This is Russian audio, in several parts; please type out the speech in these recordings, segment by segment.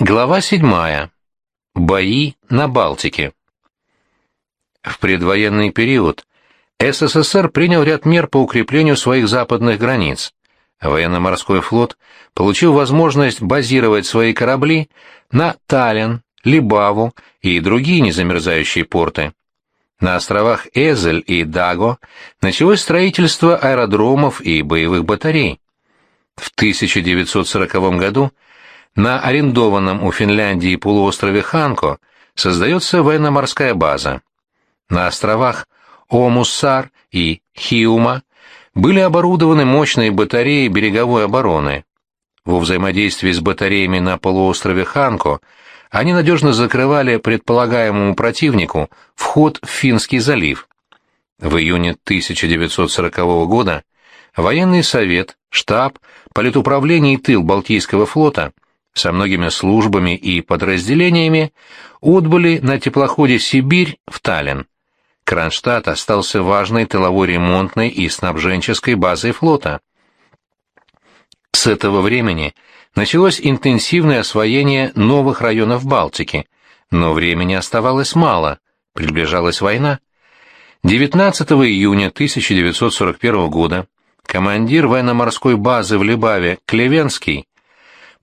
Глава 7. Бои на Балтике. В предвоенный период СССР принял ряд мер по укреплению своих западных границ. Военно-морской флот получил возможность базировать свои корабли на Таллин, Либаву и другие незамерзающие порты. На островах Эзель и Даго началось строительство аэродромов и боевых батарей. В 1940 году на арендованном у Финляндии полуострове Ханко создается военно-морская база. На островах Омуссар и Хиума были оборудованы мощные батареи береговой обороны. Во взаимодействии с батареями на полуострове Ханко они надежно закрывали предполагаемому противнику вход в Финский залив. В июне 1940 года военный совет, штаб, политуправление и тыл Балтийского флота – со многими службами и подразделениями отбыли на теплоходе «Сибирь» в Таллин. Кронштадт остался важной тыловой ремонтной и снабженческой базой флота. С этого времени началось интенсивное освоение новых районов Балтики, но времени оставалось мало, приближалась война. 19 июня 1941 года командир военно-морской базы в Либаве Клевенский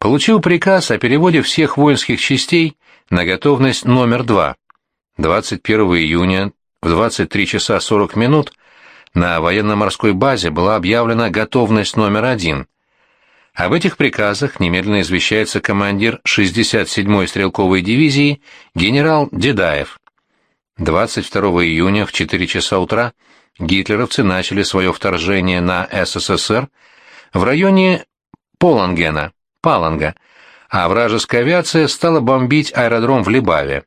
получил приказ о переводе всех воинских частей на готовность номер 2. 21 июня в 23 часа 40 минут на военно-морской базе была объявлена готовность номер 1. Об этих приказах немедленно извещается командир 67-й стрелковой дивизии генерал Дедаев. 22 июня в 4 часа утра гитлеровцы начали свое вторжение на СССР в районе Полангена. Паланга, а вражеская авиация стала бомбить аэродром в Либаве.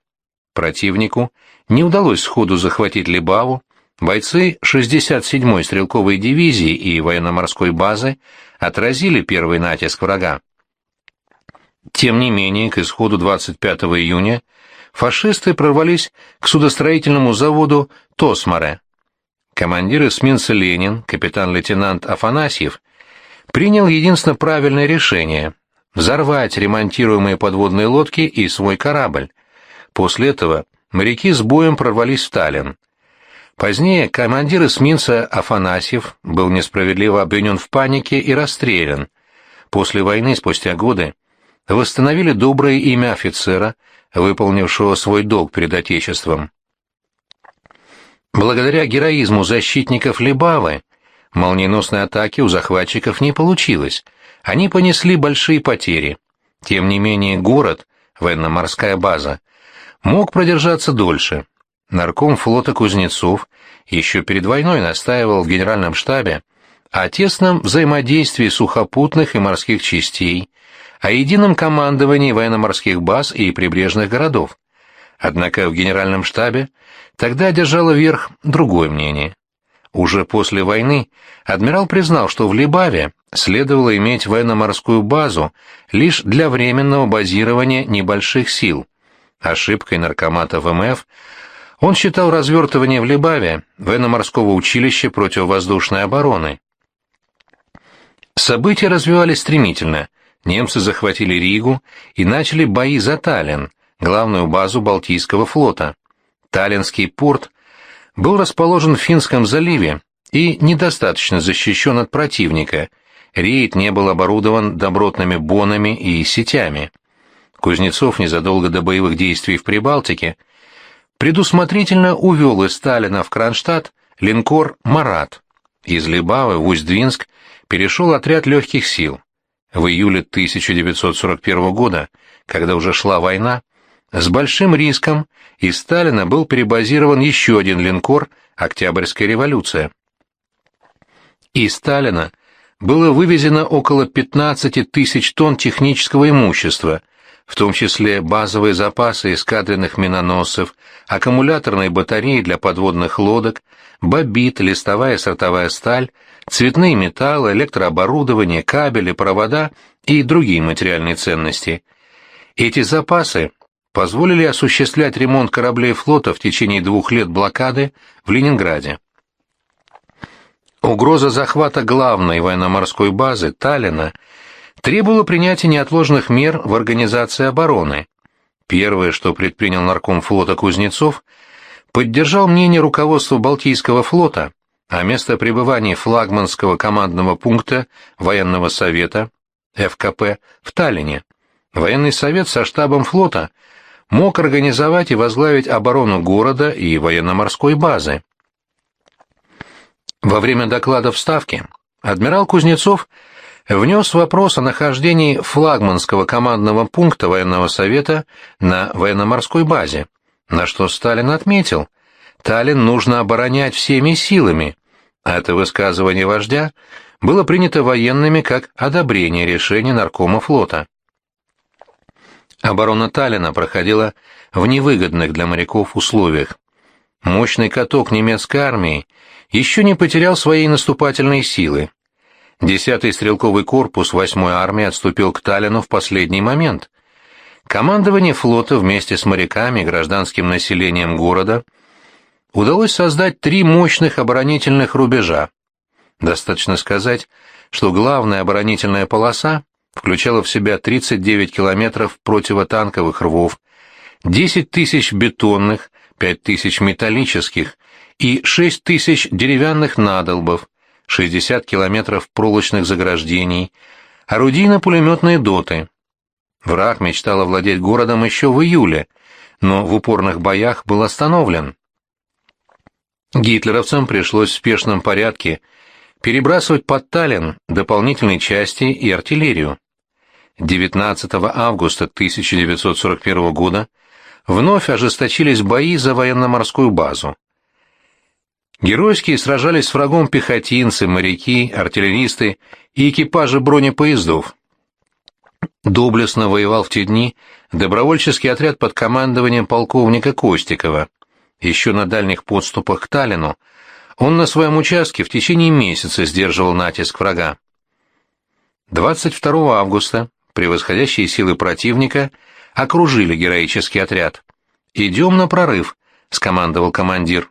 Противнику не удалось сходу захватить Либаву, бойцы 67-й стрелковой дивизии и военно-морской базы отразили первый натиск врага. Тем не менее, к исходу 25 июня фашисты прорвались к судостроительному заводу Тосмаре. Командир эсминца «Ленин», капитан-лейтенант Афанасьев, принял единственно правильное решение взорвать ремонтируемые подводные лодки и свой корабль. После этого моряки с боем прорвались в Таллин. Позднее командир эсминца Афанасьев был несправедливо обвинен в панике и расстрелян. После войны, спустя годы, восстановили доброе имя офицера, выполнившего свой долг перед Отечеством. Благодаря героизму защитников Либавы молниеносной атаки у захватчиков не получилось – они понесли большие потери. Тем не менее город, военно-морская база, мог продержаться дольше. Нарком флота Кузнецов еще перед войной настаивал в генеральном штабе о тесном взаимодействии сухопутных и морских частей, о едином командовании военно-морских баз и прибрежных городов. Однако в генеральном штабе тогда одержало верх другое мнение. Уже после войны адмирал признал, что в Либаве следовало иметь военно-морскую базу лишь для временного базирования небольших сил. Ошибкой наркомата ВМФ он считал развертывание в Либаве военно-морского училища противовоздушной обороны. События развивались стремительно. Немцы захватили Ригу и начали бои за Таллин, главную базу Балтийского флота. Таллинский порт был расположен в Финском заливе и недостаточно защищен от противника. Рейд не был оборудован добротными бонами и сетями. Кузнецов незадолго до боевых действий в Прибалтике предусмотрительно увел из Сталина в Кронштадт линкор «Марат». Из Либавы в Усть-Двинск перешел отряд легких сил. В июле 1941 года, когда уже шла война, с большим риском из Сталина был перебазирован еще один линкор «Октябрьская революция». Из Сталина было вывезено около 15 тысяч тонн технического имущества, в том числе базовые запасы эскадренных миноносцев, аккумуляторные батареи для подводных лодок, бобит, листовая сортовая сталь, цветные металлы, электрооборудование, кабели, провода и другие материальные ценности. Эти запасы позволили осуществлять ремонт кораблей флота в течение двух лет блокады в Ленинграде. Угроза захвата главной военно-морской базы Таллина требовало принятия неотложных мер в организации обороны. Первое, что предпринял нарком флота Кузнецов, поддержал мнение руководства Балтийского флота о место пребывания флагманского командного пункта военного совета ФКП в Таллине. Военный совет со штабом флота мог организовать и возглавить оборону города и военно-морской базы. Во время доклада в Ставке адмирал Кузнецов внес вопрос о нахождении флагманского командного пункта военного совета на военно-морской базе, на что Сталин отметил, Таллин нужно оборонять всеми силами, а это высказывание вождя было принято военными как одобрение решения наркома флота. Оборона Таллина проходила в невыгодных для моряков условиях. Мощный каток немецкой армии еще не потерял своей наступательной силы. Десятый стрелковый корпус 8-й армии отступил к Таллину в последний момент. Командование флота вместе с моряками и гражданским населением города удалось создать три мощных оборонительных рубежа. Достаточно сказать, что главная оборонительная полоса включала в себя 39 километров противотанковых рвов, 10 тысяч бетонных, 5 тысяч металлических и 6 тысяч деревянных надолбов, 60 километров проволочных заграждений, орудийно-пулеметные доты. Враг мечтал овладеть городом еще в июле, но в упорных боях был остановлен. Гитлеровцам пришлось в спешном порядке перебрасывать под Таллин дополнительные части и артиллерию. 19 августа 1941 года вновь ожесточились бои за военно-морскую базу. Геройски сражались с врагом пехотинцы, моряки, артиллеристы и экипажи бронепоездов. Доблестно воевал в те дни добровольческий отряд под командованием полковника Костикова. Еще на дальних подступах к Таллину он на своем участке в течение месяца сдерживал натиск врага. 22 августа превосходящие силы противника окружили героический отряд. «Идем на прорыв», — скомандовал командир.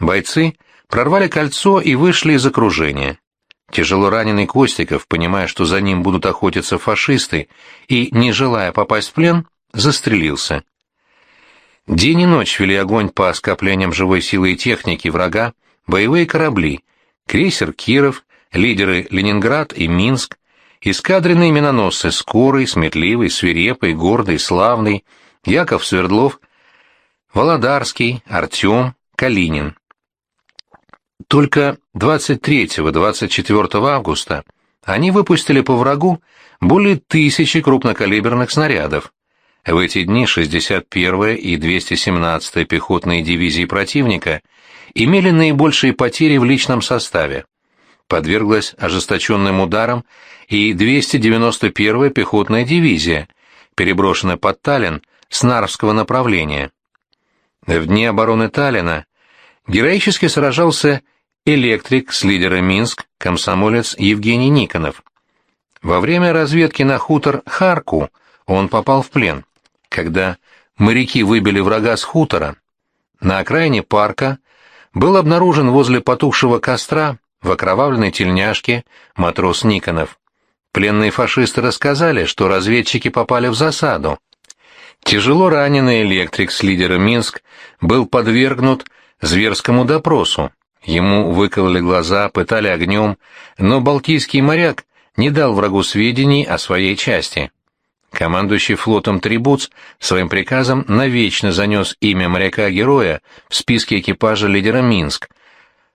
Бойцы прорвали кольцо и вышли из окружения. Тяжело раненый Костиков, понимая, что за ним будут охотиться фашисты, и, не желая попасть в плен, застрелился. День и ночь вели огонь по скоплениям живой силы и техники врага, боевые корабли, крейсер «Киров», лидеры «Ленинград» и «Минск», Эскадренные миноносцы Скорый, Сметливый, Свирепый, Гордый, Славный, Яков Свердлов, Володарский, Артем, Калинин. Только 23-24 августа они выпустили по врагу более тысячи крупнокалиберных снарядов. В эти дни 61-я и 217-я пехотные дивизии противника имели наибольшие потери в личном составе подверглась ожесточенным ударам и 291-я пехотная дивизия, переброшенная под Таллин с Нарвского направления. В дни обороны Таллина героически сражался электрик с лидера Минск, комсомолец Евгений Никонов. Во время разведки на хутор Харку он попал в плен. Когда моряки выбили врага с хутора, на окраине парка был обнаружен возле потухшего костра в окровавленной тельняшке матрос Никонов. Пленные фашисты рассказали, что разведчики попали в засаду. Тяжело раненый электрик с лидера Минск был подвергнут зверскому допросу. Ему выкололи глаза, пытали огнем, но балтийский моряк не дал врагу сведений о своей части. Командующий флотом Трибуц своим приказом навечно занес имя моряка-героя в списке экипажа лидера Минск,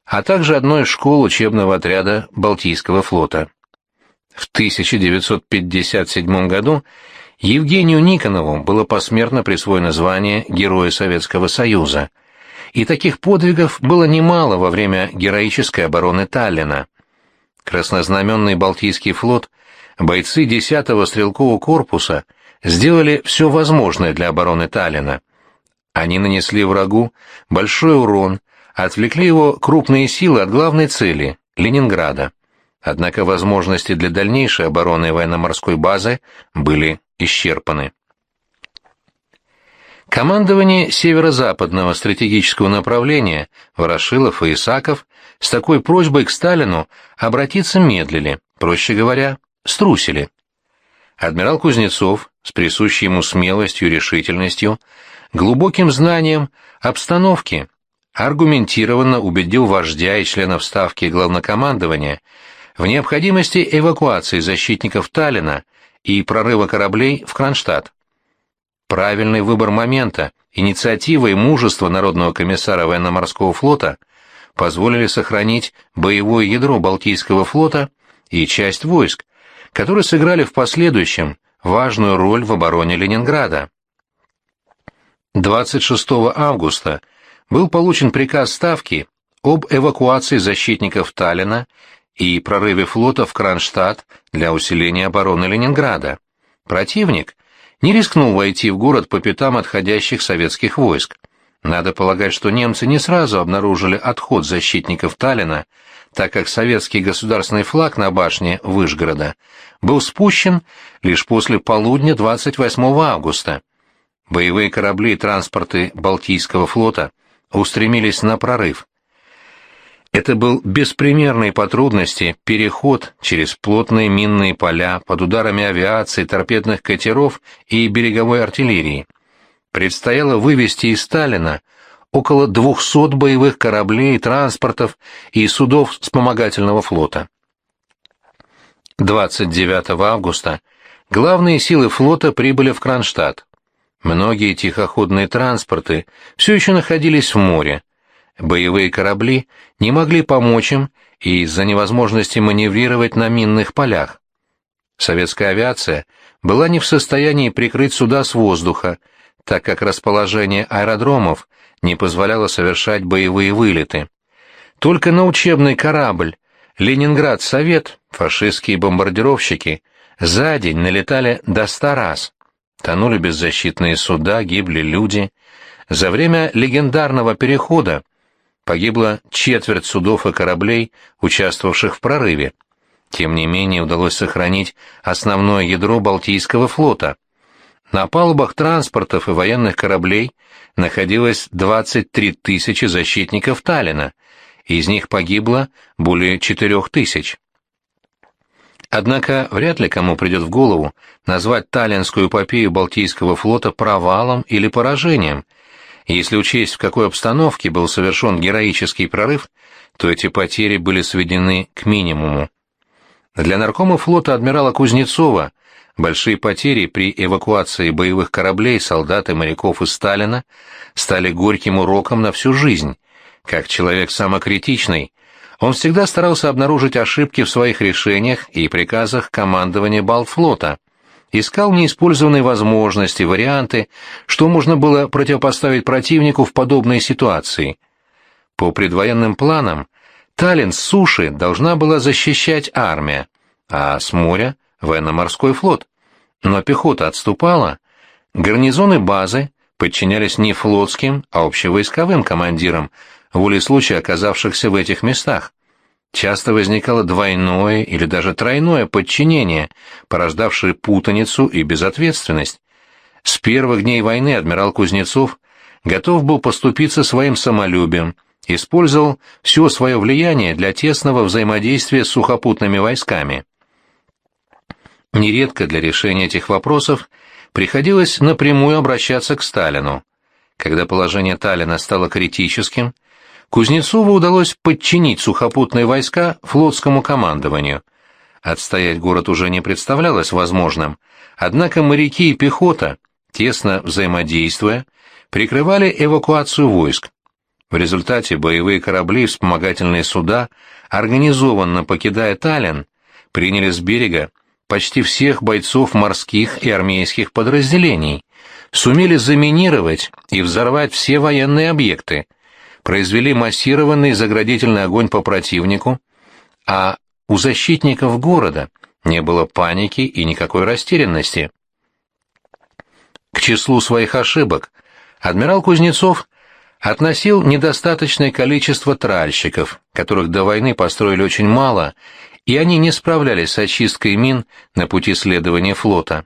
а также одной из школ учебного отряда Балтийского флота. В 1957 году Евгению Никонову было посмертно присвоено звание Героя Советского Союза, и таких подвигов было немало во время героической обороны Таллина. Краснознаменный Балтийский флот, бойцы 10-го стрелкового корпуса сделали все возможное для обороны Таллина. Они нанесли врагу большой урон, отвлекли его крупные силы от главной цели – Ленинграда. Однако возможности для дальнейшей обороны военно-морской базы были исчерпаны. Командование северо-западного стратегического направления Ворошилов и Исаков с такой просьбой к Сталину обратиться медлили, проще говоря, струсили. Адмирал Кузнецов, с присущей ему смелостью решительностью, глубоким знанием обстановки, аргументированно убедил вождя и членов Ставки главнокомандования в необходимости эвакуации защитников Таллина и прорыва кораблей в Кронштадт. Правильный выбор момента, инициатива и мужество Народного комиссара военно-морского флота позволили сохранить боевое ядро Балтийского флота и часть войск, которые сыграли в последующем важную роль в обороне Ленинграда. 26 августа был получен приказ Ставки об эвакуации защитников Таллина и прорыве флота в Кронштадт для усиления обороны Ленинграда. Противник не рискнул войти в город по пятам отходящих советских войск. Надо полагать, что немцы не сразу обнаружили отход защитников Таллина, так как советский государственный флаг на башне Вышгорода был спущен лишь после полудня 28 августа. Боевые корабли и транспорты Балтийского флота устремились на прорыв. Это был беспримерный по трудности переход через плотные минные поля под ударами авиации, торпедных катеров и береговой артиллерии. Предстояло вывести из Сталина около 200 боевых кораблей, транспортов и судов вспомогательного флота. 29 августа главные силы флота прибыли в Кронштадт. Многие тихоходные транспорты все еще находились в море, Боевые корабли не могли помочь им из-за невозможности маневрировать на минных полях. Советская авиация была не в состоянии прикрыть суда с воздуха, так как расположение аэродромов не позволяло совершать боевые вылеты. Только на учебный корабль «Ленинград-Совет» фашистские бомбардировщики за день налетали до ста раз. Тонули беззащитные суда, гибли люди. За время легендарного перехода погибло четверть судов и кораблей, участвовавших в прорыве. Тем не менее удалось сохранить основное ядро Балтийского флота. На палубах транспортов и военных кораблей находилось 23 тысячи защитников Таллина, из них погибло более 4 тысяч. Однако вряд ли кому придет в голову назвать таллинскую эпопею Балтийского флота провалом или поражением – если учесть, в какой обстановке был совершен героический прорыв, то эти потери были сведены к минимуму. Для наркома флота адмирала Кузнецова большие потери при эвакуации боевых кораблей, солдат и моряков из Сталина стали горьким уроком на всю жизнь. Как человек самокритичный, он всегда старался обнаружить ошибки в своих решениях и приказах командования Балтфлота – искал неиспользованные возможности, варианты, что можно было противопоставить противнику в подобной ситуации. По предвоенным планам, Таллин с суши должна была защищать армия, а с моря — военно-морской флот. Но пехота отступала, гарнизоны базы подчинялись не флотским, а общевойсковым командирам, волей случая оказавшихся в этих местах. Часто возникало двойное или даже тройное подчинение, порождавшее путаницу и безответственность. С первых дней войны адмирал Кузнецов готов был поступиться своим самолюбием, использовал все свое влияние для тесного взаимодействия с сухопутными войсками. Нередко для решения этих вопросов приходилось напрямую обращаться к Сталину. Когда положение Таллина стало критическим, Кузнецову удалось подчинить сухопутные войска флотскому командованию. Отстоять город уже не представлялось возможным, однако моряки и пехота, тесно взаимодействуя, прикрывали эвакуацию войск. В результате боевые корабли и вспомогательные суда, организованно покидая Таллин, приняли с берега почти всех бойцов морских и армейских подразделений, сумели заминировать и взорвать все военные объекты, произвели массированный заградительный огонь по противнику, а у защитников города не было паники и никакой растерянности. К числу своих ошибок адмирал Кузнецов относил недостаточное количество тральщиков, которых до войны построили очень мало, и они не справлялись с очисткой мин на пути следования флота.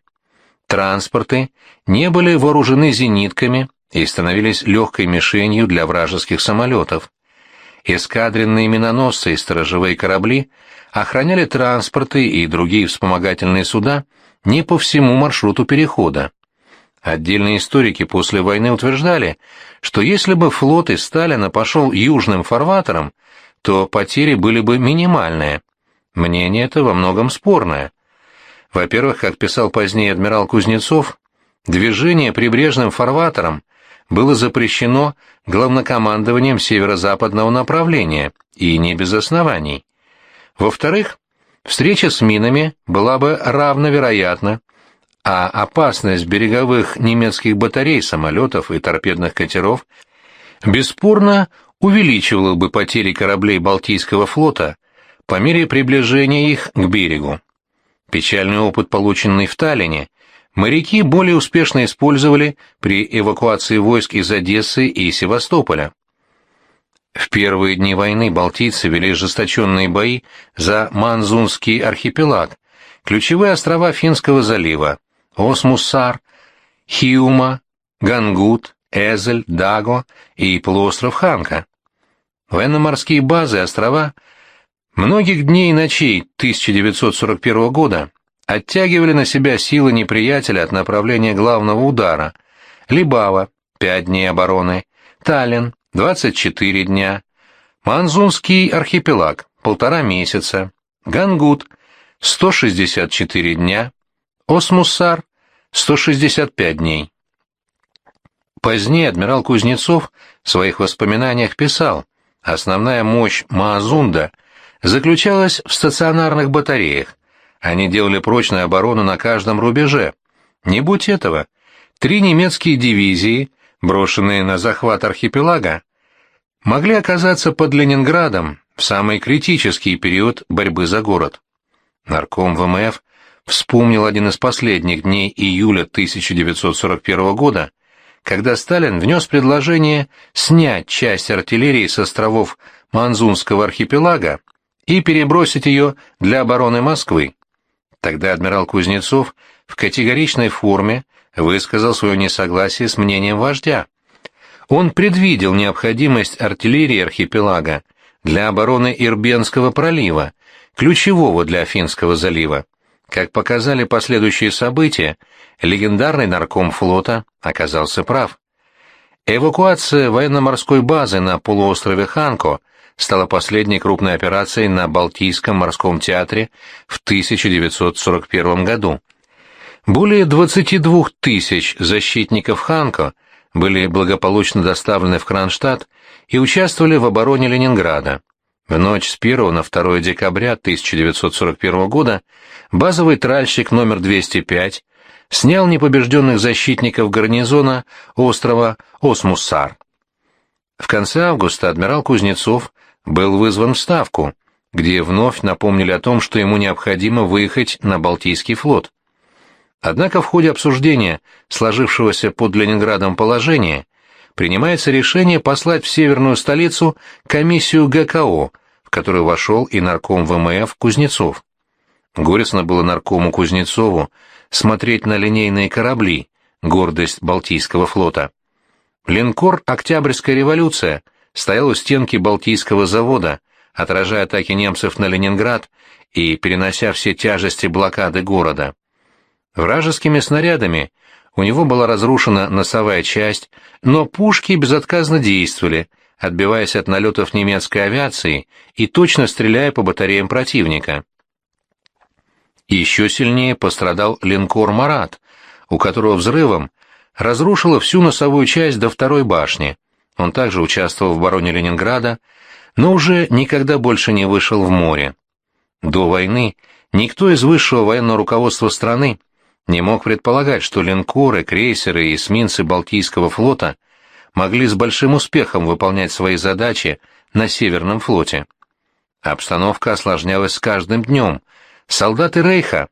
Транспорты не были вооружены зенитками и становились легкой мишенью для вражеских самолетов. Эскадренные миноносцы и сторожевые корабли охраняли транспорты и другие вспомогательные суда не по всему маршруту перехода. Отдельные историки после войны утверждали, что если бы флот из Сталина пошел южным фарватером, то потери были бы минимальные. Мнение это во многом спорное. Во-первых, как писал позднее адмирал Кузнецов, движение прибрежным фарватером было запрещено главнокомандованием северо-западного направления, и не без оснований. Во-вторых, встреча с минами была бы равновероятна, а опасность береговых немецких батарей, самолетов и торпедных катеров бесспорно увеличивала бы потери кораблей Балтийского флота по мере приближения их к берегу. Печальный опыт, полученный в Таллине, моряки более успешно использовали при эвакуации войск из Одессы и Севастополя. В первые дни войны балтийцы вели ожесточенные бои за Манзунский архипелаг, ключевые острова Финского залива, Осмуссар, Хиума, Гангут, Эзель, Даго и полуостров Ханка. Военно-морские базы острова многих дней и ночей 1941 года оттягивали на себя силы неприятеля от направления главного удара. Либава – 5 дней обороны, Таллин – 24 дня, Манзунский архипелаг – полтора месяца, Гангут – 164 дня, Осмуссар — 165 дней. Позднее адмирал Кузнецов в своих воспоминаниях писал, основная мощь Маазунда заключалась в стационарных батареях. Они делали прочную оборону на каждом рубеже. Не будь этого, три немецкие дивизии, брошенные на захват архипелага, могли оказаться под Ленинградом в самый критический период борьбы за город. Нарком ВМФ вспомнил один из последних дней июля 1941 года, когда Сталин внес предложение снять часть артиллерии с островов Манзунского архипелага и перебросить ее для обороны Москвы. Тогда адмирал Кузнецов в категоричной форме высказал свое несогласие с мнением вождя. Он предвидел необходимость артиллерии архипелага для обороны Ирбенского пролива, ключевого для Финского залива. Как показали последующие события, легендарный нарком флота оказался прав. Эвакуация военно-морской базы на полуострове Ханко стала последней крупной операцией на Балтийском морском театре в 1941 году. Более 22 тысяч защитников Ханко были благополучно доставлены в Кронштадт и участвовали в обороне Ленинграда. В ночь с 1 на 2 декабря 1941 года базовый тральщик номер 205 снял непобежденных защитников гарнизона острова Осмуссар. В конце августа адмирал Кузнецов был вызван в Ставку, где вновь напомнили о том, что ему необходимо выехать на Балтийский флот. Однако в ходе обсуждения сложившегося под Ленинградом положения принимается решение послать в северную столицу комиссию ГКО в который вошел и нарком ВМФ Кузнецов. Горестно было наркому Кузнецову смотреть на линейные корабли, гордость Балтийского флота. Линкор «Октябрьская революция» стоял у стенки Балтийского завода, отражая атаки немцев на Ленинград и перенося все тяжести блокады города. Вражескими снарядами у него была разрушена носовая часть, но пушки безотказно действовали, отбиваясь от налетов немецкой авиации и точно стреляя по батареям противника. Еще сильнее пострадал линкор «Марат», у которого взрывом разрушило всю носовую часть до второй башни. Он также участвовал в обороне Ленинграда, но уже никогда больше не вышел в море. До войны никто из высшего военного руководства страны не мог предполагать, что линкоры, крейсеры и эсминцы Балтийского флота – могли с большим успехом выполнять свои задачи на Северном флоте. Обстановка осложнялась с каждым днем. Солдаты Рейха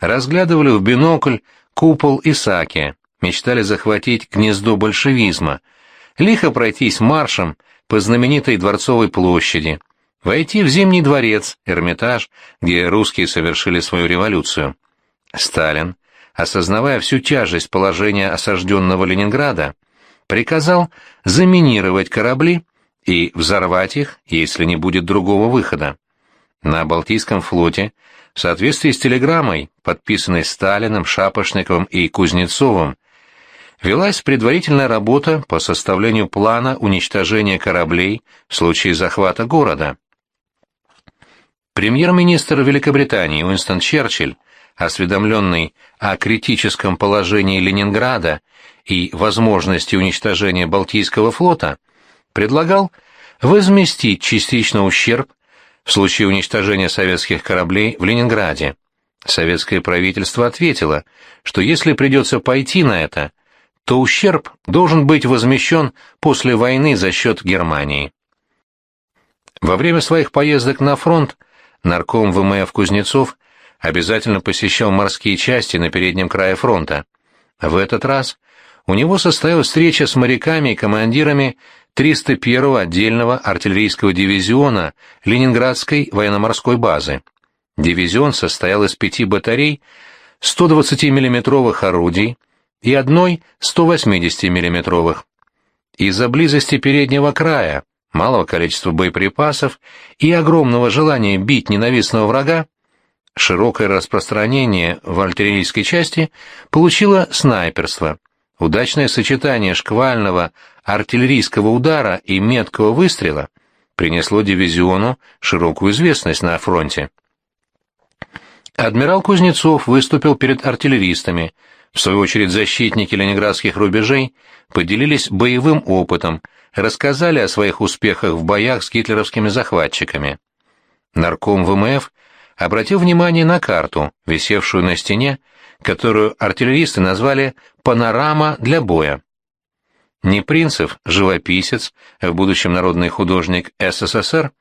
разглядывали в бинокль купол Исаки, мечтали захватить гнездо большевизма, лихо пройтись маршем по знаменитой Дворцовой площади, войти в Зимний дворец, Эрмитаж, где русские совершили свою революцию. Сталин, осознавая всю тяжесть положения осажденного Ленинграда, приказал заминировать корабли и взорвать их, если не будет другого выхода. На Балтийском флоте В соответствии с телеграммой, подписанной Сталиным, Шапошниковым и Кузнецовым, велась предварительная работа по составлению плана уничтожения кораблей в случае захвата города. Премьер-министр Великобритании Уинстон Черчилль, осведомленный о критическом положении Ленинграда и возможности уничтожения Балтийского флота, предлагал возместить частично ущерб в случае уничтожения советских кораблей в Ленинграде. Советское правительство ответило, что если придется пойти на это, то ущерб должен быть возмещен после войны за счет Германии. Во время своих поездок на фронт нарком ВМФ Кузнецов обязательно посещал морские части на переднем крае фронта. В этот раз у него состоялась встреча с моряками и командирами 301-го отдельного артиллерийского дивизиона Ленинградской военно-морской базы. Дивизион состоял из пяти батарей 120 миллиметровых орудий, и одной 180 миллиметровых. Из-за близости переднего края, малого количества боеприпасов и огромного желания бить ненавистного врага, широкое распространение в артиллерийской части получило снайперство. Удачное сочетание шквального артиллерийского удара и меткого выстрела принесло дивизиону широкую известность на фронте. Адмирал Кузнецов выступил перед артиллеристами – в свою очередь защитники ленинградских рубежей поделились боевым опытом, рассказали о своих успехах в боях с гитлеровскими захватчиками. Нарком ВМФ обратил внимание на карту, висевшую на стене, которую артиллеристы назвали «панорама для боя». Непринцев, живописец, в будущем народный художник СССР,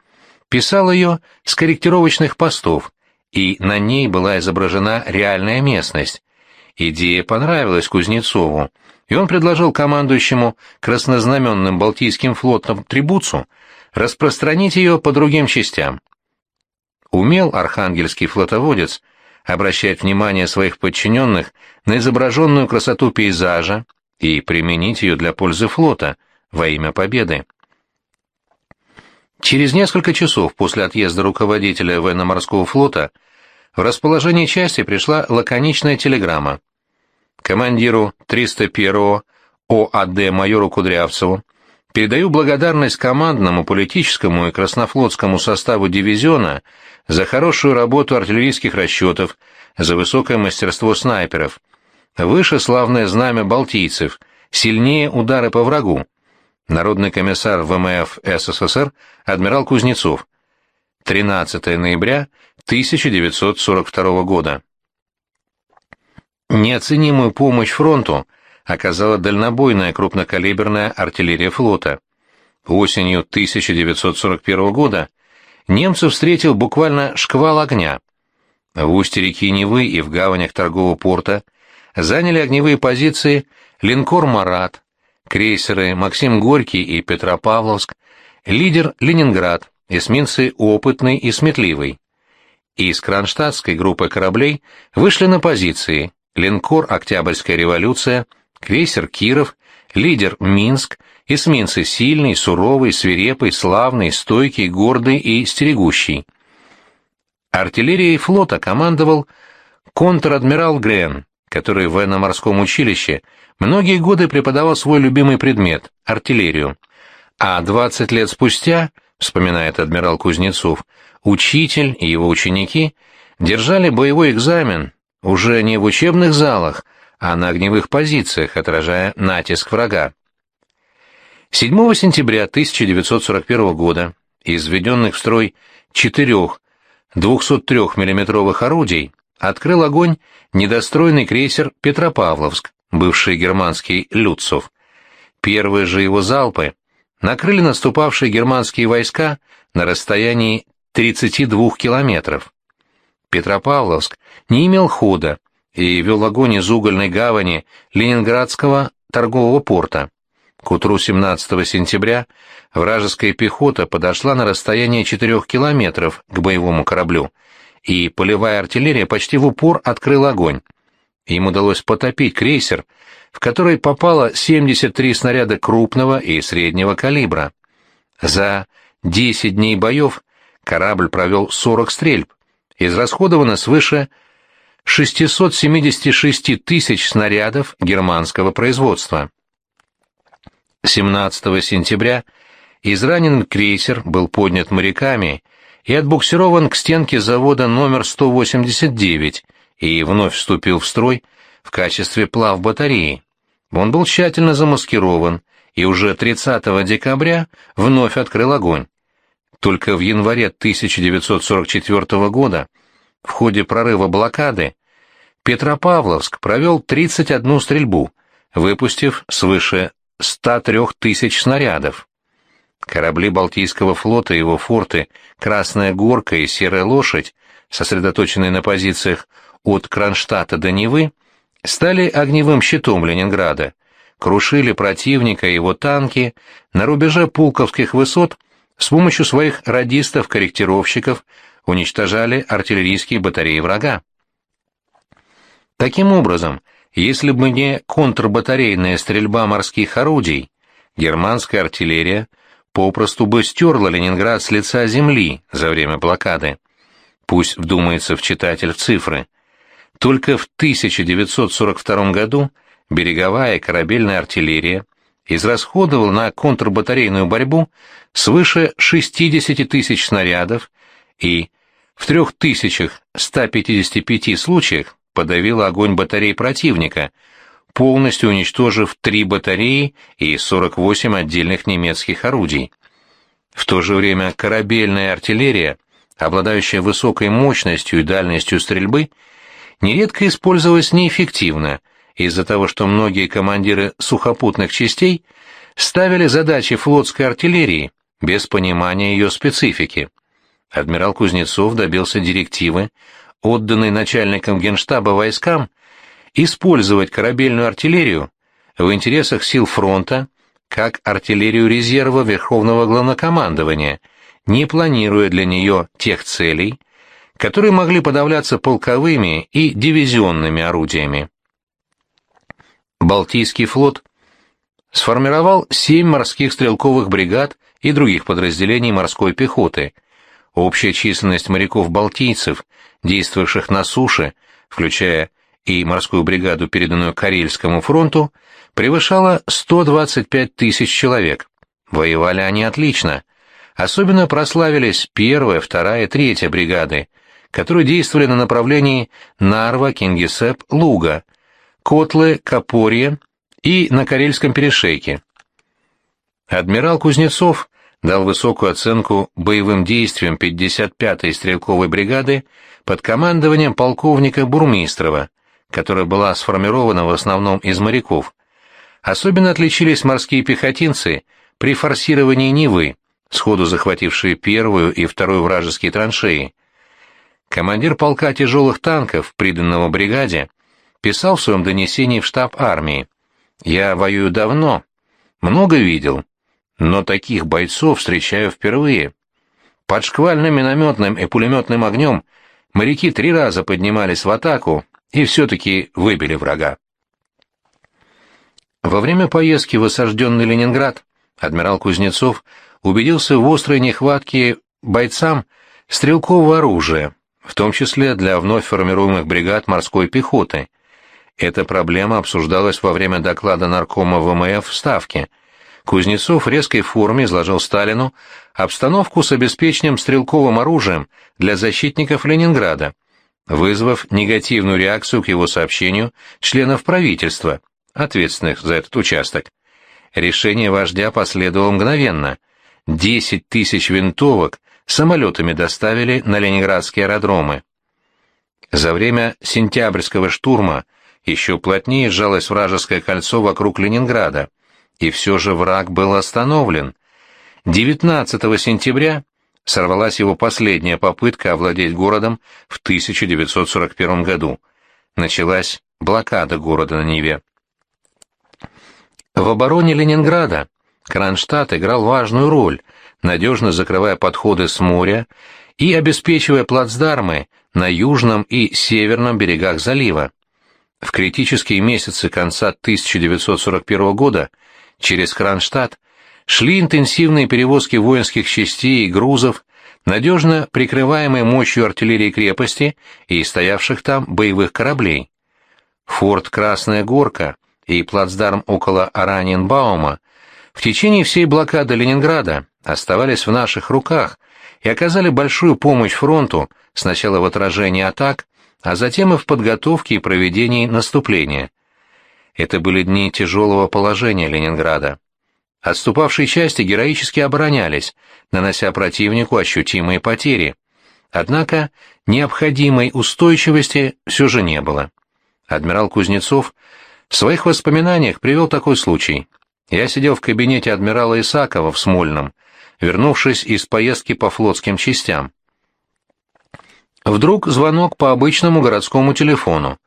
писал ее с корректировочных постов, и на ней была изображена реальная местность, Идея понравилась Кузнецову, и он предложил командующему краснознаменным Балтийским флотом Трибуцу распространить ее по другим частям. Умел архангельский флотоводец обращать внимание своих подчиненных на изображенную красоту пейзажа и применить ее для пользы флота во имя победы. Через несколько часов после отъезда руководителя военно-морского флота в расположение части пришла лаконичная телеграмма. Командиру 301-го ОАД майору Кудрявцеву передаю благодарность командному, политическому и краснофлотскому составу дивизиона за хорошую работу артиллерийских расчетов, за высокое мастерство снайперов. Выше славное знамя балтийцев, сильнее удары по врагу. Народный комиссар ВМФ СССР адмирал Кузнецов. 13 ноября 1942 года. Неоценимую помощь фронту оказала дальнобойная крупнокалиберная артиллерия флота. Осенью 1941 года немцев встретил буквально шквал огня. В устье реки Невы и в гаванях торгового порта заняли огневые позиции линкор «Марат», крейсеры «Максим Горький» и «Петропавловск», лидер «Ленинград», эсминцы «Опытный» и «Сметливый» из кронштадтской группы кораблей вышли на позиции линкор «Октябрьская революция», крейсер «Киров», лидер «Минск», эсминцы «Сильный», «Суровый», «Свирепый», «Славный», «Стойкий», «Гордый» и «Стерегущий». Артиллерией флота командовал контр-адмирал Грен, который в военно-морском училище многие годы преподавал свой любимый предмет – артиллерию. А 20 лет спустя, вспоминает адмирал Кузнецов, Учитель и его ученики держали боевой экзамен уже не в учебных залах, а на огневых позициях, отражая натиск врага. 7 сентября 1941 года из введенных в строй четырех 203 миллиметровых орудий открыл огонь недостроенный крейсер «Петропавловск», бывший германский «Люцов». Первые же его залпы накрыли наступавшие германские войска на расстоянии 32 километров. Петропавловск не имел хода и вел огонь из угольной гавани Ленинградского торгового порта. К утру 17 сентября вражеская пехота подошла на расстояние 4 километров к боевому кораблю, и полевая артиллерия почти в упор открыла огонь. Им удалось потопить крейсер, в который попало 73 снаряда крупного и среднего калибра. За 10 дней боев Корабль провел 40 стрельб, израсходовано свыше 676 тысяч снарядов германского производства. 17 сентября израненный крейсер был поднят моряками и отбуксирован к стенке завода номер 189 и вновь вступил в строй в качестве плав батареи. Он был тщательно замаскирован и уже 30 декабря вновь открыл огонь. Только в январе 1944 года, в ходе прорыва блокады, Петропавловск провел 31 стрельбу, выпустив свыше 103 тысяч снарядов. Корабли Балтийского флота и его форты «Красная горка» и «Серая лошадь», сосредоточенные на позициях от Кронштадта до Невы, стали огневым щитом Ленинграда, крушили противника и его танки на рубеже Пулковских высот с помощью своих радистов-корректировщиков уничтожали артиллерийские батареи врага. Таким образом, если бы не контрбатарейная стрельба морских орудий, германская артиллерия попросту бы стерла Ленинград с лица земли за время блокады. Пусть вдумается в читатель в цифры. Только в 1942 году береговая корабельная артиллерия израсходовала на контрбатарейную борьбу свыше 60 тысяч снарядов и в 3155 случаях подавила огонь батарей противника, полностью уничтожив три батареи и 48 отдельных немецких орудий. В то же время корабельная артиллерия, обладающая высокой мощностью и дальностью стрельбы, нередко использовалась неэффективно из-за того, что многие командиры сухопутных частей ставили задачи флотской артиллерии без понимания ее специфики. Адмирал Кузнецов добился директивы отданный начальником генштаба войскам, использовать корабельную артиллерию в интересах сил фронта как артиллерию резерва Верховного Главнокомандования, не планируя для нее тех целей, которые могли подавляться полковыми и дивизионными орудиями. Балтийский флот сформировал семь морских стрелковых бригад и других подразделений морской пехоты. Общая численность моряков-балтийцев действовавших на суше, включая и морскую бригаду, переданную Карельскому фронту, превышала 125 тысяч человек. Воевали они отлично. Особенно прославились первая, вторая и третья бригады, которые действовали на направлении Нарва, Кингисепп, Луга, Котлы, Копорье и на Карельском перешейке. Адмирал Кузнецов дал высокую оценку боевым действиям 55-й стрелковой бригады под командованием полковника Бурмистрова, которая была сформирована в основном из моряков. Особенно отличились морские пехотинцы при форсировании Невы, сходу захватившие первую и вторую вражеские траншеи. Командир полка тяжелых танков, приданного бригаде, писал в своем донесении в штаб армии. «Я воюю давно, много видел, но таких бойцов встречаю впервые. Под шквальным минометным и пулеметным огнем моряки три раза поднимались в атаку и все-таки выбили врага. Во время поездки в осажденный Ленинград адмирал Кузнецов убедился в острой нехватке бойцам стрелкового оружия, в том числе для вновь формируемых бригад морской пехоты. Эта проблема обсуждалась во время доклада наркома ВМФ в Ставке – Кузнецов в резкой форме изложил Сталину обстановку с обеспечением стрелковым оружием для защитников Ленинграда, вызвав негативную реакцию к его сообщению членов правительства, ответственных за этот участок. Решение вождя последовало мгновенно. Десять тысяч винтовок самолетами доставили на ленинградские аэродромы. За время сентябрьского штурма еще плотнее сжалось вражеское кольцо вокруг Ленинграда – и все же враг был остановлен. 19 сентября сорвалась его последняя попытка овладеть городом в 1941 году. Началась блокада города на Неве. В обороне Ленинграда Кронштадт играл важную роль, надежно закрывая подходы с моря и обеспечивая плацдармы на южном и северном берегах залива. В критические месяцы конца 1941 года Через Кронштадт шли интенсивные перевозки воинских частей и грузов надежно прикрываемой мощью артиллерии крепости и стоявших там боевых кораблей. Форт Красная Горка и плацдарм около Араньенбаума в течение всей блокады Ленинграда оставались в наших руках и оказали большую помощь фронту сначала в отражении атак, а затем и в подготовке и проведении наступления. Это были дни тяжелого положения Ленинграда. Отступавшие части героически оборонялись, нанося противнику ощутимые потери. Однако необходимой устойчивости все же не было. Адмирал Кузнецов в своих воспоминаниях привел такой случай. Я сидел в кабинете адмирала Исакова в Смольном, вернувшись из поездки по флотским частям. Вдруг звонок по обычному городскому телефону.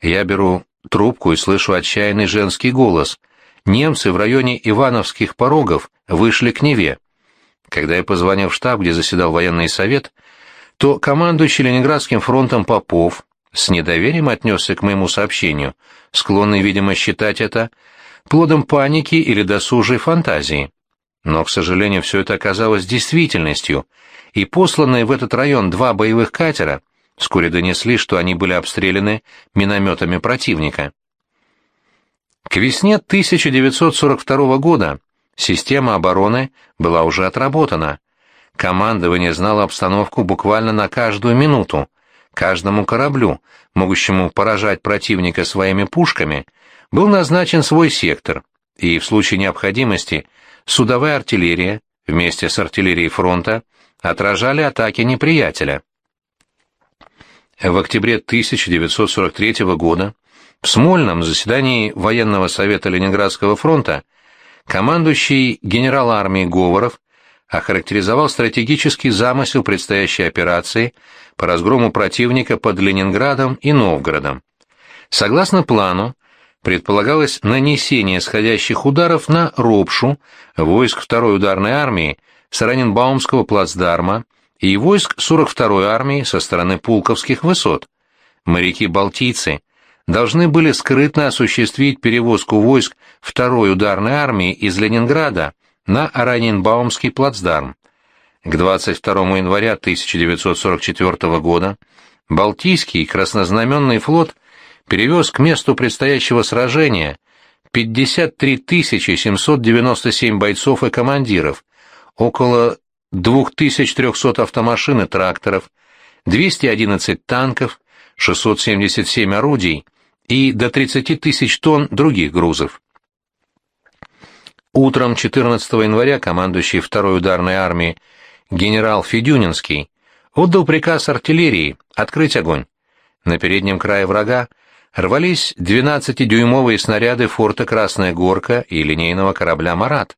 Я беру трубку и слышу отчаянный женский голос. Немцы в районе Ивановских порогов вышли к Неве. Когда я позвонил в штаб, где заседал военный совет, то командующий Ленинградским фронтом Попов с недоверием отнесся к моему сообщению, склонный, видимо, считать это плодом паники или досужей фантазии. Но, к сожалению, все это оказалось действительностью, и посланные в этот район два боевых катера вскоре донесли, что они были обстреляны минометами противника. К весне 1942 года система обороны была уже отработана. Командование знало обстановку буквально на каждую минуту. Каждому кораблю, могущему поражать противника своими пушками, был назначен свой сектор, и в случае необходимости судовая артиллерия вместе с артиллерией фронта отражали атаки неприятеля. В октябре 1943 года в Смольном заседании военного совета Ленинградского фронта командующий генерал армии Говоров охарактеризовал стратегический замысел предстоящей операции по разгрому противника под Ленинградом и Новгородом. Согласно плану, предполагалось нанесение сходящих ударов на Ропшу, войск второй ударной армии с Раненбаумского плацдарма и войск 42-й армии со стороны Пулковских высот. Моряки-балтийцы должны были скрытно осуществить перевозку войск второй ударной армии из Ленинграда на Раненбаумский плацдарм. К 22 января 1944 года Балтийский краснознаменный флот перевез к месту предстоящего сражения 53 797 бойцов и командиров, около 2300 автомашин и тракторов, 211 танков, 677 орудий и до 30 тысяч тонн других грузов. Утром 14 января командующий второй ударной армии генерал Федюнинский отдал приказ артиллерии открыть огонь. На переднем крае врага рвались 12-дюймовые снаряды форта Красная Горка и линейного корабля «Марат».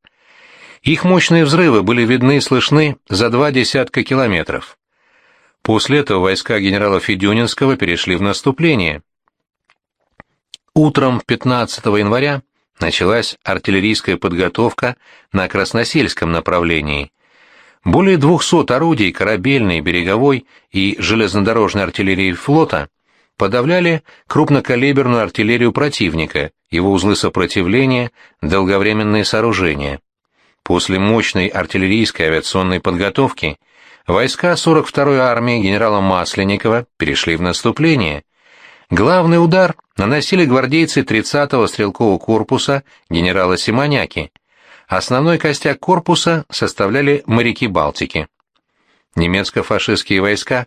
Их мощные взрывы были видны и слышны за два десятка километров. После этого войска генерала Федюнинского перешли в наступление. Утром 15 января началась артиллерийская подготовка на Красносельском направлении. Более 200 орудий корабельной, береговой и железнодорожной артиллерии флота подавляли крупнокалиберную артиллерию противника, его узлы сопротивления, долговременные сооружения. После мощной артиллерийской авиационной подготовки войска 42-й армии генерала Масленникова перешли в наступление. Главный удар наносили гвардейцы 30-го стрелкового корпуса генерала Симоняки. Основной костяк корпуса составляли моряки Балтики. Немецко-фашистские войска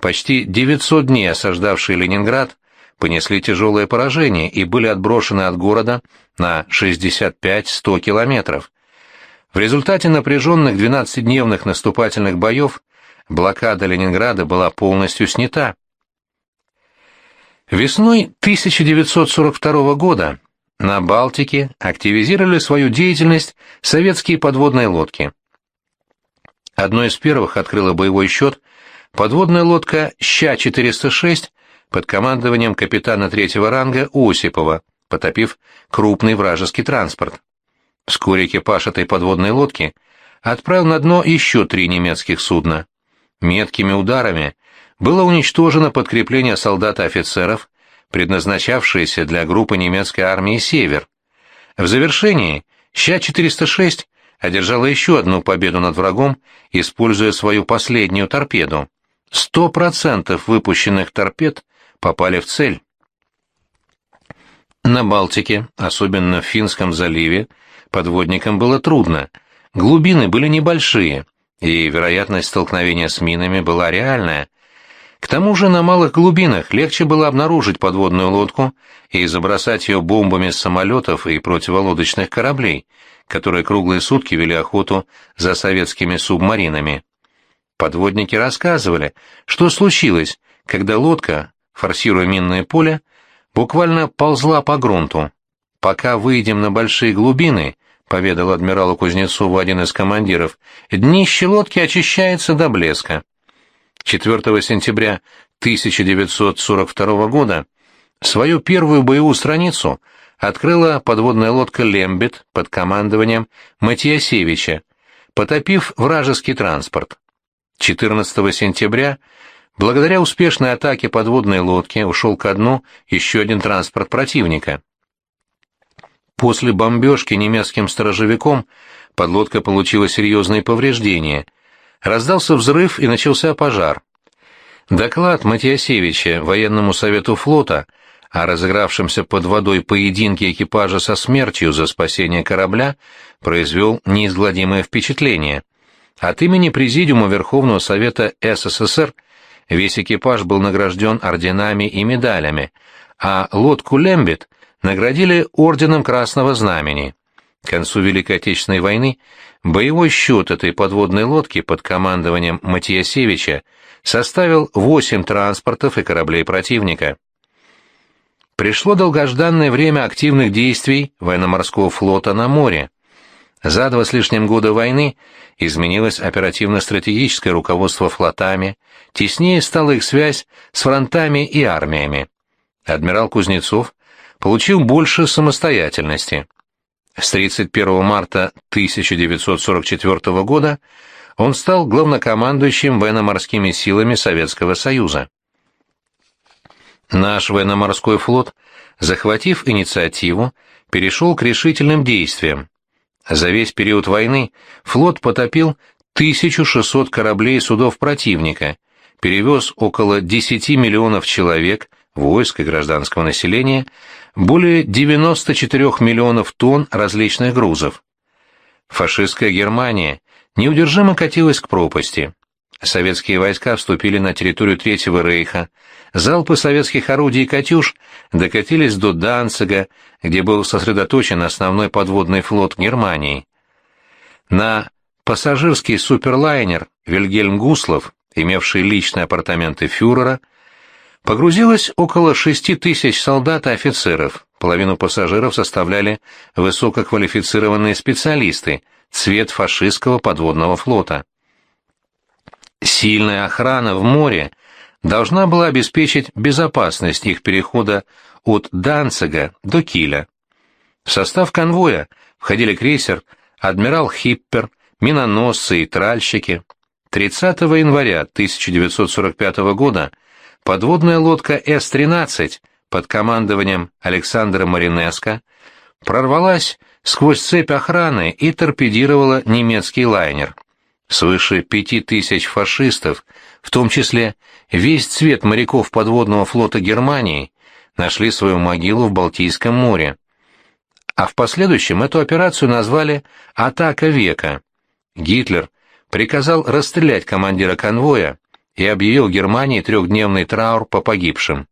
почти 900 дней осаждавшие Ленинград, понесли тяжелое поражение и были отброшены от города на 65-100 километров. В результате напряженных 12-дневных наступательных боев блокада Ленинграда была полностью снята. Весной 1942 года на Балтике активизировали свою деятельность советские подводные лодки. Одной из первых открыла боевой счет Подводная лодка «Ща-406» под командованием капитана третьего ранга Осипова, потопив крупный вражеский транспорт. Вскоре экипаж этой подводной лодки отправил на дно еще три немецких судна. Меткими ударами было уничтожено подкрепление солдат и офицеров, предназначавшееся для группы немецкой армии «Север». В завершении «Ща-406» одержала еще одну победу над врагом, используя свою последнюю торпеду. Сто процентов выпущенных торпед попали в цель. На Балтике, особенно в Финском заливе, подводникам было трудно. Глубины были небольшие, и вероятность столкновения с минами была реальная. К тому же на малых глубинах легче было обнаружить подводную лодку и забросать ее бомбами с самолетов и противолодочных кораблей, которые круглые сутки вели охоту за советскими субмаринами. Подводники рассказывали, что случилось, когда лодка, форсируя минное поле, буквально ползла по грунту. «Пока выйдем на большие глубины», — поведал адмиралу Кузнецову один из командиров, — «днище лодки очищается до блеска». 4 сентября 1942 года свою первую боевую страницу открыла подводная лодка «Лембет» под командованием Матьясевича, потопив вражеский транспорт. 14 сентября Благодаря успешной атаке подводной лодки ушел ко дну еще один транспорт противника. После бомбежки немецким сторожевиком подлодка получила серьезные повреждения. Раздался взрыв и начался пожар. Доклад Матьясевича военному совету флота о разыгравшемся под водой поединке экипажа со смертью за спасение корабля произвел неизгладимое впечатление. От имени Президиума Верховного Совета СССР Весь экипаж был награжден орденами и медалями, а лодку «Лембет» наградили орденом Красного Знамени. К концу Великой Отечественной войны боевой счет этой подводной лодки под командованием Матьясевича составил 8 транспортов и кораблей противника. Пришло долгожданное время активных действий военно-морского флота на море. За два с лишним года войны изменилось оперативно-стратегическое руководство флотами, теснее стала их связь с фронтами и армиями. Адмирал Кузнецов получил больше самостоятельности. С 31 марта 1944 года он стал главнокомандующим военно-морскими силами Советского Союза. Наш военно-морской флот, захватив инициативу, перешел к решительным действиям. За весь период войны флот потопил 1600 кораблей и судов противника, перевез около 10 миллионов человек, войск и гражданского населения, более 94 миллионов тонн различных грузов. Фашистская Германия неудержимо катилась к пропасти. Советские войска вступили на территорию Третьего Рейха. Залпы советских орудий «Катюш» докатились до Данцига, где был сосредоточен основной подводный флот Германии. На пассажирский суперлайнер «Вильгельм Гуслов», имевший личные апартаменты фюрера, погрузилось около шести тысяч солдат и офицеров, половину пассажиров составляли высококвалифицированные специалисты, цвет фашистского подводного флота. Сильная охрана в море должна была обеспечить безопасность их перехода от Данцига до Киля. В состав конвоя входили крейсер «Адмирал Хиппер», миноносцы и тральщики. 30 января 1945 года подводная лодка С-13 под командованием Александра Маринеско прорвалась сквозь цепь охраны и торпедировала немецкий лайнер. Свыше пяти тысяч фашистов, в том числе весь цвет моряков подводного флота Германии, нашли свою могилу в Балтийском море. А в последующем эту операцию назвали «Атака века». Гитлер приказал расстрелять командира конвоя и объявил Германии трехдневный траур по погибшим.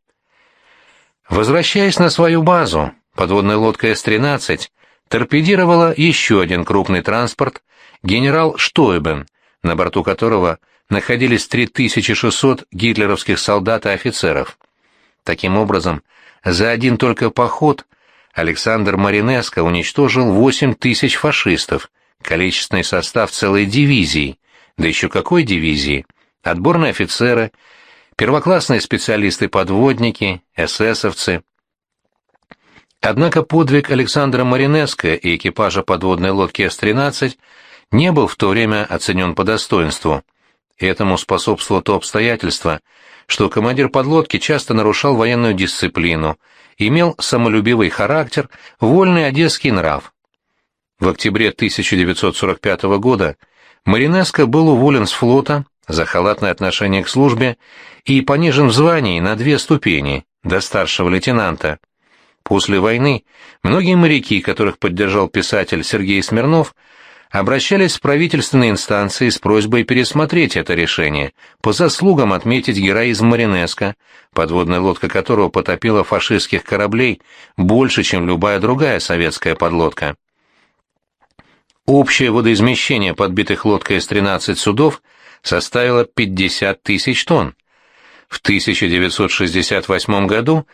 Возвращаясь на свою базу, подводная лодка С-13 торпедировала еще один крупный транспорт генерал Штойбен, на борту которого находились 3600 гитлеровских солдат и офицеров. Таким образом, за один только поход Александр Маринеско уничтожил 8 тысяч фашистов, количественный состав целой дивизии, да еще какой дивизии, отборные офицеры, первоклассные специалисты-подводники, эсэсовцы. Однако подвиг Александра Маринеско и экипажа подводной лодки С-13 не был в то время оценен по достоинству. Этому способствовало то обстоятельство, что командир подлодки часто нарушал военную дисциплину, имел самолюбивый характер, вольный одесский нрав. в октябре 1945 года Маринеско был уволен с флота за халатное отношение к службе и понижен в звании на две ступени, до старшего лейтенанта. После войны многие моряки, которых поддержал писатель Сергей Смирнов, обращались в правительственные инстанции с просьбой пересмотреть это решение, по заслугам отметить героизм Маринеско, подводная лодка которого потопила фашистских кораблей больше, чем любая другая советская подлодка. Общее водоизмещение подбитых лодкой С-13 судов составило 50 тысяч тонн. В 1968 году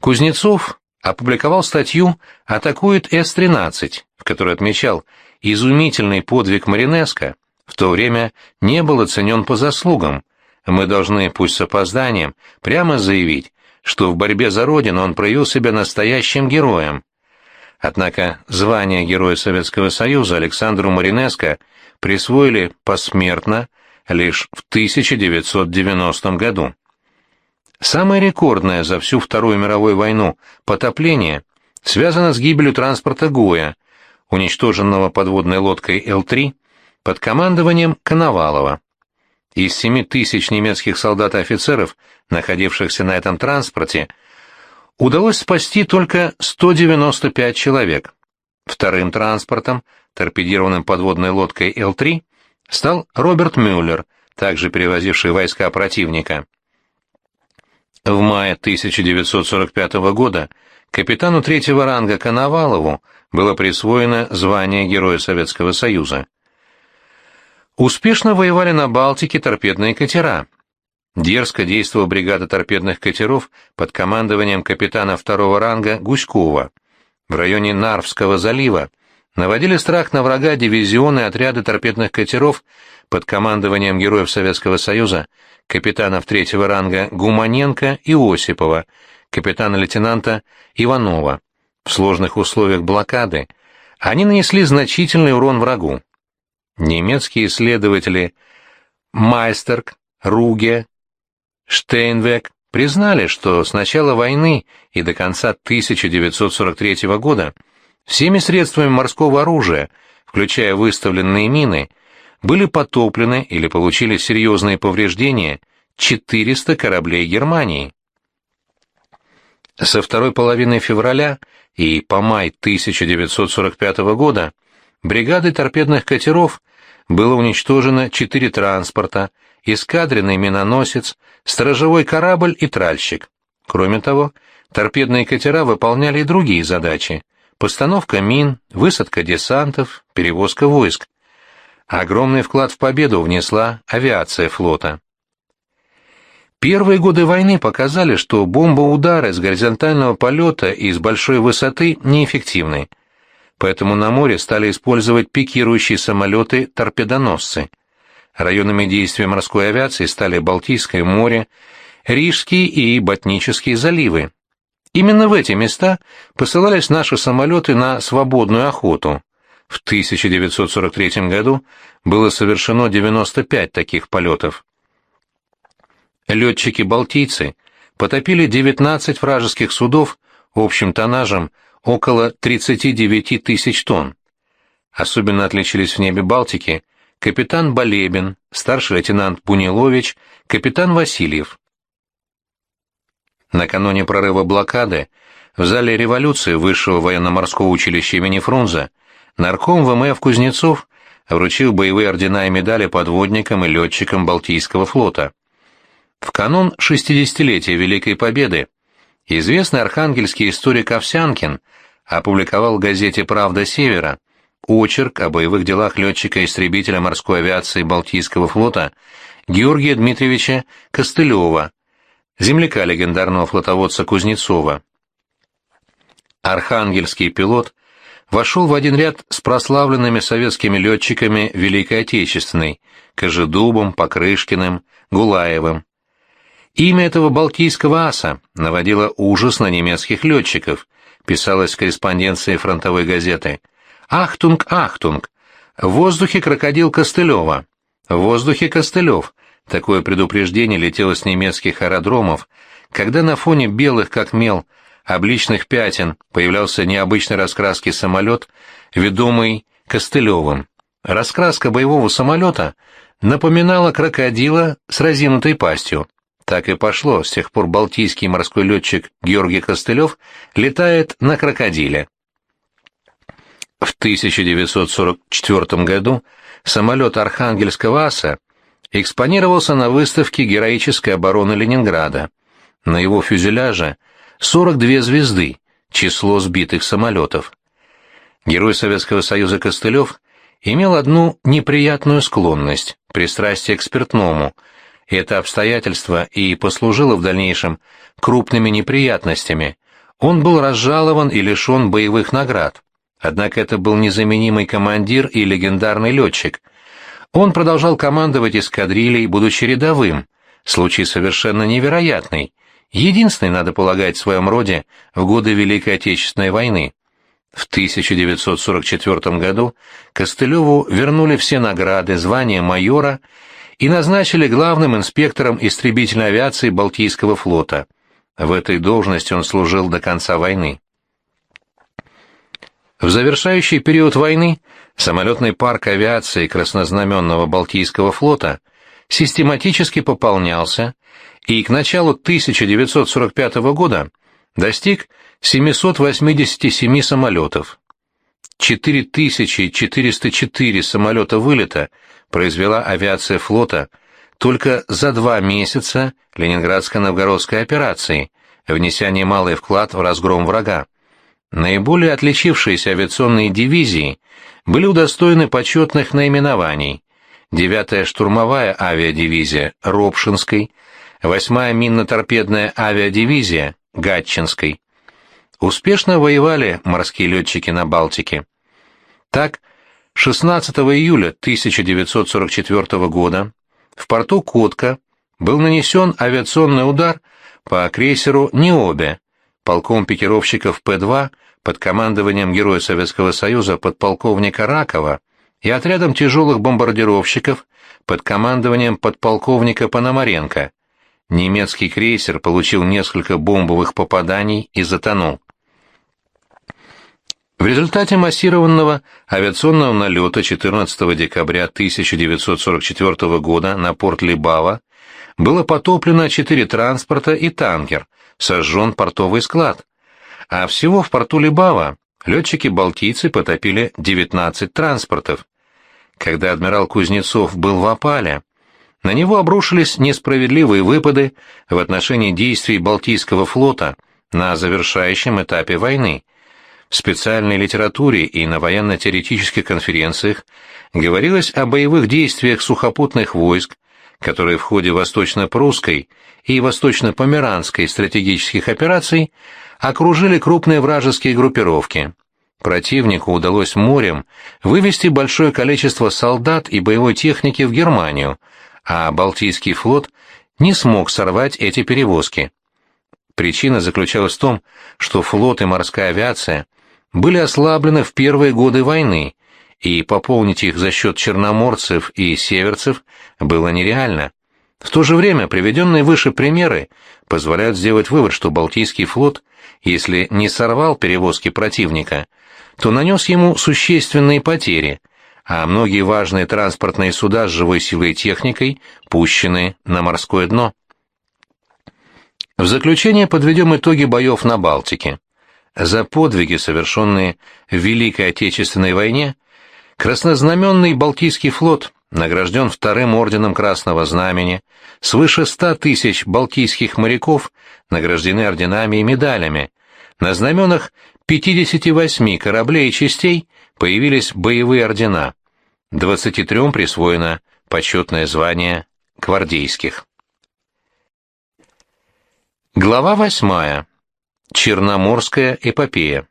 Кузнецов опубликовал статью «Атакует С-13», в которой отмечал, изумительный подвиг Маринеско в то время не был оценен по заслугам. Мы должны, пусть с опозданием, прямо заявить, что в борьбе за Родину он проявил себя настоящим героем. Однако звание Героя Советского Союза Александру Маринеско присвоили посмертно лишь в 1990 году. Самое рекордное за всю Вторую мировую войну потопление связано с гибелью транспорта «Гоя», уничтоженного подводной лодкой Л-3 под командованием Коновалова. Из 7 тысяч немецких солдат и офицеров, находившихся на этом транспорте, удалось спасти только 195 человек. Вторым транспортом, торпедированным подводной лодкой Л-3, стал Роберт Мюллер, также перевозивший войска противника. В мае 1945 года капитану третьего ранга Коновалову было присвоено звание Героя Советского Союза. Успешно воевали на Балтике торпедные катера. Дерзко действовала бригада торпедных катеров под командованием капитана второго ранга Гуськова. В районе Нарвского залива наводили страх на врага дивизионы отряды торпедных катеров под командованием Героев Советского Союза капитанов третьего ранга Гуманенко и Осипова, капитана-лейтенанта Иванова. В сложных условиях блокады они нанесли значительный урон врагу. Немецкие исследователи Майстерк, Руге, Штейнвек признали, что с начала войны и до конца 1943 года всеми средствами морского оружия, включая выставленные мины, были потоплены или получили серьезные повреждения 400 кораблей Германии. Со второй половины февраля и по май 1945 года бригадой торпедных катеров было уничтожено четыре транспорта, эскадренный миноносец, сторожевой корабль и тральщик. Кроме того, торпедные катера выполняли и другие задачи – постановка мин, высадка десантов, перевозка войск. Огромный вклад в победу внесла авиация флота. Первые годы войны показали, что бомбоудары с горизонтального полета и с большой высоты неэффективны. Поэтому на море стали использовать пикирующие самолеты-торпедоносцы. Районами действия морской авиации стали Балтийское море, Рижские и Ботнические заливы. Именно в эти места посылались наши самолеты на свободную охоту. В 1943 году было совершено 95 таких полетов. Летчики-балтийцы потопили 19 вражеских судов общим тоннажем около 39 тысяч тонн. Особенно отличились в небе Балтики капитан Балебин, старший лейтенант Бунилович, капитан Васильев. Накануне прорыва блокады в зале революции Высшего военно-морского училища имени Фрунзе Нарком ВМФ Кузнецов вручил боевые ордена и медали подводникам и летчикам Балтийского флота. В канун 60-летия Великой Победы известный архангельский историк Овсянкин опубликовал в газете «Правда Севера» очерк о боевых делах летчика-истребителя морской авиации Балтийского флота Георгия Дмитриевича Костылева, земляка легендарного флотоводца Кузнецова. Архангельский пилот вошел в один ряд с прославленными советскими летчиками Великой Отечественной Кожедубом, Покрышкиным, Гулаевым. Имя этого балтийского аса наводило ужас на немецких летчиков, писалось в корреспонденции фронтовой газеты. «Ахтунг, ахтунг! В воздухе крокодил Костылева! В воздухе Костылев!» Такое предупреждение летело с немецких аэродромов, когда на фоне белых, как мел, обличных пятен появлялся необычной раскраски самолет, ведомый Костылевым. Раскраска боевого самолета напоминала крокодила с разинутой пастью. Так и пошло, с тех пор балтийский морской летчик Георгий Костылев летает на крокодиле. В 1944 году самолет Архангельского аса экспонировался на выставке героической обороны Ленинграда. На его фюзеляже 42 звезды, число сбитых самолетов. Герой Советского Союза Костылев имел одну неприятную склонность, пристрастие к спиртному. Это обстоятельство и послужило в дальнейшем крупными неприятностями. Он был разжалован и лишен боевых наград. Однако это был незаменимый командир и легендарный летчик. Он продолжал командовать эскадрильей, будучи рядовым. Случай совершенно невероятный. Единственный, надо полагать, в своем роде в годы Великой Отечественной войны. В 1944 году Костылеву вернули все награды, звание майора и назначили главным инспектором истребительной авиации Балтийского флота. В этой должности он служил до конца войны. В завершающий период войны самолетный парк авиации Краснознаменного Балтийского флота систематически пополнялся и к началу 1945 года достиг 787 самолетов. 4404 самолета вылета произвела авиация флота только за два месяца Ленинградско-Новгородской операции, внеся немалый вклад в разгром врага. Наиболее отличившиеся авиационные дивизии были удостоены почетных наименований. 9-я штурмовая авиадивизия Ропшинской, 8-я минно-торпедная авиадивизия Гатчинской. Успешно воевали морские летчики на Балтике. Так, 16 июля 1944 года в порту Котка был нанесен авиационный удар по крейсеру «Необе», полком пикировщиков П-2 под командованием Героя Советского Союза подполковника Ракова и отрядом тяжелых бомбардировщиков под командованием подполковника Пономаренко. Немецкий крейсер получил несколько бомбовых попаданий и затонул. В результате массированного авиационного налета 14 декабря 1944 года на порт Либава было потоплено четыре транспорта и танкер, сожжен портовый склад. А всего в порту Либава летчики-балтийцы потопили 19 транспортов. Когда адмирал Кузнецов был в опале, на него обрушились несправедливые выпады в отношении действий Балтийского флота на завершающем этапе войны. В специальной литературе и на военно-теоретических конференциях говорилось о боевых действиях сухопутных войск, которые в ходе восточно-прусской и восточно-померанской стратегических операций окружили крупные вражеские группировки. Противнику удалось морем вывести большое количество солдат и боевой техники в Германию, а Балтийский флот не смог сорвать эти перевозки. Причина заключалась в том, что флот и морская авиация были ослаблены в первые годы войны, и пополнить их за счет черноморцев и северцев было нереально. В то же время приведенные выше примеры позволяют сделать вывод, что Балтийский флот, если не сорвал перевозки противника, то нанес ему существенные потери, а многие важные транспортные суда с живой силой и техникой пущены на морское дно. В заключение подведем итоги боев на Балтике. За подвиги, совершенные в Великой Отечественной войне, Краснознаменный Балтийский флот награжден вторым орденом Красного Знамени, свыше ста тысяч балтийских моряков награждены орденами и медалями, на знаменах 58 кораблей и частей появились боевые ордена, 23 присвоено почетное звание гвардейских. Глава 8. Черноморская эпопея.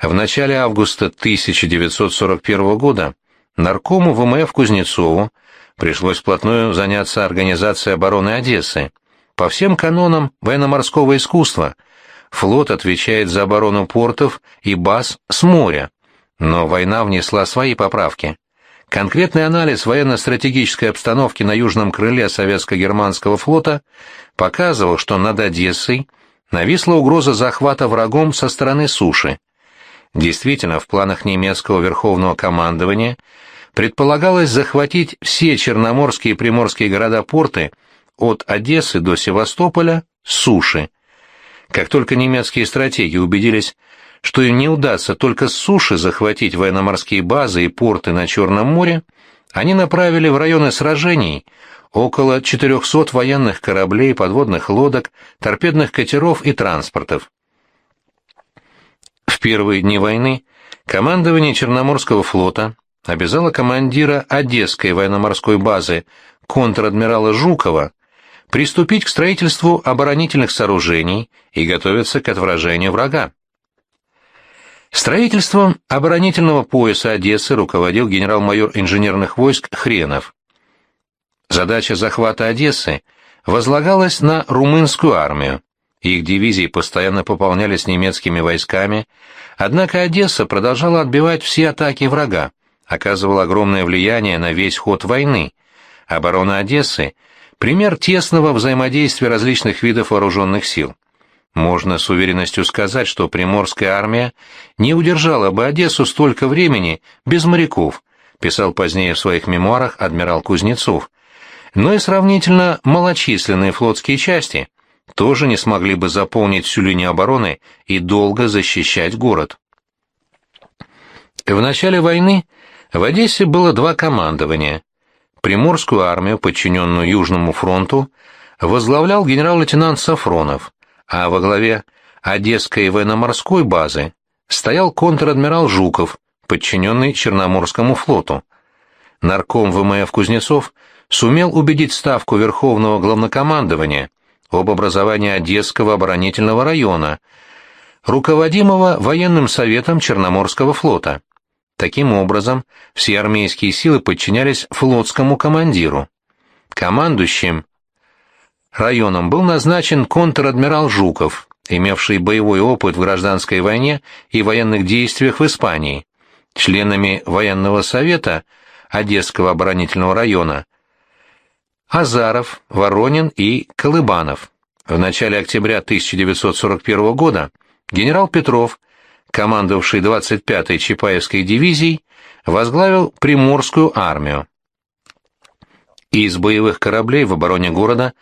В начале августа 1941 года наркому ВМФ Кузнецову пришлось вплотную заняться организацией обороны Одессы. По всем канонам военно-морского искусства флот отвечает за оборону портов и баз с моря, но война внесла свои поправки. Конкретный анализ военно-стратегической обстановки на южном крыле советско-германского флота показывал, что над Одессой нависла угроза захвата врагом со стороны суши. Действительно, в планах немецкого верховного командования предполагалось захватить все черноморские и приморские города-порты от Одессы до Севастополя с суши. Как только немецкие стратеги убедились, что им не удастся только с суши захватить военно-морские базы и порты на Черном море, они направили в районы сражений около 400 военных кораблей, подводных лодок, торпедных катеров и транспортов. В первые дни войны командование Черноморского флота обязало командира Одесской военно-морской базы контр-адмирала Жукова приступить к строительству оборонительных сооружений и готовиться к отвражению врага. Строительством оборонительного пояса Одессы руководил генерал-майор инженерных войск Хренов. Задача захвата Одессы возлагалась на румынскую армию. Их дивизии постоянно пополнялись немецкими войсками, однако Одесса продолжала отбивать все атаки врага, оказывала огромное влияние на весь ход войны. Оборона Одессы – пример тесного взаимодействия различных видов вооруженных сил. Можно с уверенностью сказать, что Приморская армия не удержала бы Одессу столько времени без моряков, писал позднее в своих мемуарах адмирал Кузнецов, но и сравнительно малочисленные флотские части тоже не смогли бы заполнить всю линию обороны и долго защищать город. В начале войны в Одессе было два командования. Приморскую армию, подчиненную Южному фронту, возглавлял генерал-лейтенант Сафронов, а во главе Одесской военно-морской базы стоял контр-адмирал Жуков, подчиненный Черноморскому флоту. Нарком ВМФ Кузнецов сумел убедить Ставку Верховного Главнокомандования об образовании Одесского оборонительного района, руководимого военным советом Черноморского флота. Таким образом, все армейские силы подчинялись флотскому командиру. Командующим районом был назначен контр-адмирал Жуков, имевший боевой опыт в гражданской войне и военных действиях в Испании. Членами военного совета Одесского оборонительного района Азаров, Воронин и Колыбанов. В начале октября 1941 года генерал Петров, командовавший 25-й Чапаевской дивизией, возглавил Приморскую армию. Из боевых кораблей в обороне города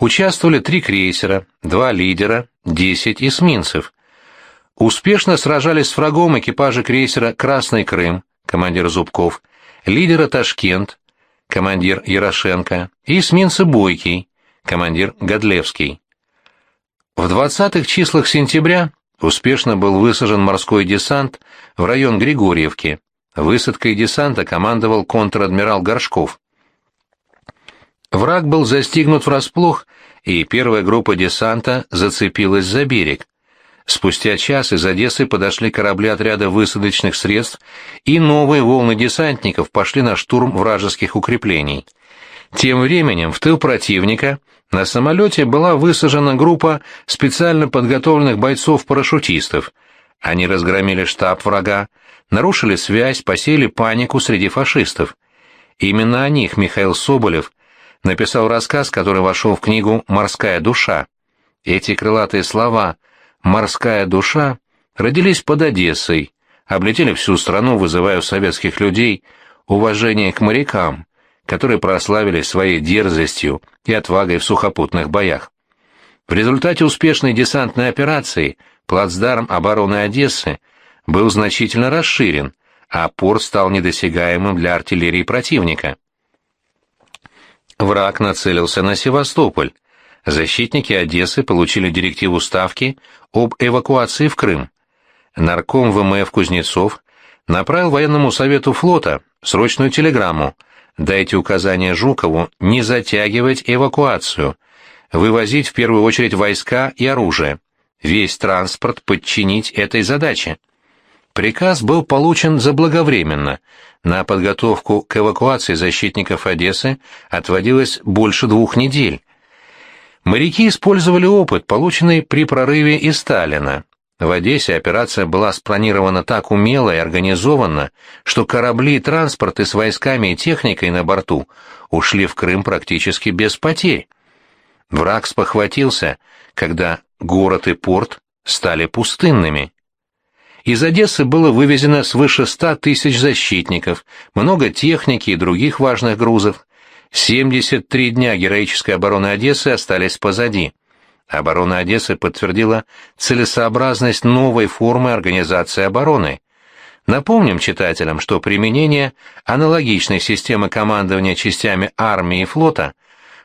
участвовали три крейсера, два лидера, десять эсминцев. Успешно сражались с врагом экипажи крейсера «Красный Крым», командир Зубков, лидера «Ташкент», командир Ярошенко, и эсминца «Бойкий», командир Годлевский. В 20-х числах сентября успешно был высажен морской десант в район Григорьевки. Высадкой десанта командовал контр-адмирал Горшков. Враг был застигнут врасплох, и первая группа десанта зацепилась за берег. Спустя час из Одессы подошли корабли отряда высадочных средств, и новые волны десантников пошли на штурм вражеских укреплений. Тем временем в тыл противника на самолете была высажена группа специально подготовленных бойцов-парашютистов. Они разгромили штаб врага, нарушили связь, посеяли панику среди фашистов. Именно о них Михаил Соболев написал рассказ, который вошел в книгу «Морская душа». Эти крылатые слова «морская душа» родились под Одессой, облетели всю страну, вызывая у советских людей уважение к морякам, которые прославились своей дерзостью и отвагой в сухопутных боях. В результате успешной десантной операции плацдарм обороны Одессы был значительно расширен, а порт стал недосягаемым для артиллерии противника. Враг нацелился на Севастополь. Защитники Одессы получили директиву Ставки об эвакуации в Крым. Нарком ВМФ Кузнецов направил военному совету флота срочную телеграмму «Дайте указание Жукову не затягивать эвакуацию, вывозить в первую очередь войска и оружие, весь транспорт подчинить этой задаче». Приказ был получен заблаговременно. На подготовку к эвакуации защитников Одессы отводилось больше двух недель. Моряки использовали опыт, полученный при прорыве из Сталина. В Одессе операция была спланирована так умело и организованно, что корабли и транспорты с войсками и техникой на борту ушли в Крым практически без потерь. Враг спохватился, когда город и порт стали пустынными. Из Одессы было вывезено свыше ста тысяч защитников, много техники и других важных грузов. 73 дня героической обороны Одессы остались позади. Оборона Одессы подтвердила целесообразность новой формы организации обороны. Напомним читателям, что применение аналогичной системы командования частями армии и флота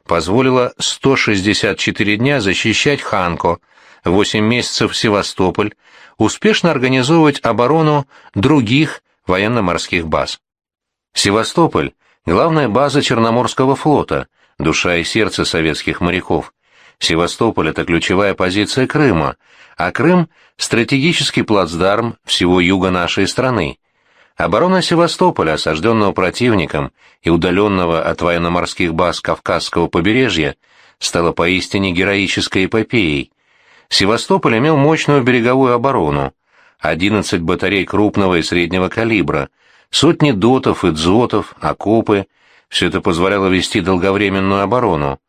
позволило 164 дня защищать Ханко, 8 месяцев Севастополь, успешно организовывать оборону других военно-морских баз. Севастополь – главная база Черноморского флота, душа и сердце советских моряков. Севастополь – это ключевая позиция Крыма, а Крым – стратегический плацдарм всего юга нашей страны. Оборона Севастополя, осажденного противником и удаленного от военно-морских баз Кавказского побережья, стала поистине героической эпопеей. Севастополь имел мощную береговую оборону, 11 батарей крупного и среднего калибра, сотни дотов и дзотов, окопы – все это позволяло вести долговременную оборону.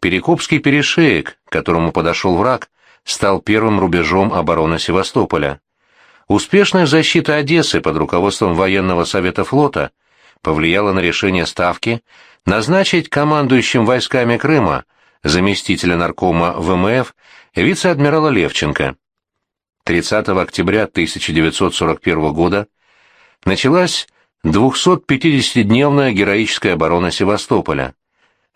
Перекопский перешеек, к которому подошел враг, стал первым рубежом обороны Севастополя. Успешная защита Одессы под руководством военного совета флота повлияла на решение Ставки назначить командующим войсками Крыма заместителя наркома ВМФ вице-адмирала Левченко. 30 октября 1941 года началась 250-дневная героическая оборона Севастополя.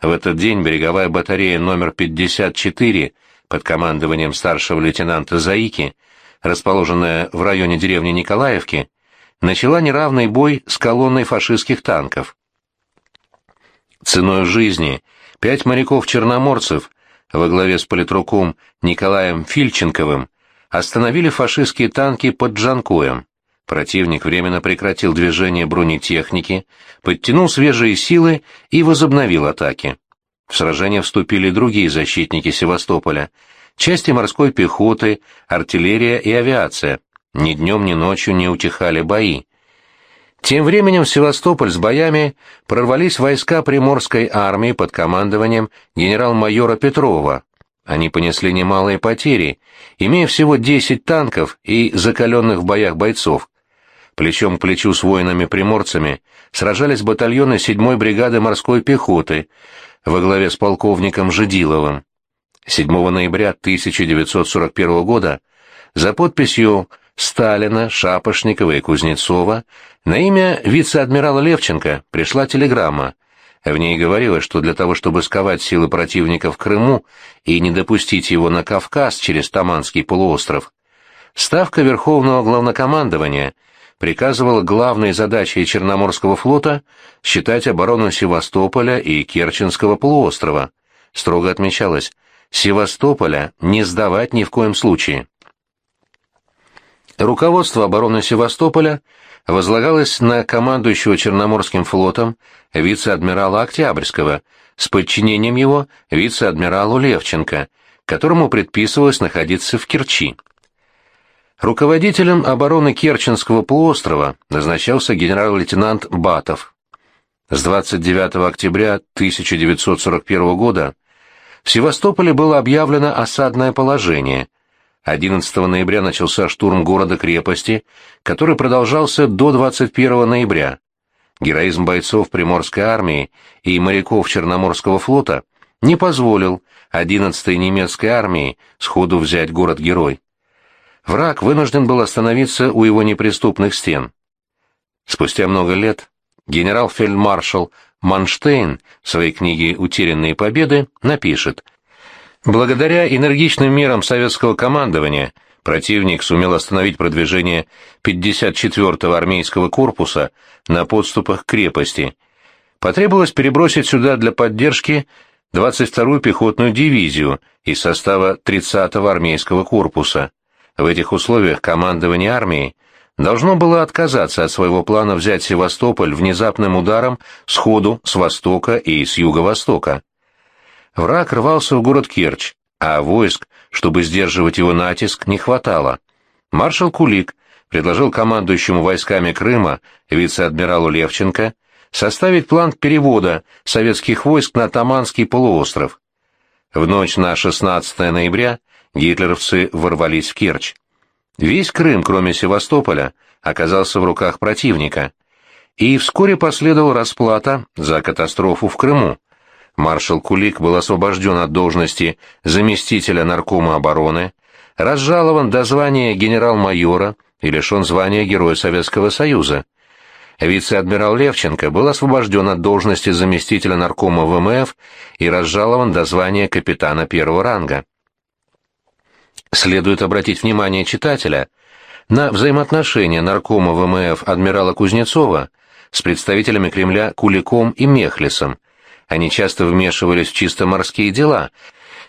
В этот день береговая батарея номер 54 под командованием старшего лейтенанта Заики, расположенная в районе деревни Николаевки, начала неравный бой с колонной фашистских танков. Ценой жизни пять моряков-черноморцев во главе с политруком Николаем Фильченковым остановили фашистские танки под Джанкоем. Противник временно прекратил движение бронетехники, подтянул свежие силы и возобновил атаки. В сражение вступили другие защитники Севастополя, части морской пехоты, артиллерия и авиация. Ни днем, ни ночью не утихали бои. Тем временем в Севастополь с боями прорвались войска Приморской армии под командованием генерал-майора Петрова. Они понесли немалые потери, имея всего 10 танков и закаленных в боях бойцов. Плечом к плечу с воинами-приморцами сражались батальоны 7-й бригады морской пехоты во главе с полковником Жидиловым. 7 ноября 1941 года за подписью Сталина, Шапошникова и Кузнецова на имя вице-адмирала Левченко пришла телеграмма. В ней говорилось, что для того, чтобы сковать силы противника в Крыму и не допустить его на Кавказ через Таманский полуостров, Ставка Верховного Главнокомандования приказывала главной задачей Черноморского флота считать оборону Севастополя и Керченского полуострова. Строго отмечалось, Севастополя не сдавать ни в коем случае. Руководство обороны Севастополя возлагалось на командующего Черноморским флотом вице-адмирала Октябрьского с подчинением его вице-адмиралу Левченко, которому предписывалось находиться в Керчи. Руководителем обороны Керченского полуострова назначался генерал-лейтенант Батов. С 29 октября 1941 года в Севастополе было объявлено осадное положение. 11 ноября начался штурм города-крепости, который продолжался до 21 ноября. Героизм бойцов Приморской армии и моряков Черноморского флота не позволил 11-й немецкой армии сходу взять город-герой враг вынужден был остановиться у его неприступных стен. Спустя много лет генерал-фельдмаршал Манштейн в своей книге «Утерянные победы» напишет «Благодаря энергичным мерам советского командования противник сумел остановить продвижение 54-го армейского корпуса на подступах к крепости. Потребовалось перебросить сюда для поддержки 22-ю пехотную дивизию из состава 30-го армейского корпуса. В этих условиях командование армией должно было отказаться от своего плана взять Севастополь внезапным ударом сходу с востока и с юго-востока. Враг рвался в город Керчь, а войск, чтобы сдерживать его натиск, не хватало. Маршал Кулик предложил командующему войсками Крыма, вице-адмиралу Левченко, составить план перевода советских войск на Таманский полуостров. В ночь на 16 ноября гитлеровцы ворвались в Керчь. Весь Крым, кроме Севастополя, оказался в руках противника. И вскоре последовала расплата за катастрофу в Крыму. Маршал Кулик был освобожден от должности заместителя наркома обороны, разжалован до звания генерал-майора и лишен звания Героя Советского Союза. Вице-адмирал Левченко был освобожден от должности заместителя наркома ВМФ и разжалован до звания капитана первого ранга. Следует обратить внимание читателя на взаимоотношения наркома ВМФ адмирала Кузнецова с представителями Кремля Куликом и Мехлисом. Они часто вмешивались в чисто морские дела,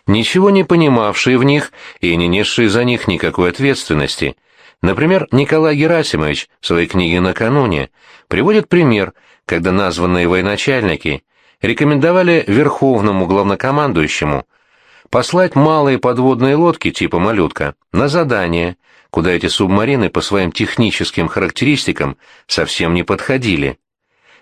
ничего не понимавшие в них и не несшие за них никакой ответственности. Например, Николай Герасимович в своей книге «Накануне» приводит пример, когда названные военачальники рекомендовали верховному главнокомандующему послать малые подводные лодки типа «Малютка» на задание, куда эти субмарины по своим техническим характеристикам совсем не подходили.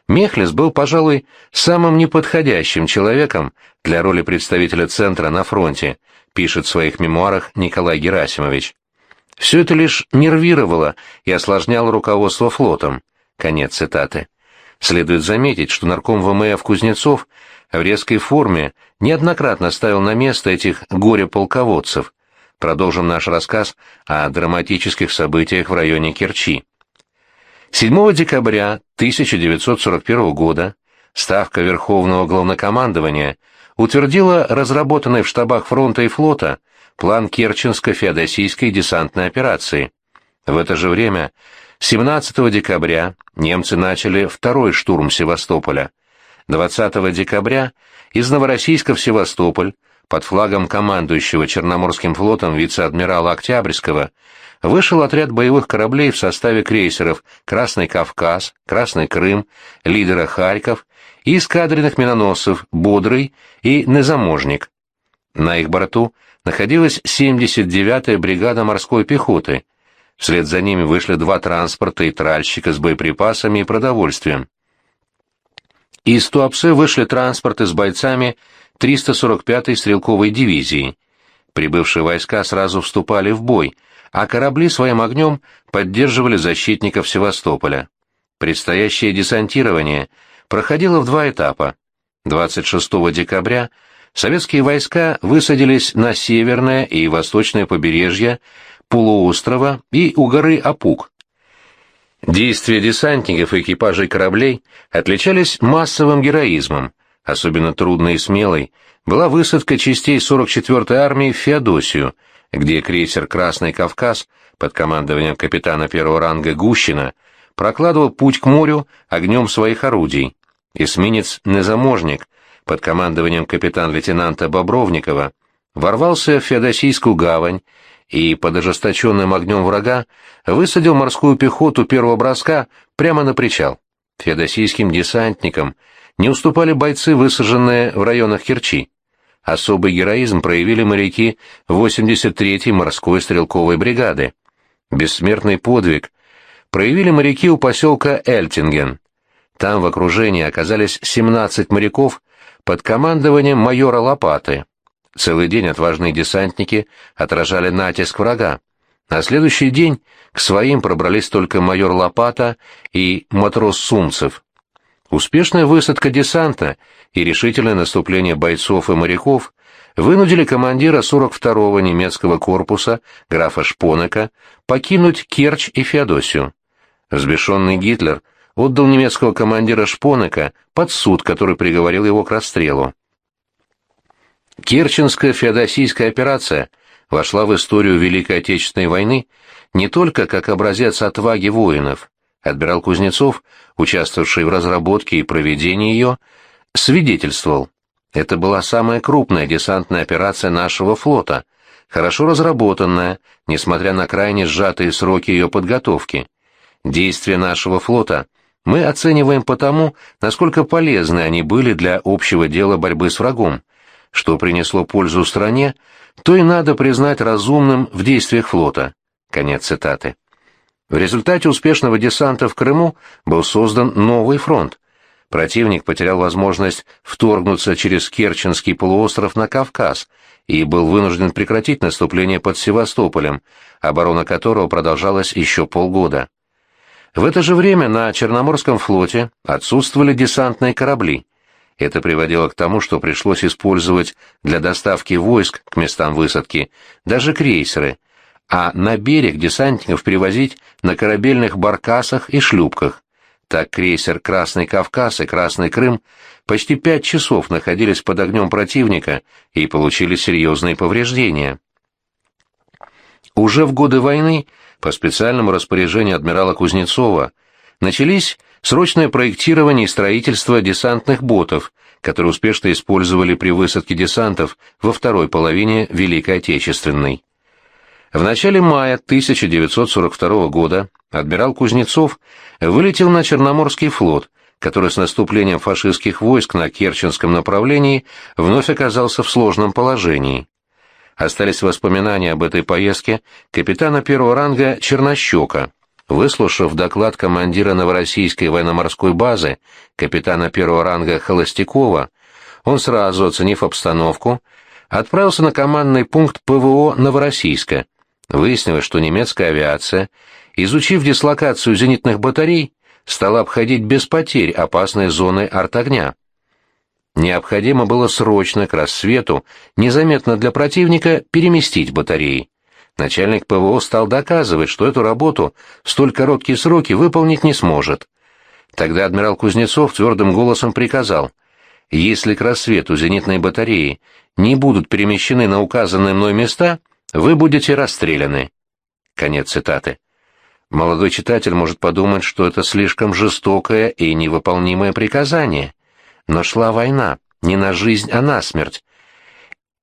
Мехлис был, пожалуй, самым неподходящим человеком для роли представителя Центра на фронте, пишет в своих мемуарах Николай Герасимович. Все это лишь нервировало и осложняло руководство флотом. Конец цитаты. Следует заметить, что нарком ВМФ Кузнецов в резкой форме неоднократно ставил на место этих горе-полководцев. Продолжим наш рассказ о драматических событиях в районе Керчи. 7 декабря 1941 года Ставка Верховного Главнокомандования утвердила разработанный в штабах фронта и флота план Керченско-Феодосийской десантной операции. В это же время, 17 декабря, немцы начали второй штурм Севастополя. 20 декабря из Новороссийска в Севастополь под флагом командующего Черноморским флотом вице-адмирала Октябрьского вышел отряд боевых кораблей в составе крейсеров «Красный Кавказ», «Красный Крым», «Лидера Харьков» и эскадренных миноносцев «Бодрый» и «Незаможник». На их борту находилась 79-я бригада морской пехоты. Вслед за ними вышли два транспорта и тральщика с боеприпасами и продовольствием. Из Туапсе вышли транспорты с бойцами 345-й стрелковой дивизии. Прибывшие войска сразу вступали в бой, а корабли своим огнем поддерживали защитников Севастополя. Предстоящее десантирование проходило в два этапа. 26 декабря советские войска высадились на северное и восточное побережье полуострова и у горы Апук. Действия десантников и экипажей кораблей отличались массовым героизмом, особенно трудной и смелой была высадка частей 44-й армии в Феодосию, где крейсер «Красный Кавказ» под командованием капитана первого ранга Гущина прокладывал путь к морю огнем своих орудий. Эсминец «Незаможник» под командованием капитан-лейтенанта Бобровникова ворвался в Феодосийскую гавань и под ожесточенным огнем врага высадил морскую пехоту первого броска прямо на причал. Феодосийским десантникам не уступали бойцы, высаженные в районах Керчи. Особый героизм проявили моряки 83-й морской стрелковой бригады. Бессмертный подвиг проявили моряки у поселка Эльтинген. Там в окружении оказались 17 моряков под командованием майора Лопаты. Целый день отважные десантники отражали натиск врага. На следующий день к своим пробрались только майор Лопата и матрос Сумцев. Успешная высадка десанта и решительное наступление бойцов и моряков вынудили командира 42-го немецкого корпуса, графа Шпонека, покинуть Керчь и Феодосию. Взбешенный Гитлер отдал немецкого командира Шпонека под суд, который приговорил его к расстрелу. Керченская феодосийская операция вошла в историю Великой Отечественной войны не только как образец отваги воинов. Адмирал Кузнецов, участвовавший в разработке и проведении ее, свидетельствовал. Это была самая крупная десантная операция нашего флота, хорошо разработанная, несмотря на крайне сжатые сроки ее подготовки. Действия нашего флота мы оцениваем по тому, насколько полезны они были для общего дела борьбы с врагом, что принесло пользу стране, то и надо признать разумным в действиях флота. Конец цитаты. В результате успешного десанта в Крыму был создан новый фронт. Противник потерял возможность вторгнуться через Керченский полуостров на Кавказ и был вынужден прекратить наступление под Севастополем, оборона которого продолжалась еще полгода. В это же время на Черноморском флоте отсутствовали десантные корабли. Это приводило к тому, что пришлось использовать для доставки войск к местам высадки даже крейсеры, а на берег десантников перевозить на корабельных баркасах и шлюпках. Так крейсер «Красный Кавказ» и «Красный Крым» почти пять часов находились под огнем противника и получили серьезные повреждения. Уже в годы войны, по специальному распоряжению адмирала Кузнецова, начались срочное проектирование и строительство десантных ботов, которые успешно использовали при высадке десантов во второй половине Великой Отечественной. В начале мая 1942 года адмирал Кузнецов вылетел на Черноморский флот, который с наступлением фашистских войск на Керченском направлении вновь оказался в сложном положении. Остались воспоминания об этой поездке капитана первого ранга Чернощека. Выслушав доклад командира Новороссийской военно-морской базы, капитана первого ранга Холостякова, он сразу, оценив обстановку, отправился на командный пункт ПВО Новороссийска, Выяснилось, что немецкая авиация, изучив дислокацию зенитных батарей, стала обходить без потерь опасные зоны артогня. Необходимо было срочно, к рассвету, незаметно для противника, переместить батареи. Начальник ПВО стал доказывать, что эту работу в столь короткие сроки выполнить не сможет. Тогда адмирал Кузнецов твердым голосом приказал, если к рассвету зенитные батареи не будут перемещены на указанные мной места — вы будете расстреляны. Конец цитаты. Молодой читатель может подумать, что это слишком жестокое и невыполнимое приказание. Но шла война, не на жизнь, а на смерть.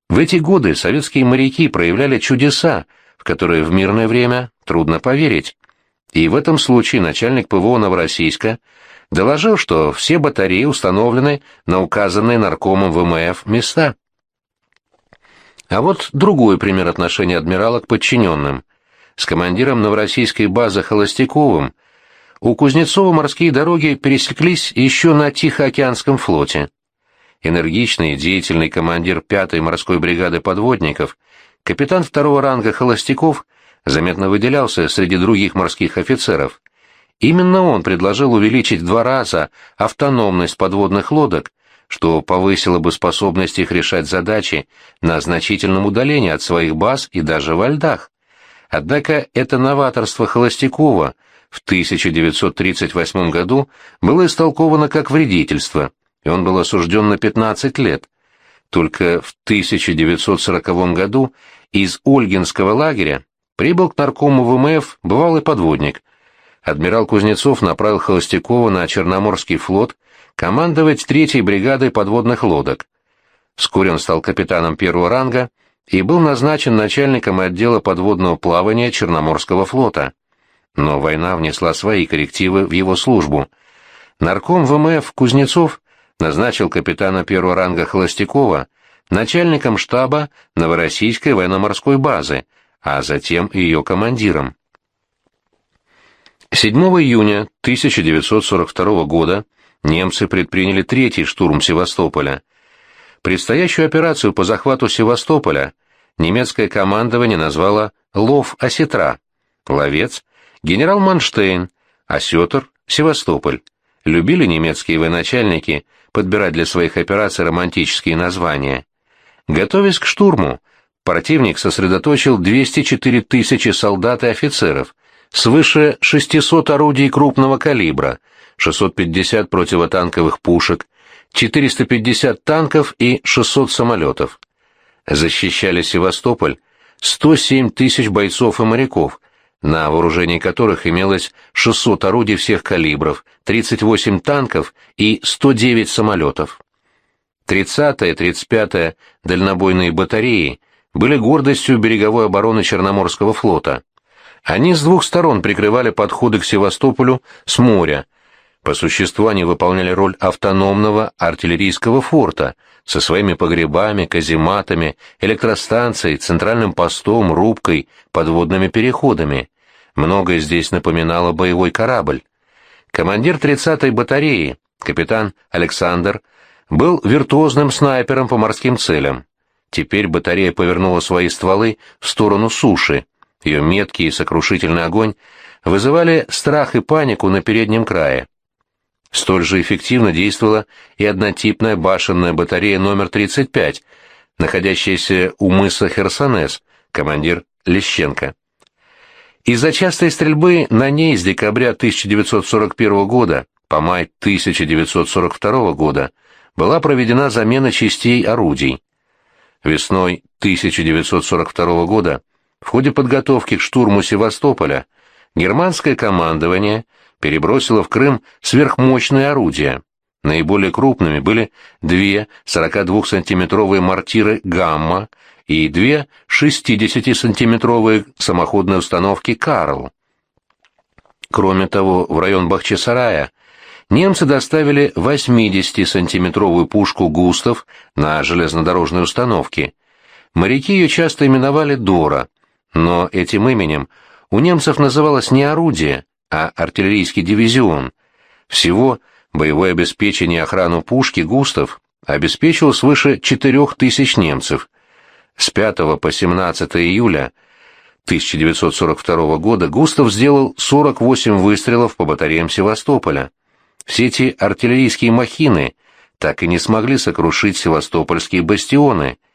В эти годы советские моряки проявляли чудеса, в которые в мирное время трудно поверить. И в этом случае начальник ПВО Новороссийска доложил, что все батареи установлены на указанные наркомом ВМФ места. А вот другой пример отношения адмирала к подчиненным. С командиром новороссийской базы Холостяковым у Кузнецова морские дороги пересеклись еще на Тихоокеанском флоте. Энергичный и деятельный командир 5-й морской бригады подводников, капитан второго ранга Холостяков, заметно выделялся среди других морских офицеров. Именно он предложил увеличить в два раза автономность подводных лодок что повысило бы способность их решать задачи на значительном удалении от своих баз и даже во льдах. Однако это новаторство Холостякова в 1938 году было истолковано как вредительство, и он был осужден на 15 лет. Только в 1940 году из Ольгинского лагеря прибыл к наркому ВМФ бывалый подводник. Адмирал Кузнецов направил Холостякова на Черноморский флот командовать третьей бригадой подводных лодок. Вскоре он стал капитаном первого ранга и был назначен начальником отдела подводного плавания Черноморского флота. Но война внесла свои коррективы в его службу. Нарком ВМФ Кузнецов назначил капитана первого ранга Холостякова начальником штаба Новороссийской военно-морской базы, а затем ее командиром. 7 июня 1942 года немцы предприняли третий штурм Севастополя. Предстоящую операцию по захвату Севастополя немецкое командование назвало «Лов Осетра», «Ловец» — генерал Манштейн, «Осетр» — Севастополь. Любили немецкие военачальники подбирать для своих операций романтические названия. Готовясь к штурму, противник сосредоточил 204 тысячи солдат и офицеров, свыше 600 орудий крупного калибра — 650 противотанковых пушек, 450 танков и 600 самолетов. Защищали Севастополь 107 тысяч бойцов и моряков, на вооружении которых имелось 600 орудий всех калибров, 38 танков и 109 самолетов. 30-я и 35-я дальнобойные батареи были гордостью береговой обороны Черноморского флота. Они с двух сторон прикрывали подходы к Севастополю с моря, по существу они выполняли роль автономного артиллерийского форта со своими погребами, казематами, электростанцией, центральным постом, рубкой, подводными переходами. Многое здесь напоминало боевой корабль. Командир 30-й батареи, Капитан Александр был виртуозным снайпером по морским целям. Теперь батарея повернула свои стволы в сторону суши. Ее меткий и сокрушительный огонь вызывали страх и панику на переднем крае. Столь же эффективно действовала и однотипная башенная батарея номер 35, находящаяся у мыса Херсонес, командир Лещенко. Из-за частой стрельбы на ней с декабря 1941 года по май 1942 года была проведена замена частей орудий. Весной 1942 года в ходе подготовки к штурму Севастополя германское командование перебросило в Крым сверхмощные орудия. Наиболее крупными были две 42-сантиметровые мортиры «Гамма» и две 60-сантиметровые самоходные установки «Карл». Кроме того, в район Бахчисарая немцы доставили 80-сантиметровую пушку «Густав» на железнодорожной установке. Моряки ее часто именовали «Дора», но этим именем у немцев называлось не орудие, а артиллерийский дивизион. Всего боевое обеспечение и охрану пушки «Густав» обеспечил свыше 4000 немцев. С 5 по 17 июля 1942 года Густав сделал 48 выстрелов по батареям Севастополя. Все эти артиллерийские махины так и не смогли сокрушить севастопольские бастионы –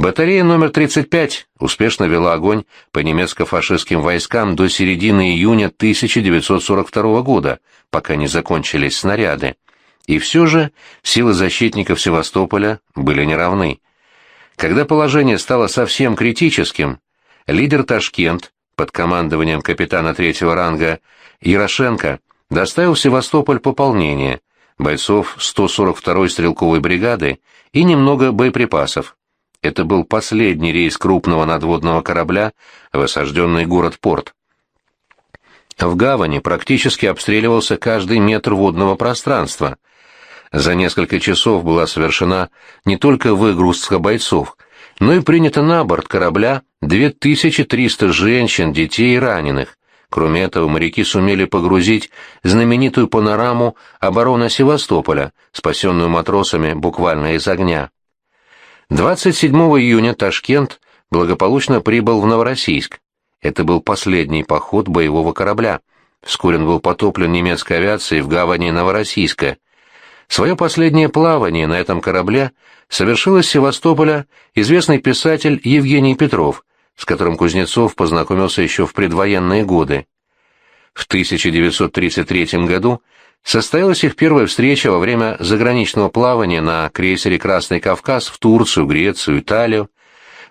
Батарея номер 35 успешно вела огонь по немецко-фашистским войскам до середины июня 1942 года, пока не закончились снаряды. И все же силы защитников Севастополя были неравны. Когда положение стало совсем критическим, лидер Ташкент под командованием капитана третьего ранга Ярошенко доставил в Севастополь пополнение, бойцов 142-й стрелковой бригады и немного боеприпасов. Это был последний рейс крупного надводного корабля в осажденный город-порт. В гавани практически обстреливался каждый метр водного пространства. За несколько часов была совершена не только выгрузка бойцов, но и принято на борт корабля 2300 женщин, детей и раненых. Кроме этого, моряки сумели погрузить знаменитую панораму обороны Севастополя, спасенную матросами буквально из огня. 27 июня Ташкент благополучно прибыл в Новороссийск. Это был последний поход боевого корабля. Вскоре он был потоплен немецкой авиацией в гавани Новороссийска. Свое последнее плавание на этом корабле совершил из Севастополя известный писатель Евгений Петров, с которым Кузнецов познакомился еще в предвоенные годы. В 1933 году состоялась их первая встреча во время заграничного плавания на крейсере «Красный Кавказ» в Турцию, Грецию, Италию.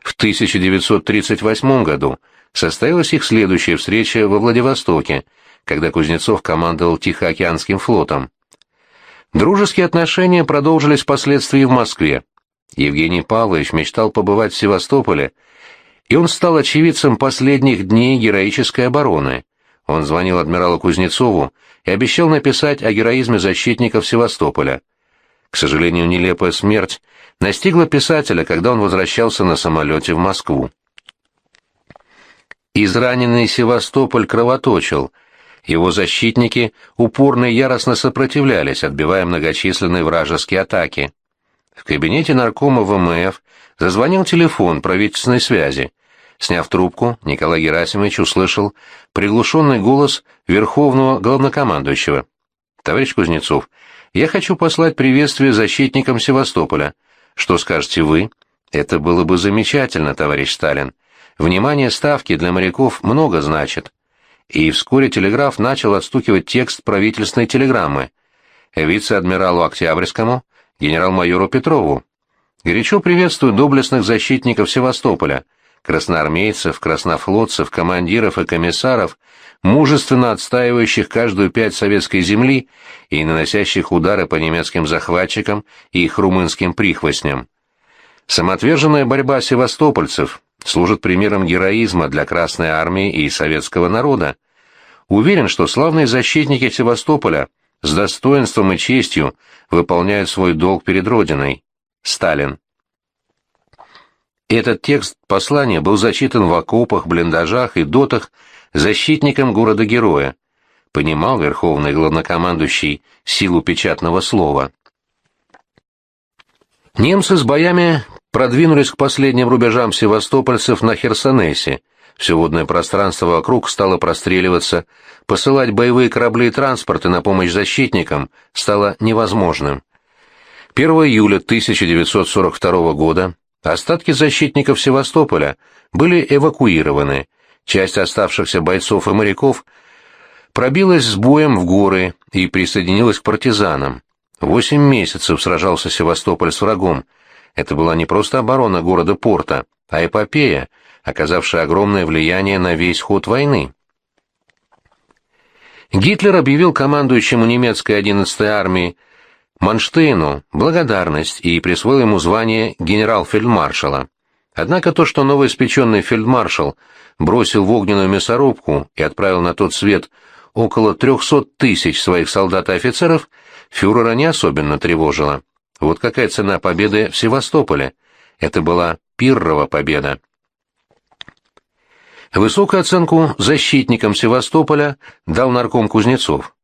В 1938 году состоялась их следующая встреча во Владивостоке, когда Кузнецов командовал Тихоокеанским флотом. Дружеские отношения продолжились впоследствии в Москве. Евгений Павлович мечтал побывать в Севастополе, и он стал очевидцем последних дней героической обороны. Он звонил адмиралу Кузнецову и обещал написать о героизме защитников Севастополя. К сожалению, нелепая смерть настигла писателя, когда он возвращался на самолете в Москву. Израненный Севастополь кровоточил. Его защитники упорно и яростно сопротивлялись, отбивая многочисленные вражеские атаки. В кабинете наркома ВМФ зазвонил телефон правительственной связи. Сняв трубку, Николай Герасимович услышал приглушенный голос верховного главнокомандующего. «Товарищ Кузнецов, я хочу послать приветствие защитникам Севастополя. Что скажете вы?» «Это было бы замечательно, товарищ Сталин. Внимание ставки для моряков много значит». И вскоре телеграф начал отстукивать текст правительственной телеграммы. Вице-адмиралу Октябрьскому, генерал-майору Петрову. «Горячо приветствую доблестных защитников Севастополя» красноармейцев, краснофлотцев, командиров и комиссаров, мужественно отстаивающих каждую пять советской земли и наносящих удары по немецким захватчикам и их румынским прихвостням. Самоотверженная борьба севастопольцев служит примером героизма для Красной Армии и советского народа. Уверен, что славные защитники Севастополя с достоинством и честью выполняют свой долг перед Родиной. Сталин. Этот текст послания был зачитан в окопах, блиндажах и дотах защитникам города-героя. понимал верховный главнокомандующий силу печатного слова. Немцы с боями продвинулись к последним рубежам севастопольцев на Херсонесе. Все водное пространство вокруг стало простреливаться, посылать боевые корабли и транспорты на помощь защитникам стало невозможным. 1 июля 1942 года остатки защитников Севастополя были эвакуированы, часть оставшихся бойцов и моряков пробилась с боем в горы и присоединилась к партизанам. Восемь месяцев сражался Севастополь с врагом. Это была не просто оборона города-порта, а эпопея, оказавшая огромное влияние на весь ход войны. Гитлер объявил командующему немецкой 11-й армии Манштейну благодарность и присвоил ему звание генерал-фельдмаршала. Однако то, что новоиспеченный фельдмаршал бросил в огненную мясорубку и отправил на тот свет около 300 тысяч своих солдат и офицеров, фюрера не особенно тревожило. Вот какая цена победы в Севастополе. Это была пиррова победа. Высокую оценку защитникам Севастополя дал нарком Кузнецов.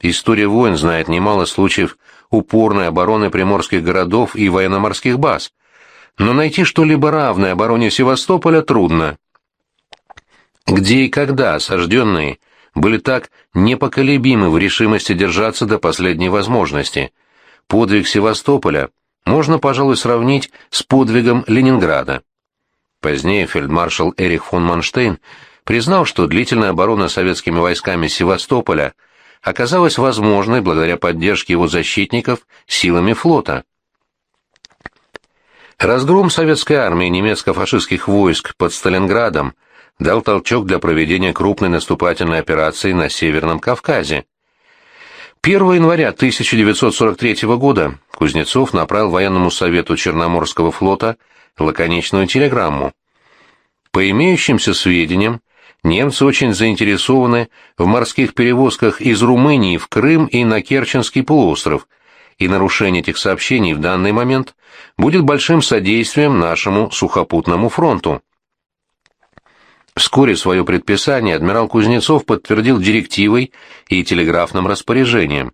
История войн знает немало случаев упорной обороны приморских городов и военно-морских баз, но найти что-либо равное обороне Севастополя трудно. Где и когда осажденные были так непоколебимы в решимости держаться до последней возможности. Подвиг Севастополя можно, пожалуй, сравнить с подвигом Ленинграда. Позднее фельдмаршал Эрих фон Манштейн признал, что длительная оборона советскими войсками Севастополя оказалась возможной благодаря поддержке его защитников силами флота. Разгром советской армии немецко-фашистских войск под Сталинградом дал толчок для проведения крупной наступательной операции на Северном Кавказе. 1 января 1943 года Кузнецов направил военному совету Черноморского флота лаконичную телеграмму. По имеющимся сведениям, немцы очень заинтересованы в морских перевозках из Румынии в Крым и на Керченский полуостров, и нарушение этих сообщений в данный момент будет большим содействием нашему сухопутному фронту. Вскоре свое предписание адмирал Кузнецов подтвердил директивой и телеграфным распоряжением.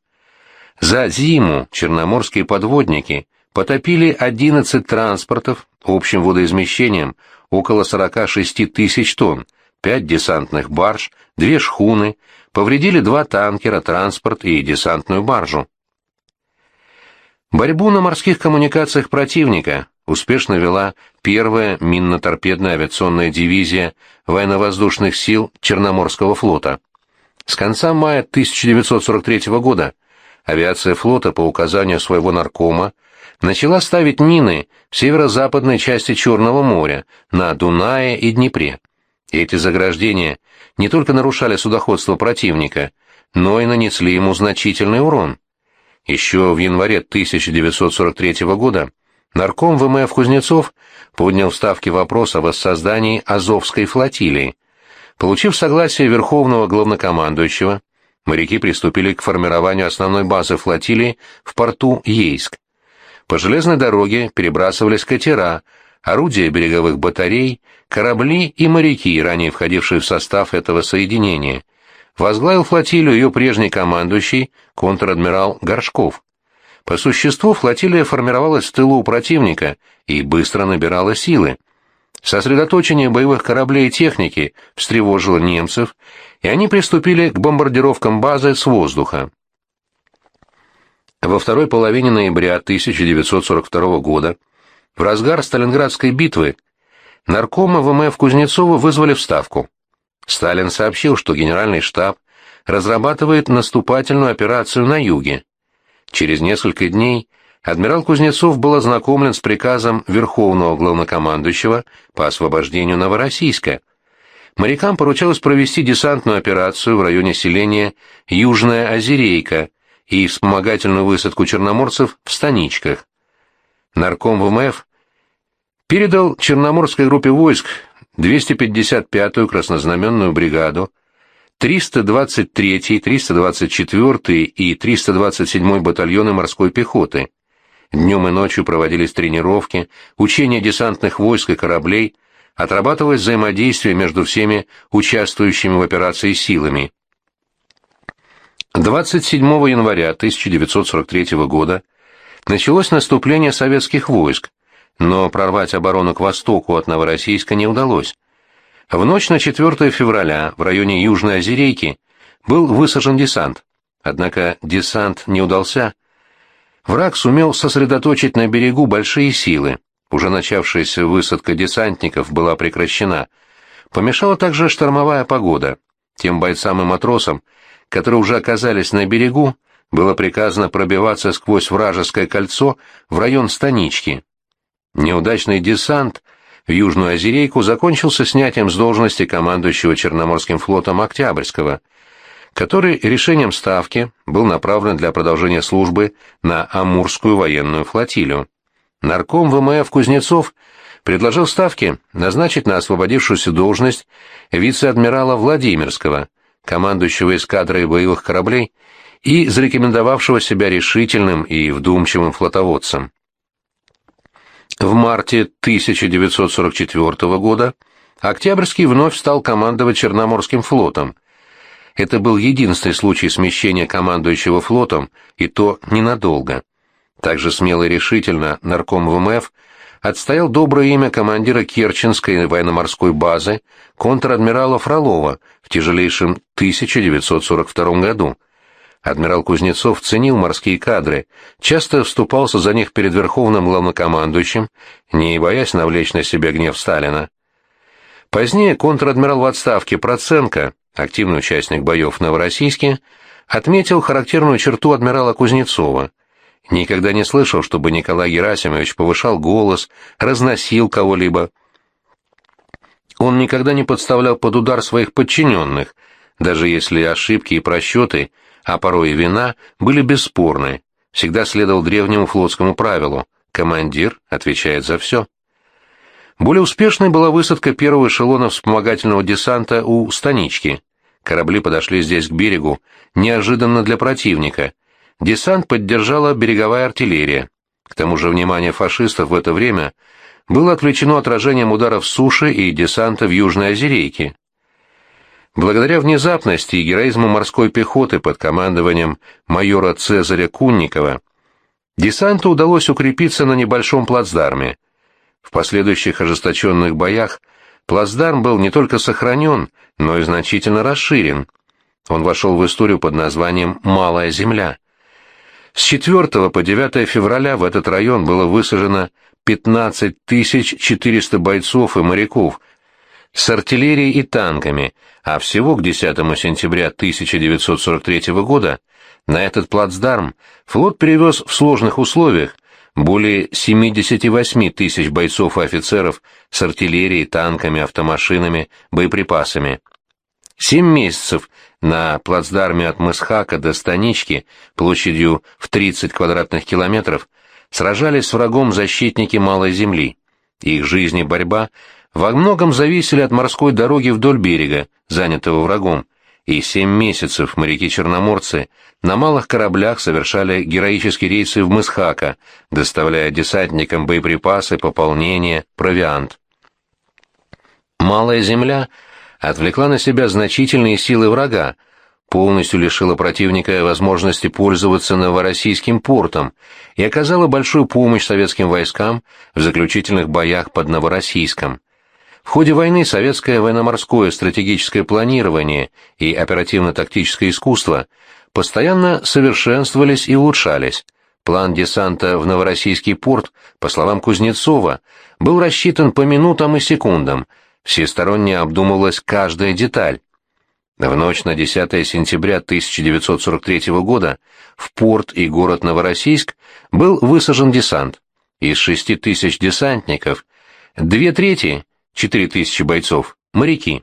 За зиму черноморские подводники потопили 11 транспортов общим водоизмещением около 46 тысяч тонн, 5 десантных барж, 2 шхуны, повредили два танкера, транспорт и десантную баржу. Борьбу на морских коммуникациях противника успешно вела первая минно-торпедная авиационная дивизия военно-воздушных сил Черноморского флота. С конца мая 1943 года авиация флота по указанию своего наркома начала ставить мины в северо-западной части Черного моря, на Дунае и Днепре. Эти заграждения не только нарушали судоходство противника, но и нанесли ему значительный урон. Еще в январе 1943 года Нарком ВМФ Кузнецов поднял в Ставке вопрос о воссоздании Азовской флотилии. Получив согласие Верховного Главнокомандующего, моряки приступили к формированию основной базы флотилии в порту Ейск. По железной дороге перебрасывались катера, орудия береговых батарей, корабли и моряки, ранее входившие в состав этого соединения. Возглавил флотилию ее прежний командующий, контр-адмирал Горшков. По существу флотилия формировалась в тылу у противника и быстро набирала силы. Сосредоточение боевых кораблей и техники встревожило немцев, и они приступили к бомбардировкам базы с воздуха. Во второй половине ноября 1942 года, в разгар Сталинградской битвы, наркома ВМФ Кузнецова вызвали в Ставку. Сталин сообщил, что генеральный штаб разрабатывает наступательную операцию на юге. Через несколько дней адмирал Кузнецов был ознакомлен с приказом Верховного Главнокомандующего по освобождению Новороссийска. Морякам поручалось провести десантную операцию в районе селения Южная Озерейка и вспомогательную высадку черноморцев в Станичках. Нарком ВМФ передал Черноморской группе войск 255-ю краснознаменную бригаду, 323-й, 324-й и 327-й батальоны морской пехоты. Днем и ночью проводились тренировки, учения десантных войск и кораблей, отрабатывалось взаимодействие между всеми участвующими в операции силами. 27 января 1943 года началось наступление советских войск, но прорвать оборону к востоку от Новороссийска не удалось. В ночь на 4 февраля в районе Южной Озерейки был высажен десант. Однако десант не удался. Враг сумел сосредоточить на берегу большие силы. Уже начавшаяся высадка десантников была прекращена. Помешала также штормовая погода. Тем бойцам и матросам, которые уже оказались на берегу, было приказано пробиваться сквозь вражеское кольцо в район Станички. Неудачный десант в Южную Озерейку закончился снятием с должности командующего Черноморским флотом Октябрьского, который решением Ставки был направлен для продолжения службы на Амурскую военную флотилию. Нарком ВМФ Кузнецов предложил Ставке назначить на освободившуюся должность вице-адмирала Владимирского, командующего эскадрой боевых кораблей и зарекомендовавшего себя решительным и вдумчивым флотоводцем. В марте 1944 года Октябрьский вновь стал командовать Черноморским флотом. Это был единственный случай смещения командующего флотом, и то ненадолго. Также смело и решительно нарком ВМФ отстоял доброе имя командира Керченской военно-морской базы контр-адмирала Фролова в тяжелейшем 1942 году. Адмирал Кузнецов ценил морские кадры, часто вступался за них перед верховным главнокомандующим, не боясь навлечь на себя гнев Сталина. Позднее контр-адмирал в отставке Проценко, активный участник боев в Новороссийске, отметил характерную черту адмирала Кузнецова. Никогда не слышал, чтобы Николай Герасимович повышал голос, разносил кого-либо. Он никогда не подставлял под удар своих подчиненных, даже если ошибки и просчеты – а порой и вина, были бесспорны. Всегда следовал древнему флотскому правилу «командир отвечает за все». Более успешной была высадка первого эшелона вспомогательного десанта у Станички. Корабли подошли здесь к берегу, неожиданно для противника. Десант поддержала береговая артиллерия. К тому же внимание фашистов в это время было отвлечено отражением ударов суши и десанта в Южной Озерейке. Благодаря внезапности и героизму морской пехоты под командованием майора Цезаря Кунникова, десанту удалось укрепиться на небольшом плацдарме. В последующих ожесточенных боях плацдарм был не только сохранен, но и значительно расширен. Он вошел в историю под названием «Малая земля». С 4 по 9 февраля в этот район было высажено 15 400 бойцов и моряков, с артиллерией и танками, а всего к 10 сентября 1943 года на этот плацдарм флот перевез в сложных условиях более 78 тысяч бойцов и офицеров с артиллерией, танками, автомашинами, боеприпасами. Семь месяцев на плацдарме от Мысхака до Станички площадью в 30 квадратных километров сражались с врагом защитники Малой Земли. Их жизнь и борьба во многом зависели от морской дороги вдоль берега, занятого врагом, и семь месяцев моряки-черноморцы на малых кораблях совершали героические рейсы в Мысхака, доставляя десантникам боеприпасы, пополнение, провиант. Малая земля отвлекла на себя значительные силы врага, полностью лишила противника возможности пользоваться Новороссийским портом и оказала большую помощь советским войскам в заключительных боях под Новороссийском. В ходе войны советское военно-морское стратегическое планирование и оперативно-тактическое искусство постоянно совершенствовались и улучшались. План десанта в Новороссийский порт, по словам Кузнецова, был рассчитан по минутам и секундам, всесторонне обдумывалась каждая деталь. В ночь на 10 сентября 1943 года в порт и город Новороссийск был высажен десант. Из шести тысяч десантников две трети 4000 бойцов, моряки.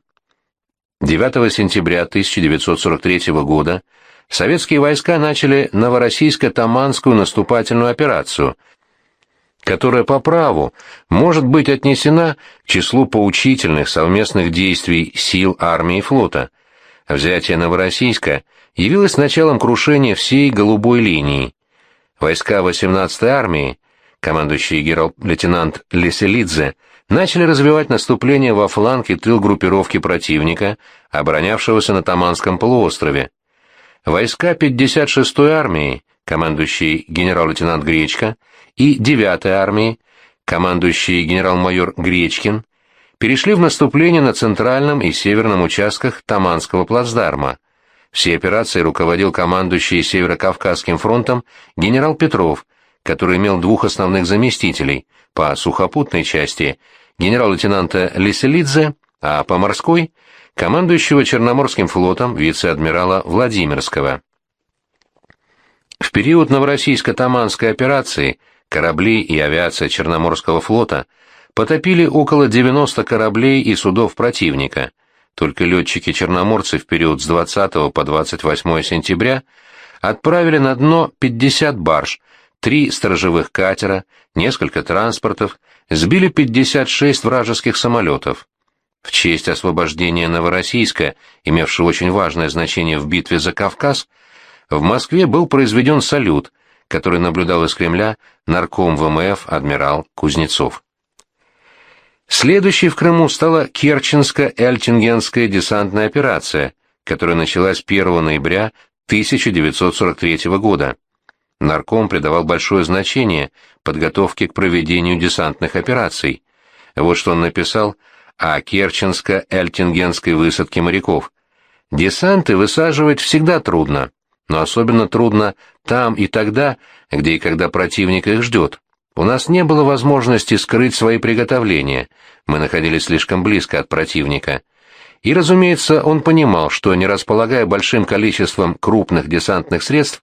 9 сентября 1943 года советские войска начали Новороссийско-Таманскую наступательную операцию, которая по праву может быть отнесена к числу поучительных совместных действий сил армии и флота. Взятие Новороссийска явилось началом крушения всей голубой линии. Войска 18-й армии, командующий генерал-лейтенант Леселидзе, начали развивать наступление во фланг и тыл группировки противника, оборонявшегося на Таманском полуострове. войска 56-й армии, командующий генерал-лейтенант Гречко, и 9-й армии, командующий генерал-майор Гречкин, перешли в наступление на центральном и северном участках Таманского плацдарма. Все операции руководил командующий Северо-Кавказским фронтом генерал Петров, который имел двух основных заместителей, по сухопутной части генерал-лейтенанта Лиселидзе, а по морской – командующего Черноморским флотом вице-адмирала Владимирского. В период Новороссийско-Таманской операции корабли и авиация Черноморского флота потопили около 90 кораблей и судов противника. Только летчики-черноморцы в период с 20 по 28 сентября отправили на дно 50 барж, три сторожевых катера, несколько транспортов, сбили 56 вражеских самолетов. В честь освобождения Новороссийска, имевшего очень важное значение в битве за Кавказ, в Москве был произведен салют, который наблюдал из Кремля нарком ВМФ адмирал Кузнецов. Следующей в Крыму стала Керченско-Эльтингенская десантная операция, которая началась 1 ноября 1943 года. Нарком придавал большое значение подготовке к проведению десантных операций. Вот что он написал о Керченско-Эльтингенской высадке моряков. «Десанты высаживать всегда трудно, но особенно трудно там и тогда, где и когда противник их ждет. У нас не было возможности скрыть свои приготовления, мы находились слишком близко от противника. И, разумеется, он понимал, что, не располагая большим количеством крупных десантных средств,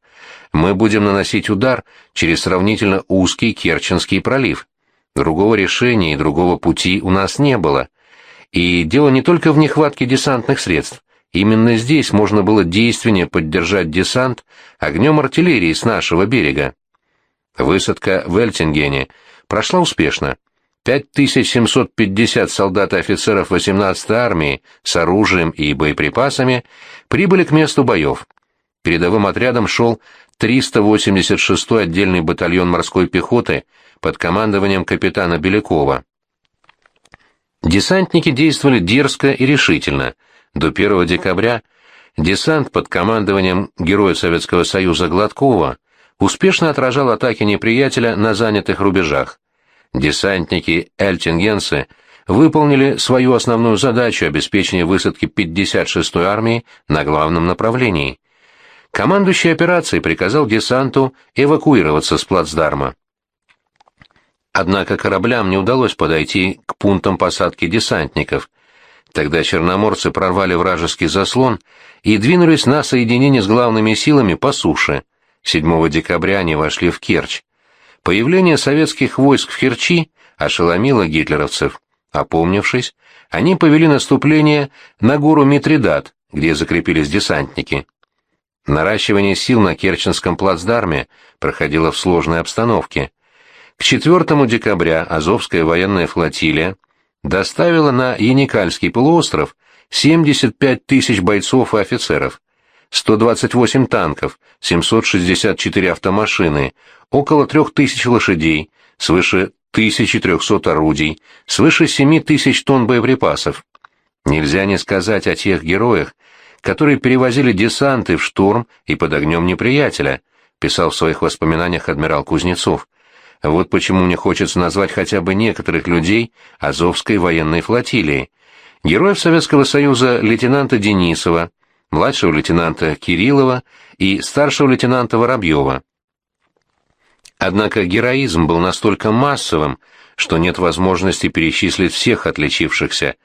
мы будем наносить удар через сравнительно узкий Керченский пролив. Другого решения и другого пути у нас не было. И дело не только в нехватке десантных средств. Именно здесь можно было действеннее поддержать десант огнем артиллерии с нашего берега. Высадка в Эльтингене прошла успешно. 5750 солдат и офицеров 18-й армии с оружием и боеприпасами прибыли к месту боев. Передовым отрядом шел 386-й отдельный батальон морской пехоты под командованием капитана Белякова. Десантники действовали дерзко и решительно. До 1 декабря десант под командованием героя Советского Союза Гладкова успешно отражал атаки неприятеля на занятых рубежах. Десантники-эльтингенцы выполнили свою основную задачу обеспечения высадки 56-й армии на главном направлении. Командующий операцией приказал десанту эвакуироваться с плацдарма. Однако кораблям не удалось подойти к пунктам посадки десантников. Тогда черноморцы прорвали вражеский заслон и двинулись на соединение с главными силами по суше. 7 декабря они вошли в Керчь. Появление советских войск в Керчи ошеломило гитлеровцев. Опомнившись, они повели наступление на гору Митридат, где закрепились десантники. Наращивание сил на Керченском плацдарме проходило в сложной обстановке. К 4 декабря Азовская военная флотилия доставила на Яникальский полуостров 75 тысяч бойцов и офицеров, 128 танков, 764 автомашины, около 3000 лошадей, свыше 1300 орудий, свыше 7000 тонн боеприпасов. Нельзя не сказать о тех героях, которые перевозили десанты в штурм и под огнем неприятеля, писал в своих воспоминаниях адмирал Кузнецов. Вот почему мне хочется назвать хотя бы некоторых людей Азовской военной флотилии. Героев Советского Союза лейтенанта Денисова, младшего лейтенанта Кириллова и старшего лейтенанта Воробьева. Однако героизм был настолько массовым, что нет возможности перечислить всех отличившихся.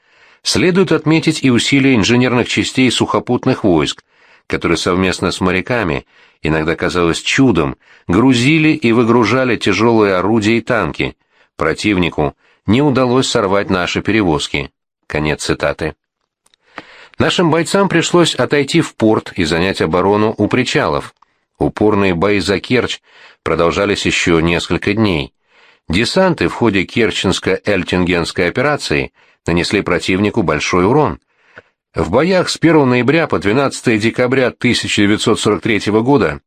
Следует отметить и усилия инженерных частей сухопутных войск, которые совместно с моряками – иногда казалось чудом, грузили и выгружали тяжелые орудия и танки. Противнику не удалось сорвать наши перевозки. Конец цитаты. Нашим бойцам пришлось отойти в порт и занять оборону у причалов. Упорные бои за Керчь продолжались еще несколько дней. Десанты в ходе Керченско-Эльтингенской операции нанесли противнику большой урон. В боях с 1 ноября по 12 декабря 1943 года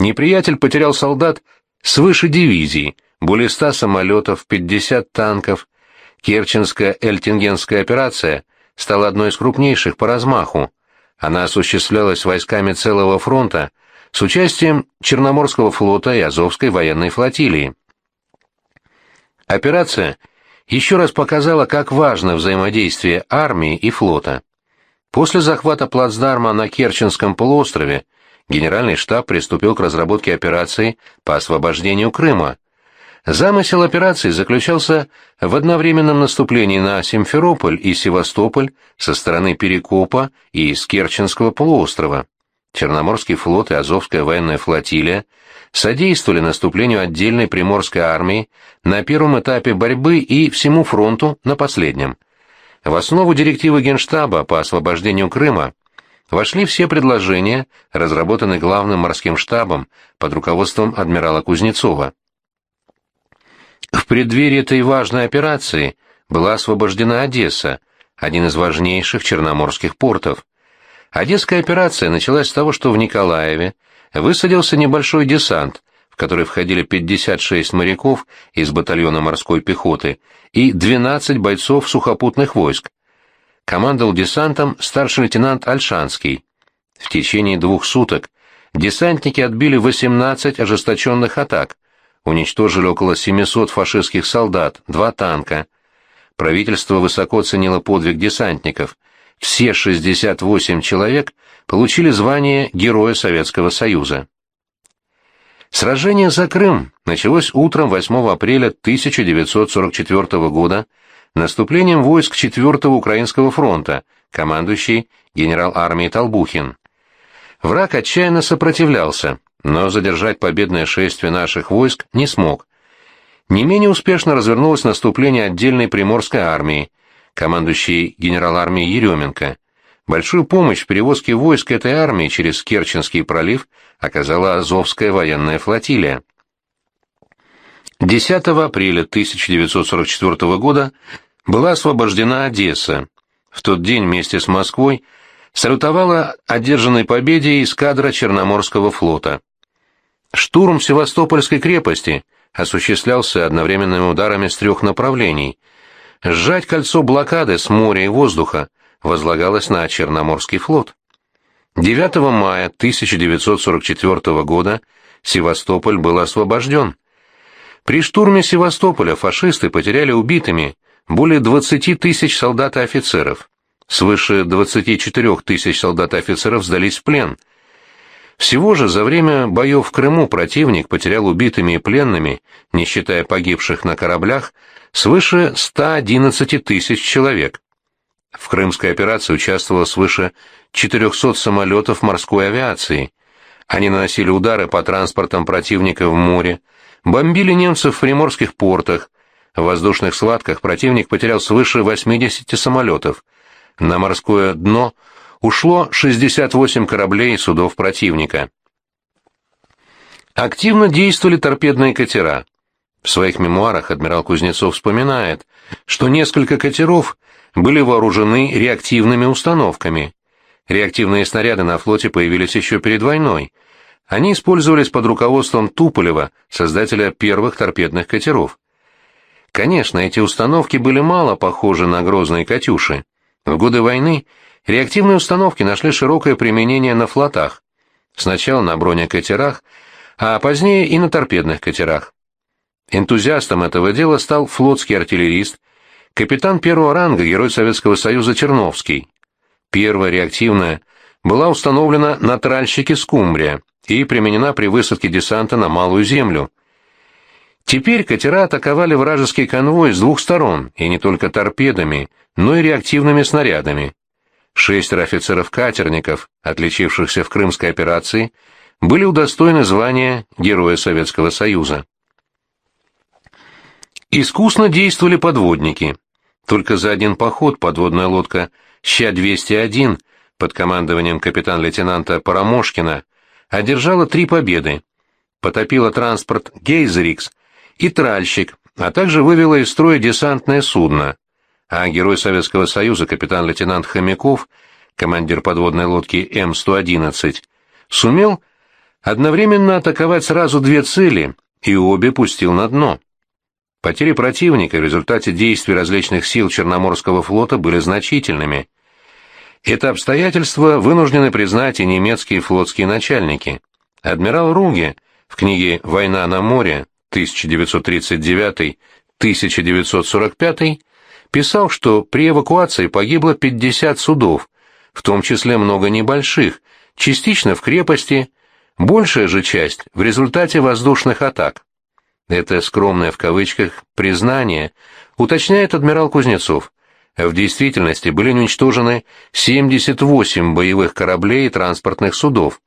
неприятель потерял солдат свыше дивизии, более 100 самолетов, 50 танков. Керченская Эльтингенская операция стала одной из крупнейших по размаху. Она осуществлялась войсками целого фронта с участием Черноморского флота и Азовской военной флотилии. Операция еще раз показала, как важно взаимодействие армии и флота. После захвата плацдарма на Керченском полуострове Генеральный штаб приступил к разработке операции по освобождению Крыма. Замысел операции заключался в одновременном наступлении на Симферополь и Севастополь со стороны Перекопа и из Керченского полуострова. Черноморский флот и Азовская военная флотилия содействовали наступлению отдельной приморской армии на первом этапе борьбы и всему фронту на последнем. В основу директивы Генштаба по освобождению Крыма вошли все предложения, разработанные главным морским штабом под руководством адмирала Кузнецова. В преддверии этой важной операции была освобождена Одесса, один из важнейших черноморских портов. Одесская операция началась с того, что в Николаеве высадился небольшой десант, в который входили 56 моряков из батальона морской пехоты и 12 бойцов сухопутных войск. Командовал десантом старший лейтенант Альшанский. В течение двух суток десантники отбили 18 ожесточенных атак, уничтожили около 700 фашистских солдат, два танка. Правительство высоко ценило подвиг десантников – все 68 человек получили звание Героя Советского Союза. Сражение за Крым началось утром 8 апреля 1944 года наступлением войск 4-го Украинского фронта, командующий генерал армии Толбухин. Враг отчаянно сопротивлялся, но задержать победное шествие наших войск не смог. Не менее успешно развернулось наступление отдельной приморской армии, командующий генерал армии Еременко. Большую помощь в перевозке войск этой армии через Керченский пролив оказала Азовская военная флотилия. 10 апреля 1944 года была освобождена Одесса. В тот день вместе с Москвой салютовала одержанной победе эскадра Черноморского флота. Штурм Севастопольской крепости осуществлялся одновременными ударами с трех направлений – Сжать кольцо блокады с моря и воздуха возлагалось на Черноморский флот. 9 мая 1944 года Севастополь был освобожден. При штурме Севастополя фашисты потеряли убитыми более 20 тысяч солдат и офицеров. Свыше 24 тысяч солдат и офицеров сдались в плен. Всего же за время боев в Крыму противник потерял убитыми и пленными, не считая погибших на кораблях, свыше 111 тысяч человек. В крымской операции участвовало свыше 400 самолетов морской авиации. Они наносили удары по транспортам противника в море, бомбили немцев в приморских портах. В воздушных схватках противник потерял свыше 80 самолетов. На морское дно ушло 68 кораблей и судов противника. Активно действовали торпедные катера. В своих мемуарах адмирал Кузнецов вспоминает, что несколько катеров были вооружены реактивными установками. Реактивные снаряды на флоте появились еще перед войной. Они использовались под руководством Туполева, создателя первых торпедных катеров. Конечно, эти установки были мало похожи на грозные «Катюши». В годы войны реактивные установки нашли широкое применение на флотах. Сначала на бронекатерах, а позднее и на торпедных катерах. Энтузиастом этого дела стал флотский артиллерист, капитан первого ранга, герой Советского Союза Черновский. Первая реактивная была установлена на тральщике «Скумбрия» и применена при высадке десанта на Малую Землю. Теперь катера атаковали вражеский конвой с двух сторон, и не только торпедами, но и реактивными снарядами. Шестеро офицеров-катерников, отличившихся в Крымской операции, были удостоены звания Героя Советского Союза. Искусно действовали подводники. Только за один поход подводная лодка «Ща-201» под командованием капитан-лейтенанта Парамошкина одержала три победы. Потопила транспорт «Гейзерикс» и «Тральщик», а также вывела из строя десантное судно. А герой Советского Союза капитан-лейтенант Хомяков, командир подводной лодки М-111, сумел одновременно атаковать сразу две цели и обе пустил на дно. Потери противника в результате действий различных сил Черноморского флота были значительными. Это обстоятельство вынуждены признать и немецкие флотские начальники. Адмирал Руге в книге «Война на море» 1939-1945 писал, что при эвакуации погибло 50 судов, в том числе много небольших, частично в крепости, большая же часть в результате воздушных атак. Это скромное в кавычках признание уточняет адмирал Кузнецов. В действительности были уничтожены 78 боевых кораблей и транспортных судов.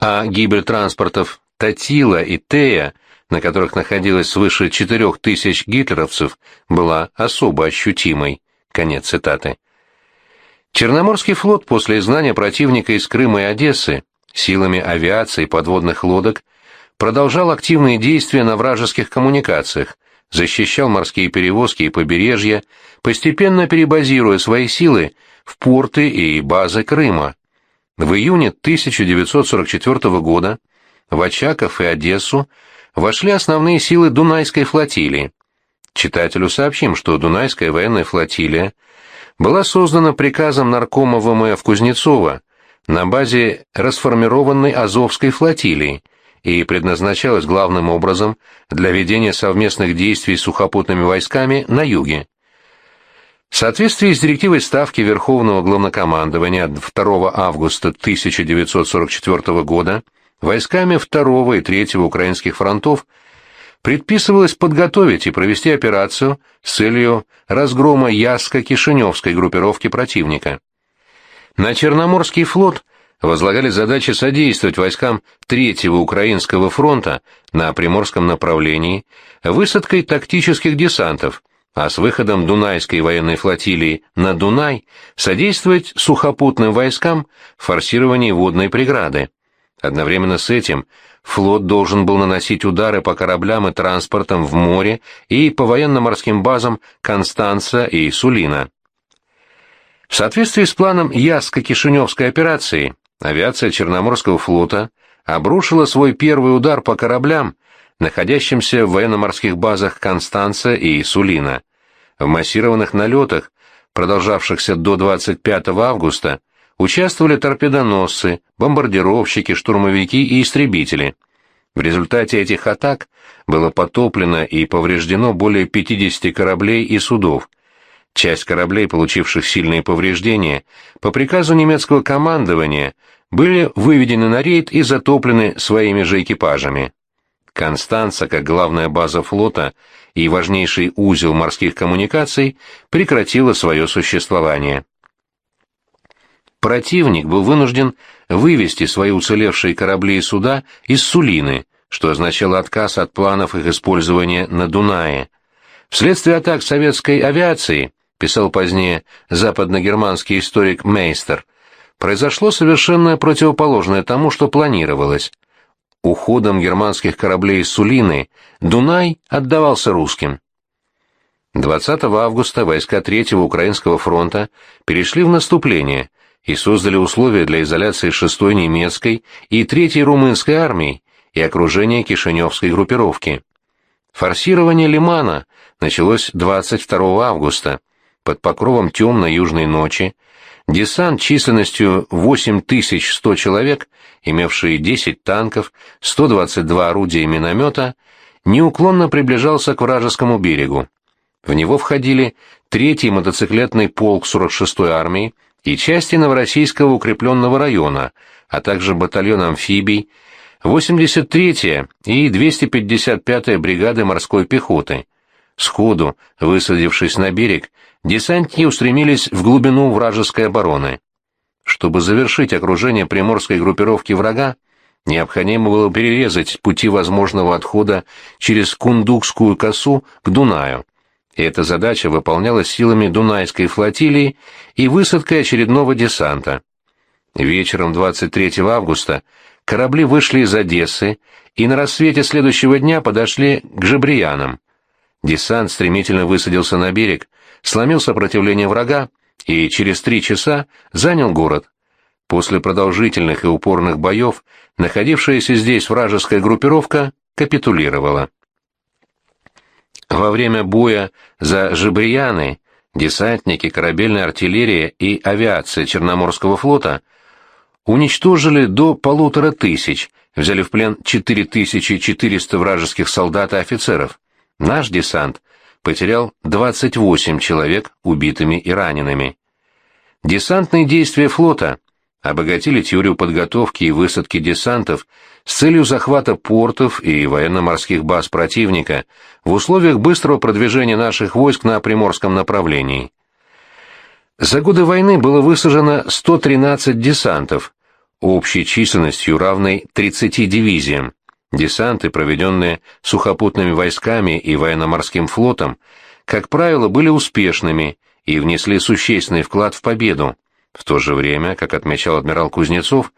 А гибель транспортов Татила и Тея, на которых находилось свыше 4000 гитлеровцев, была особо ощутимой. Конец цитаты. Черноморский флот после изгнания противника из Крыма и Одессы силами авиации и подводных лодок продолжал активные действия на вражеских коммуникациях, защищал морские перевозки и побережья, постепенно перебазируя свои силы в порты и базы Крыма. В июне 1944 года в Очаков и Одессу вошли основные силы Дунайской флотилии. Читателю сообщим, что Дунайская военная флотилия была создана приказом наркома ВМФ Кузнецова на базе расформированной Азовской флотилии – и предназначалась главным образом для ведения совместных действий с сухопутными войсками на юге. В соответствии с директивой Ставки Верховного Главнокомандования 2 августа 1944 года войсками 2 и 3 украинских фронтов предписывалось подготовить и провести операцию с целью разгрома Яско-Кишиневской группировки противника. На Черноморский флот – возлагали задачи содействовать войскам Третьего Украинского фронта на Приморском направлении высадкой тактических десантов, а с выходом Дунайской военной флотилии на Дунай содействовать сухопутным войскам в форсировании водной преграды. Одновременно с этим флот должен был наносить удары по кораблям и транспортам в море и по военно-морским базам Констанца и Сулина. В соответствии с планом Яско-Кишиневской операции авиация Черноморского флота обрушила свой первый удар по кораблям, находящимся в военно-морских базах Констанца и Сулина. В массированных налетах, продолжавшихся до 25 августа, участвовали торпедоносцы, бомбардировщики, штурмовики и истребители. В результате этих атак было потоплено и повреждено более 50 кораблей и судов. Часть кораблей, получивших сильные повреждения, по приказу немецкого командования были выведены на рейд и затоплены своими же экипажами. Констанца, как главная база флота и важнейший узел морских коммуникаций, прекратила свое существование. Противник был вынужден вывести свои уцелевшие корабли и суда из Сулины, что означало отказ от планов их использования на Дунае. Вследствие атак советской авиации писал позднее западногерманский историк Мейстер, произошло совершенно противоположное тому, что планировалось. Уходом германских кораблей из Сулины Дунай отдавался русским. 20 августа войска Третьего Украинского фронта перешли в наступление и создали условия для изоляции 6-й немецкой и 3-й румынской армии и окружения Кишиневской группировки. Форсирование Лимана началось 22 августа, под покровом темной южной ночи, десант численностью 8100 человек, имевший 10 танков, 122 орудия и миномета, неуклонно приближался к вражескому берегу. В него входили 3-й мотоциклетный полк 46-й армии и части Новороссийского укрепленного района, а также батальон амфибий, 83-я и 255-я бригады морской пехоты. Сходу, высадившись на берег, десантники устремились в глубину вражеской обороны. Чтобы завершить окружение приморской группировки врага, необходимо было перерезать пути возможного отхода через Кундукскую косу к Дунаю. И эта задача выполнялась силами Дунайской флотилии и высадкой очередного десанта. Вечером 23 августа корабли вышли из Одессы и на рассвете следующего дня подошли к Жабриянам. Десант стремительно высадился на берег, сломил сопротивление врага и через три часа занял город. После продолжительных и упорных боев находившаяся здесь вражеская группировка капитулировала. Во время боя за Жибрияны десантники, корабельная артиллерия и авиация Черноморского флота уничтожили до полутора тысяч, взяли в плен 4400 вражеских солдат и офицеров. Наш десант потерял 28 человек убитыми и ранеными. Десантные действия флота обогатили теорию подготовки и высадки десантов с целью захвата портов и военно-морских баз противника в условиях быстрого продвижения наших войск на приморском направлении. За годы войны было высажено 113 десантов, общей численностью равной 30 дивизиям. Десанты, проведенные сухопутными войсками и военно-морским флотом, как правило, были успешными и внесли существенный вклад в победу. В то же время, как отмечал адмирал Кузнецов,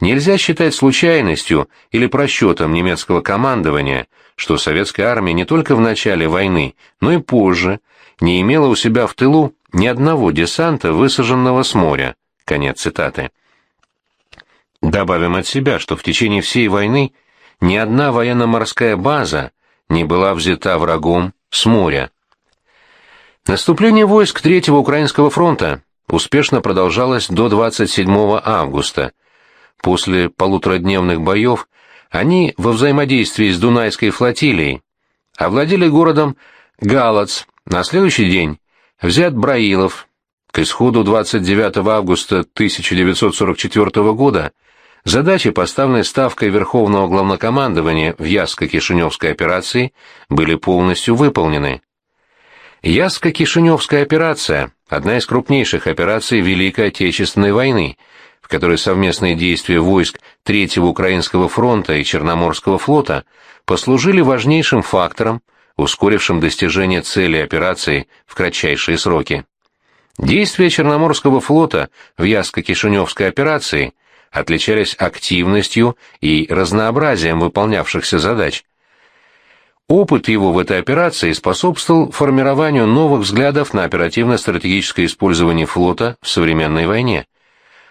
нельзя считать случайностью или просчетом немецкого командования, что советская армия не только в начале войны, но и позже не имела у себя в тылу ни одного десанта, высаженного с моря. Конец цитаты. Добавим от себя, что в течение всей войны ни одна военно-морская база не была взята врагом с моря. Наступление войск Третьего Украинского фронта успешно продолжалось до 27 августа. После полуторадневных боев они во взаимодействии с Дунайской флотилией овладели городом Галац. На следующий день взят Браилов. К исходу 29 августа 1944 года задачи, поставленные Ставкой Верховного Главнокомандования в Ясско-Кишиневской операции, были полностью выполнены. Ясско-Кишиневская операция – одна из крупнейших операций Великой Отечественной войны, в которой совместные действия войск Третьего Украинского фронта и Черноморского флота послужили важнейшим фактором, ускорившим достижение цели операции в кратчайшие сроки. Действия Черноморского флота в Ясско-Кишиневской операции отличались активностью и разнообразием выполнявшихся задач – Опыт его в этой операции способствовал формированию новых взглядов на оперативно-стратегическое использование флота в современной войне.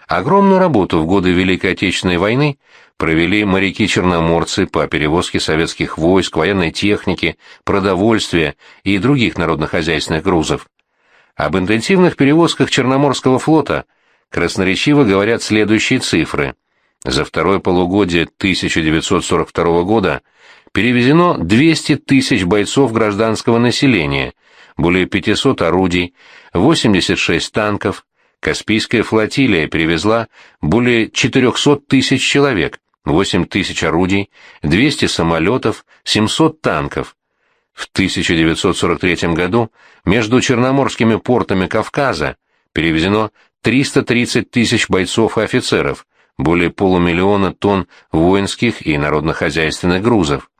Огромную работу в годы Великой Отечественной войны провели моряки-черноморцы по перевозке советских войск, военной техники, продовольствия и других народно-хозяйственных грузов. Об интенсивных перевозках Черноморского флота красноречиво говорят следующие цифры. За второе полугодие 1942 года перевезено 200 тысяч бойцов гражданского населения, более 500 орудий, 86 танков. Каспийская флотилия перевезла более 400 тысяч человек, 8 тысяч орудий, 200 самолетов, 700 танков. В 1943 году между черноморскими портами Кавказа перевезено 330 тысяч бойцов и офицеров, более полумиллиона тонн воинских и народно-хозяйственных грузов.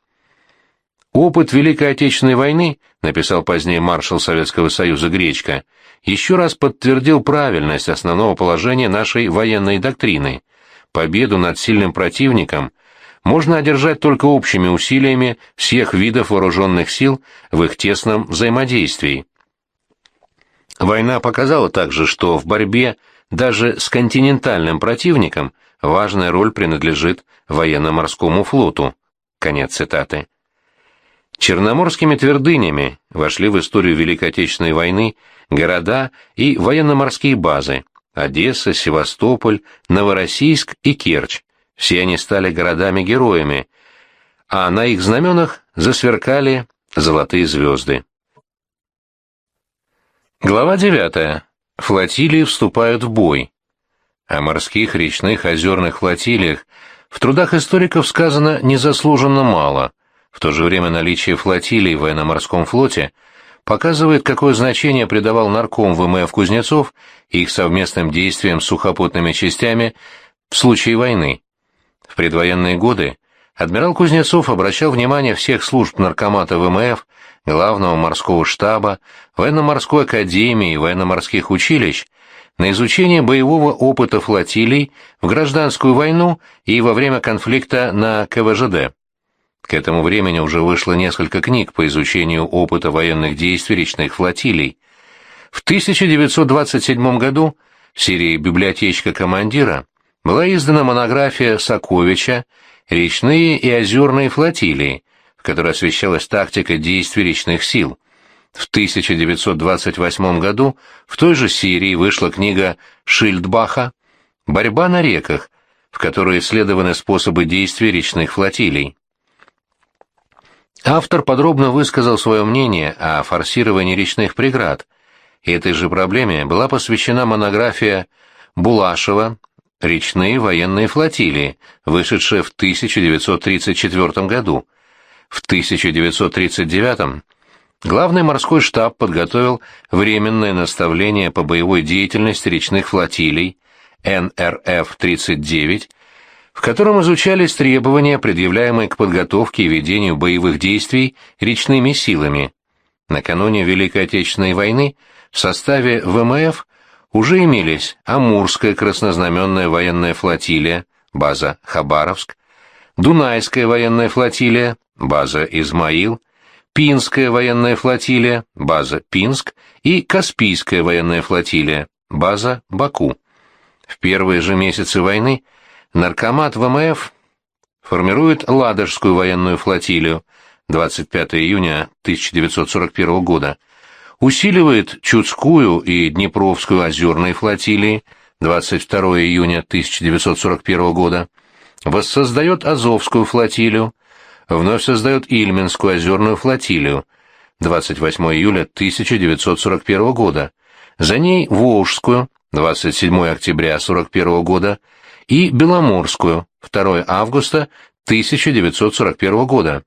Опыт Великой Отечественной войны, написал позднее маршал Советского Союза Гречко, еще раз подтвердил правильность основного положения нашей военной доктрины. Победу над сильным противником можно одержать только общими усилиями всех видов вооруженных сил в их тесном взаимодействии. Война показала также, что в борьбе даже с континентальным противником важная роль принадлежит военно-морскому флоту. Конец цитаты. Черноморскими твердынями вошли в историю Великой Отечественной войны города и военно-морские базы Одесса, Севастополь, Новороссийск и Керчь. Все они стали городами-героями, а на их знаменах засверкали золотые звезды. Глава 9. Флотилии вступают в бой. О морских, речных, озерных флотилиях в трудах историков сказано незаслуженно мало – в то же время наличие флотилий в военно-морском флоте показывает, какое значение придавал нарком ВМФ Кузнецов их совместным действиям с сухопутными частями в случае войны. В предвоенные годы адмирал Кузнецов обращал внимание всех служб наркомата ВМФ, главного морского штаба, военно-морской академии и военно-морских училищ на изучение боевого опыта флотилий в гражданскую войну и во время конфликта на КВЖД. К этому времени уже вышло несколько книг по изучению опыта военных действий речных флотилий. В 1927 году в серии «Библиотечка командира» была издана монография Саковича «Речные и озерные флотилии», которой освещалась тактика действий речных сил. В 1928 году в той же Сирии вышла книга Шильдбаха «Борьба на реках», в которой исследованы способы действия речных флотилий. Автор подробно высказал свое мнение о форсировании речных преград. Этой же проблеме была посвящена монография Булашева «Речные военные флотилии», вышедшая в 1934 году. В 1939 Главный морской штаб подготовил временное наставление по боевой деятельности речных флотилий НРФ-39, в котором изучались требования, предъявляемые к подготовке и ведению боевых действий речными силами. Накануне Великой Отечественной войны в составе ВМФ уже имелись Амурская краснознаменная военная флотилия, база Хабаровск, Дунайская военная флотилия, база Измаил, Пинская военная флотилия, база Пинск и Каспийская военная флотилия, база Баку. В первые же месяцы войны наркомат ВМФ формирует Ладожскую военную флотилию 25 июня 1941 года, усиливает Чудскую и Днепровскую озерные флотилии 22 июня 1941 года, воссоздает Азовскую флотилию, вновь создает Ильменскую озерную флотилию 28 июля 1941 года, за ней Волжскую 27 октября 1941 года и Беломорскую 2 августа 1941 года.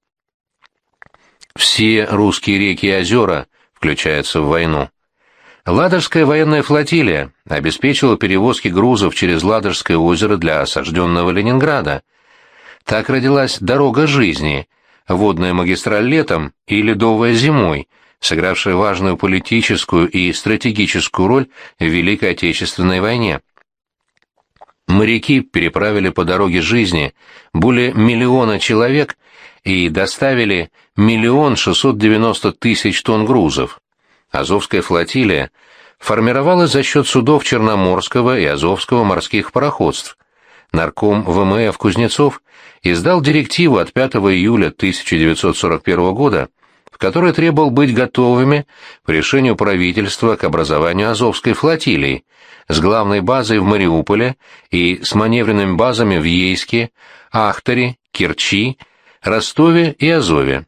Все русские реки и озера включаются в войну. Ладожская военная флотилия обеспечила перевозки грузов через Ладожское озеро для осажденного Ленинграда – так родилась «Дорога жизни», водная магистраль летом и ледовая зимой, сыгравшая важную политическую и стратегическую роль в Великой Отечественной войне. Моряки переправили по дороге жизни более миллиона человек и доставили миллион шестьсот девяносто тысяч тонн грузов. Азовская флотилия формировалась за счет судов Черноморского и Азовского морских пароходств. Нарком ВМФ Кузнецов издал директиву от 5 июля 1941 года, в которой требовал быть готовыми по решению правительства к образованию Азовской флотилии с главной базой в Мариуполе и с маневренными базами в Ейске, Ахтаре, Керчи, Ростове и Азове.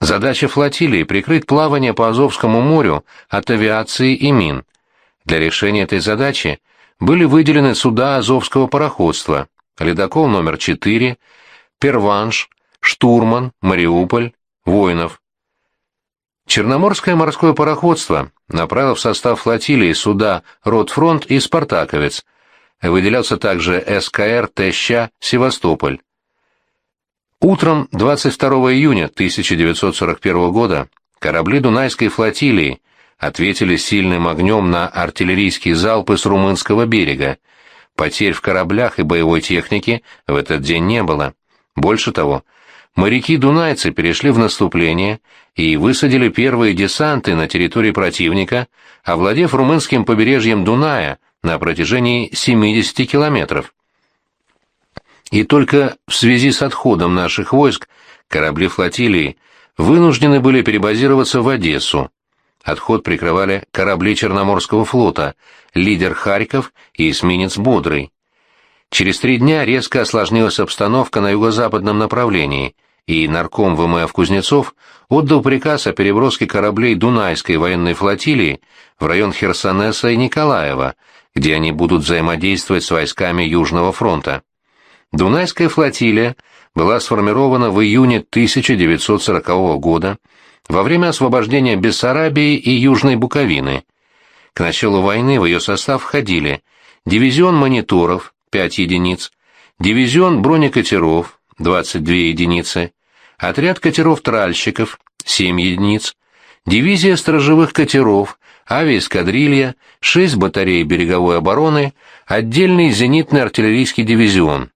Задача флотилии – прикрыть плавание по Азовскому морю от авиации и мин. Для решения этой задачи были выделены суда Азовского пароходства, ледокол номер 4, Перванш, Штурман, Мариуполь, Воинов. Черноморское морское пароходство направило в состав флотилии суда Ротфронт и Спартаковец. Выделялся также СКР Теща Севастополь. Утром 22 июня 1941 года корабли Дунайской флотилии ответили сильным огнем на артиллерийские залпы с румынского берега, Потерь в кораблях и боевой технике в этот день не было. Больше того, моряки-дунайцы перешли в наступление и высадили первые десанты на территории противника, овладев румынским побережьем Дуная на протяжении 70 километров. И только в связи с отходом наших войск корабли флотилии вынуждены были перебазироваться в Одессу, Отход прикрывали корабли Черноморского флота, лидер Харьков и эсминец Бодрый. Через три дня резко осложнилась обстановка на юго-западном направлении, и нарком ВМФ Кузнецов отдал приказ о переброске кораблей Дунайской военной флотилии в район Херсонеса и Николаева, где они будут взаимодействовать с войсками Южного фронта. Дунайская флотилия была сформирована в июне 1940 года во время освобождения Бессарабии и Южной Буковины. К началу войны в ее состав входили дивизион мониторов 5 единиц, дивизион бронекатеров 22 единицы, отряд катеров-тральщиков 7 единиц, дивизия сторожевых катеров, авиаэскадрилья, 6 батарей береговой обороны, отдельный зенитный артиллерийский дивизион.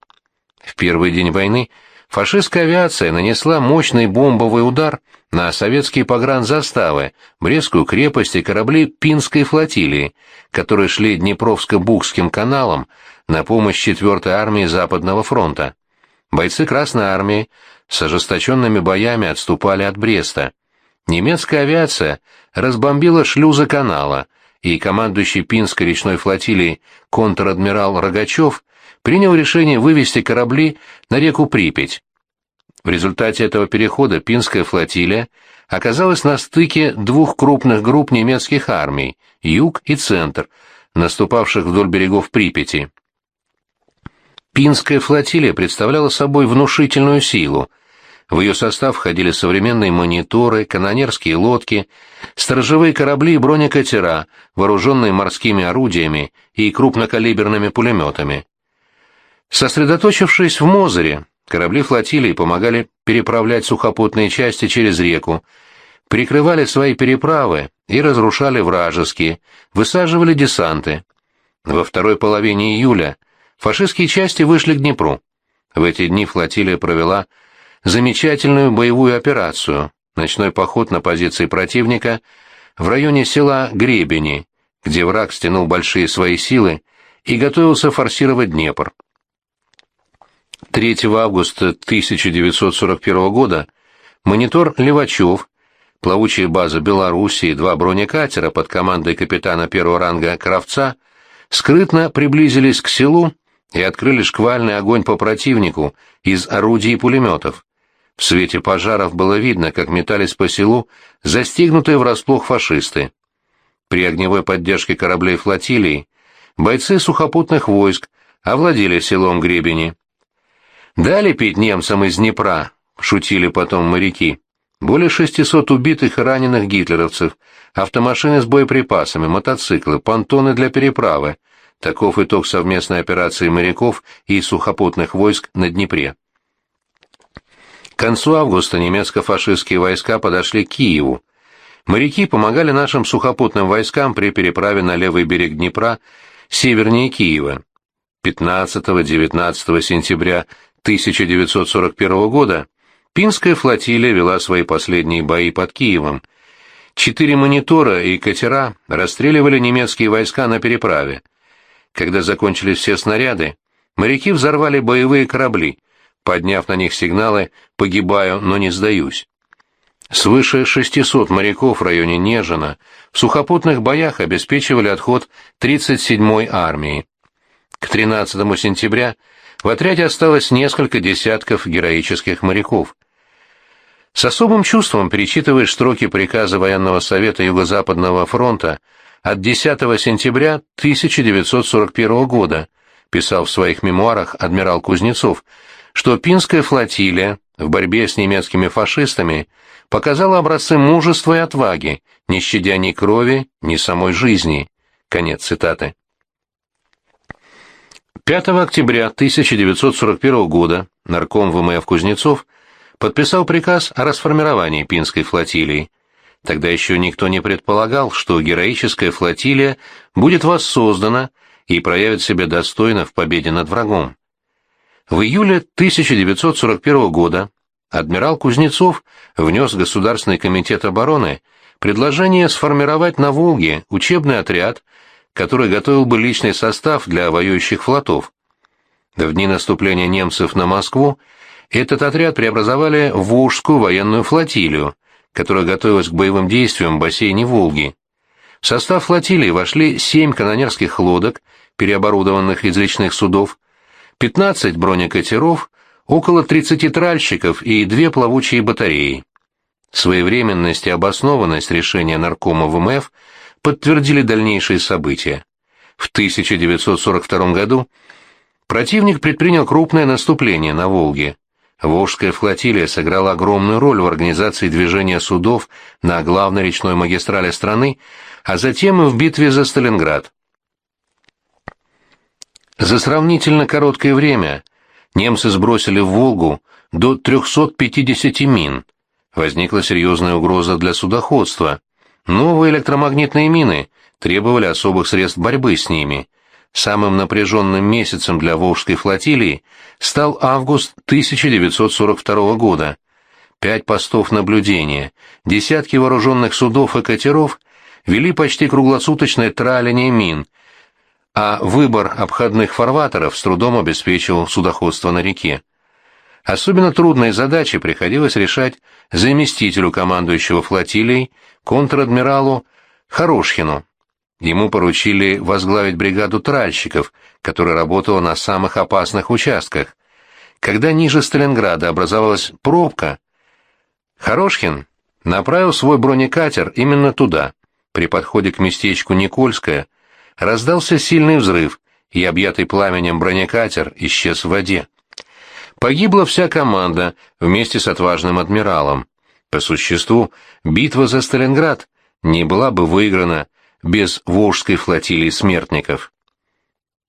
В первый день войны фашистская авиация нанесла мощный бомбовый удар на советские погранзаставы, Брестскую крепость и корабли Пинской флотилии, которые шли Днепровско-Букским каналом на помощь 4-й армии Западного фронта. Бойцы Красной армии с ожесточенными боями отступали от Бреста. немецкая авиация разбомбила шлюзы канала, и командующий Пинской речной флотилией контр-адмирал Рогачев принял решение вывести корабли на реку Припять. В результате этого перехода Пинская флотилия оказалась на стыке двух крупных групп немецких армий – Юг и Центр, наступавших вдоль берегов Припяти. Пинская флотилия представляла собой внушительную силу. В ее состав входили современные мониторы, канонерские лодки, сторожевые корабли и бронекатера, вооруженные морскими орудиями и крупнокалиберными пулеметами. Сосредоточившись в Мозере, корабли флотилии помогали переправлять сухопутные части через реку, прикрывали свои переправы и разрушали вражеские, высаживали десанты. Во второй половине июля фашистские части вышли к Днепру. В эти дни флотилия провела замечательную боевую операцию, ночной поход на позиции противника в районе села Гребени, где враг стянул большие свои силы и готовился форсировать Днепр. 3 августа 1941 года монитор Левачев, плавучая база Белоруссии два бронекатера под командой капитана первого ранга Кравца скрытно приблизились к селу и открыли шквальный огонь по противнику из орудий и пулеметов. В свете пожаров было видно, как метались по селу застигнутые врасплох фашисты. При огневой поддержке кораблей флотилии бойцы сухопутных войск овладели селом Гребени. «Дали пить немцам из Днепра», — шутили потом моряки. Более 600 убитых и раненых гитлеровцев, автомашины с боеприпасами, мотоциклы, понтоны для переправы. Таков итог совместной операции моряков и сухопутных войск на Днепре. К концу августа немецко-фашистские войска подошли к Киеву. Моряки помогали нашим сухопутным войскам при переправе на левый берег Днепра севернее Киева. 15-19 сентября 1941 года Пинская флотилия вела свои последние бои под Киевом. Четыре монитора и катера расстреливали немецкие войска на переправе. Когда закончились все снаряды, моряки взорвали боевые корабли, подняв на них сигналы «погибаю, но не сдаюсь». Свыше 600 моряков в районе Нежина в сухопутных боях обеспечивали отход 37-й армии. К 13 сентября в отряде осталось несколько десятков героических моряков. С особым чувством перечитываешь строки приказа Военного совета Юго-Западного фронта от 10 сентября 1941 года, писал в своих мемуарах адмирал Кузнецов, что Пинская флотилия в борьбе с немецкими фашистами показала образцы мужества и отваги, не щадя ни крови, ни самой жизни. Конец цитаты. 5 октября 1941 года нарком ВМФ Кузнецов подписал приказ о расформировании Пинской флотилии. Тогда еще никто не предполагал, что героическая флотилия будет воссоздана и проявит себя достойно в победе над врагом. В июле 1941 года адмирал Кузнецов внес в Государственный комитет обороны предложение сформировать на Волге учебный отряд, который готовил бы личный состав для воюющих флотов. В дни наступления немцев на Москву этот отряд преобразовали в Волжскую военную флотилию, которая готовилась к боевым действиям в бассейне Волги. В состав флотилии вошли семь канонерских лодок, переоборудованных из личных судов, 15 бронекатеров, около 30 тральщиков и две плавучие батареи. Своевременность и обоснованность решения наркома ВМФ подтвердили дальнейшие события. В 1942 году противник предпринял крупное наступление на Волге. Волжская флотилия сыграла огромную роль в организации движения судов на главной речной магистрали страны, а затем и в битве за Сталинград. За сравнительно короткое время немцы сбросили в Волгу до 350 мин. Возникла серьезная угроза для судоходства. Новые электромагнитные мины требовали особых средств борьбы с ними – Самым напряженным месяцем для Волжской флотилии стал август 1942 года. Пять постов наблюдения, десятки вооруженных судов и катеров вели почти круглосуточное траление мин, а выбор обходных фарватеров с трудом обеспечивал судоходство на реке. Особенно трудные задачи приходилось решать заместителю командующего флотилией, контр-адмиралу Хорошхину. Ему поручили возглавить бригаду тральщиков, которая работала на самых опасных участках. Когда ниже Сталинграда образовалась пробка, Хорошхин направил свой бронекатер именно туда. При подходе к местечку Никольское раздался сильный взрыв, и объятый пламенем бронекатер исчез в воде. Погибла вся команда вместе с отважным адмиралом. По существу, битва за Сталинград не была бы выиграна без Волжской флотилии смертников.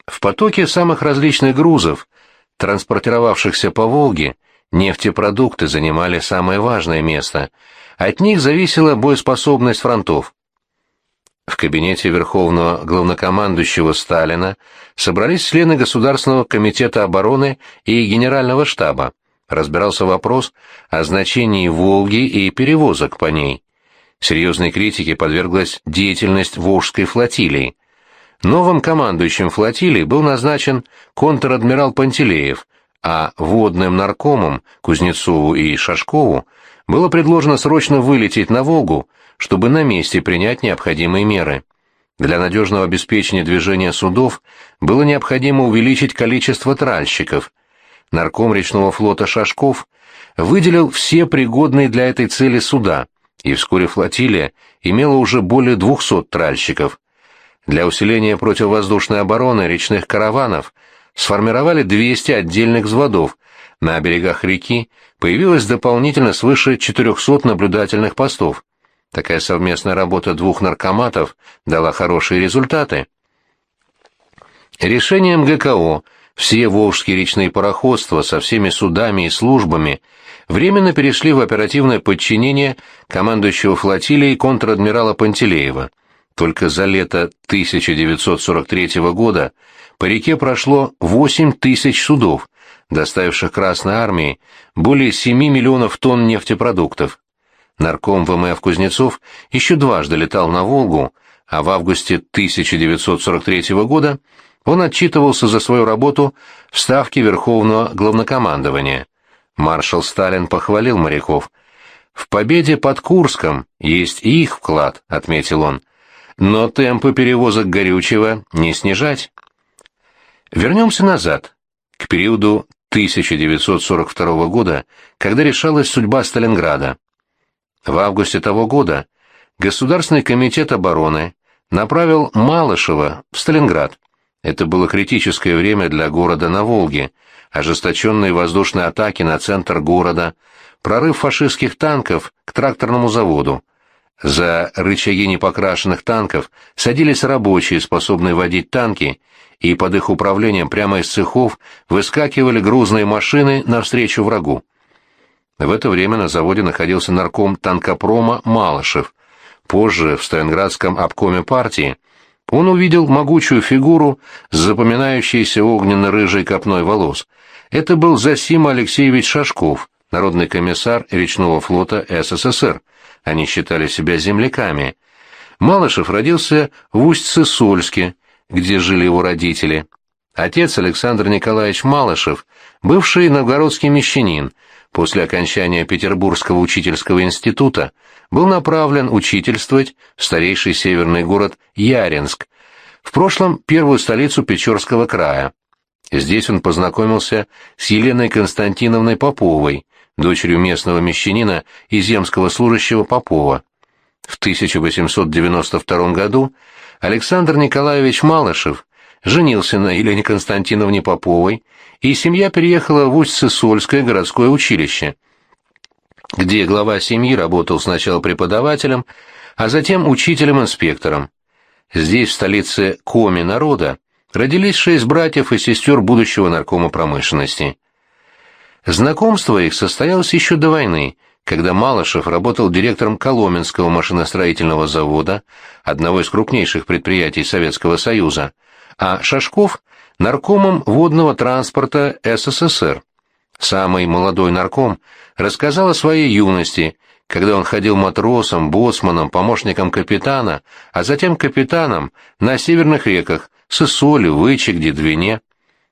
В потоке самых различных грузов, транспортировавшихся по Волге, нефтепродукты занимали самое важное место. От них зависела боеспособность фронтов. В кабинете Верховного Главнокомандующего Сталина собрались члены Государственного комитета обороны и Генерального штаба. Разбирался вопрос о значении Волги и перевозок по ней. Серьезной критике подверглась деятельность Волжской флотилии. Новым командующим флотилией был назначен контр-адмирал Пантелеев, а водным наркомом Кузнецову и Шашкову было предложено срочно вылететь на Волгу, чтобы на месте принять необходимые меры. Для надежного обеспечения движения судов было необходимо увеличить количество тральщиков. Нарком речного флота Шашков выделил все пригодные для этой цели суда, и вскоре флотилия имела уже более 200 тральщиков. Для усиления противовоздушной обороны речных караванов сформировали 200 отдельных взводов, на берегах реки появилось дополнительно свыше 400 наблюдательных постов. Такая совместная работа двух наркоматов дала хорошие результаты. Решением ГКО все волжские речные пароходства со всеми судами и службами временно перешли в оперативное подчинение командующего флотилией контр-адмирала Пантелеева. Только за лето 1943 года по реке прошло 8 тысяч судов, доставивших Красной Армии более 7 миллионов тонн нефтепродуктов. Нарком ВМФ Кузнецов еще дважды летал на Волгу, а в августе 1943 года он отчитывался за свою работу в Ставке Верховного Главнокомандования. Маршал Сталин похвалил моряков. «В победе под Курском есть и их вклад», — отметил он. «Но темпы перевозок горючего не снижать». Вернемся назад, к периоду 1942 года, когда решалась судьба Сталинграда. В августе того года Государственный комитет обороны направил Малышева в Сталинград. Это было критическое время для города на Волге, ожесточенные воздушные атаки на центр города, прорыв фашистских танков к тракторному заводу. За рычаги непокрашенных танков садились рабочие, способные водить танки, и под их управлением прямо из цехов выскакивали грузные машины навстречу врагу. В это время на заводе находился нарком танкопрома Малышев. Позже, в Сталинградском обкоме партии, он увидел могучую фигуру с запоминающейся огненно-рыжей копной волос. Это был Засим Алексеевич Шашков, народный комиссар речного флота СССР. Они считали себя земляками. Малышев родился в Усть-Сысольске, где жили его родители. Отец Александр Николаевич Малышев, бывший новгородский мещанин, после окончания Петербургского учительского института был направлен учительствовать в старейший северный город Яринск, в прошлом первую столицу Печорского края. Здесь он познакомился с Еленой Константиновной Поповой, дочерью местного мещанина и земского служащего Попова. В 1892 году Александр Николаевич Малышев женился на Елене Константиновне Поповой, и семья переехала в Усть-Сысольское городское училище, где глава семьи работал сначала преподавателем, а затем учителем-инспектором. Здесь, в столице Коми народа, родились шесть братьев и сестер будущего наркома промышленности. Знакомство их состоялось еще до войны, когда Малышев работал директором Коломенского машиностроительного завода, одного из крупнейших предприятий Советского Союза, а Шашков – наркомом водного транспорта СССР. Самый молодой нарком рассказал о своей юности, когда он ходил матросом, боцманом, помощником капитана, а затем капитаном на северных реках Сысоле, Вычегде, Двине.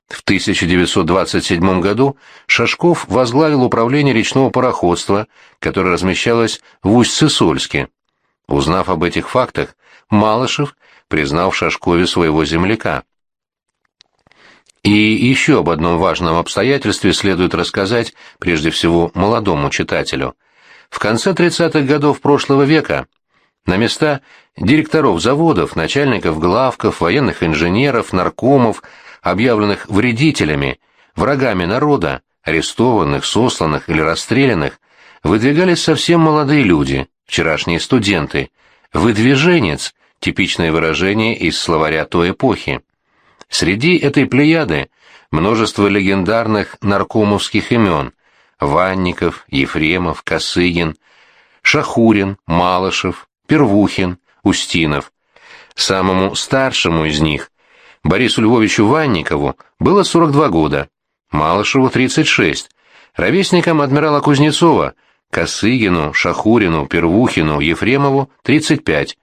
В 1927 году Шашков возглавил управление речного пароходства, которое размещалось в Усть-Сысольске. Узнав об этих фактах, Малышев признал в Шашкове своего земляка. И еще об одном важном обстоятельстве следует рассказать прежде всего молодому читателю. В конце 30-х годов прошлого века на места директоров заводов, начальников главков, военных инженеров, наркомов, объявленных вредителями, врагами народа, арестованных, сосланных или расстрелянных, выдвигались совсем молодые люди, вчерашние студенты. «Выдвиженец» — типичное выражение из словаря той эпохи. Среди этой плеяды множество легендарных наркомовских имен — Ванников, Ефремов, Косыгин, Шахурин, Малышев, Первухин, Устинов. Самому старшему из них, Борису Львовичу Ванникову, было 42 года, Малышеву 36, ровесникам адмирала Кузнецова, Косыгину, Шахурину, Первухину, Ефремову 35,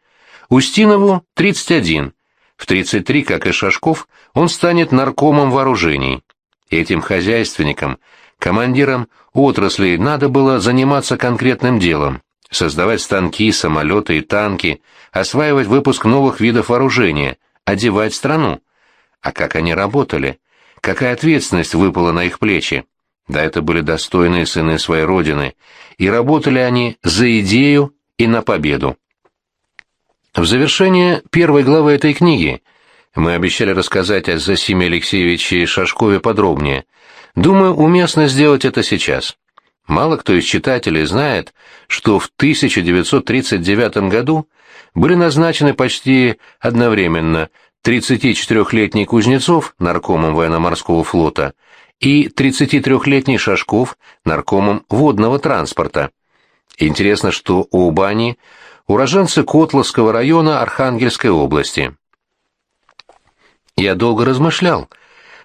Устинову 31, в 33, как и Шашков, он станет наркомом вооружений. Этим хозяйственникам, командирам отраслей надо было заниматься конкретным делом, создавать станки, самолеты и танки, осваивать выпуск новых видов вооружения, одевать страну. А как они работали? Какая ответственность выпала на их плечи? Да это были достойные сыны своей родины, и работали они за идею и на победу. В завершение первой главы этой книги мы обещали рассказать о Засиме Алексеевиче Шашкове подробнее. Думаю, уместно сделать это сейчас. Мало кто из читателей знает, что в 1939 году были назначены почти одновременно 34-летний Кузнецов наркомом военно-морского флота и 33-летний Шашков наркомом водного транспорта. Интересно, что оба они уроженцы Котловского района Архангельской области. Я долго размышлял,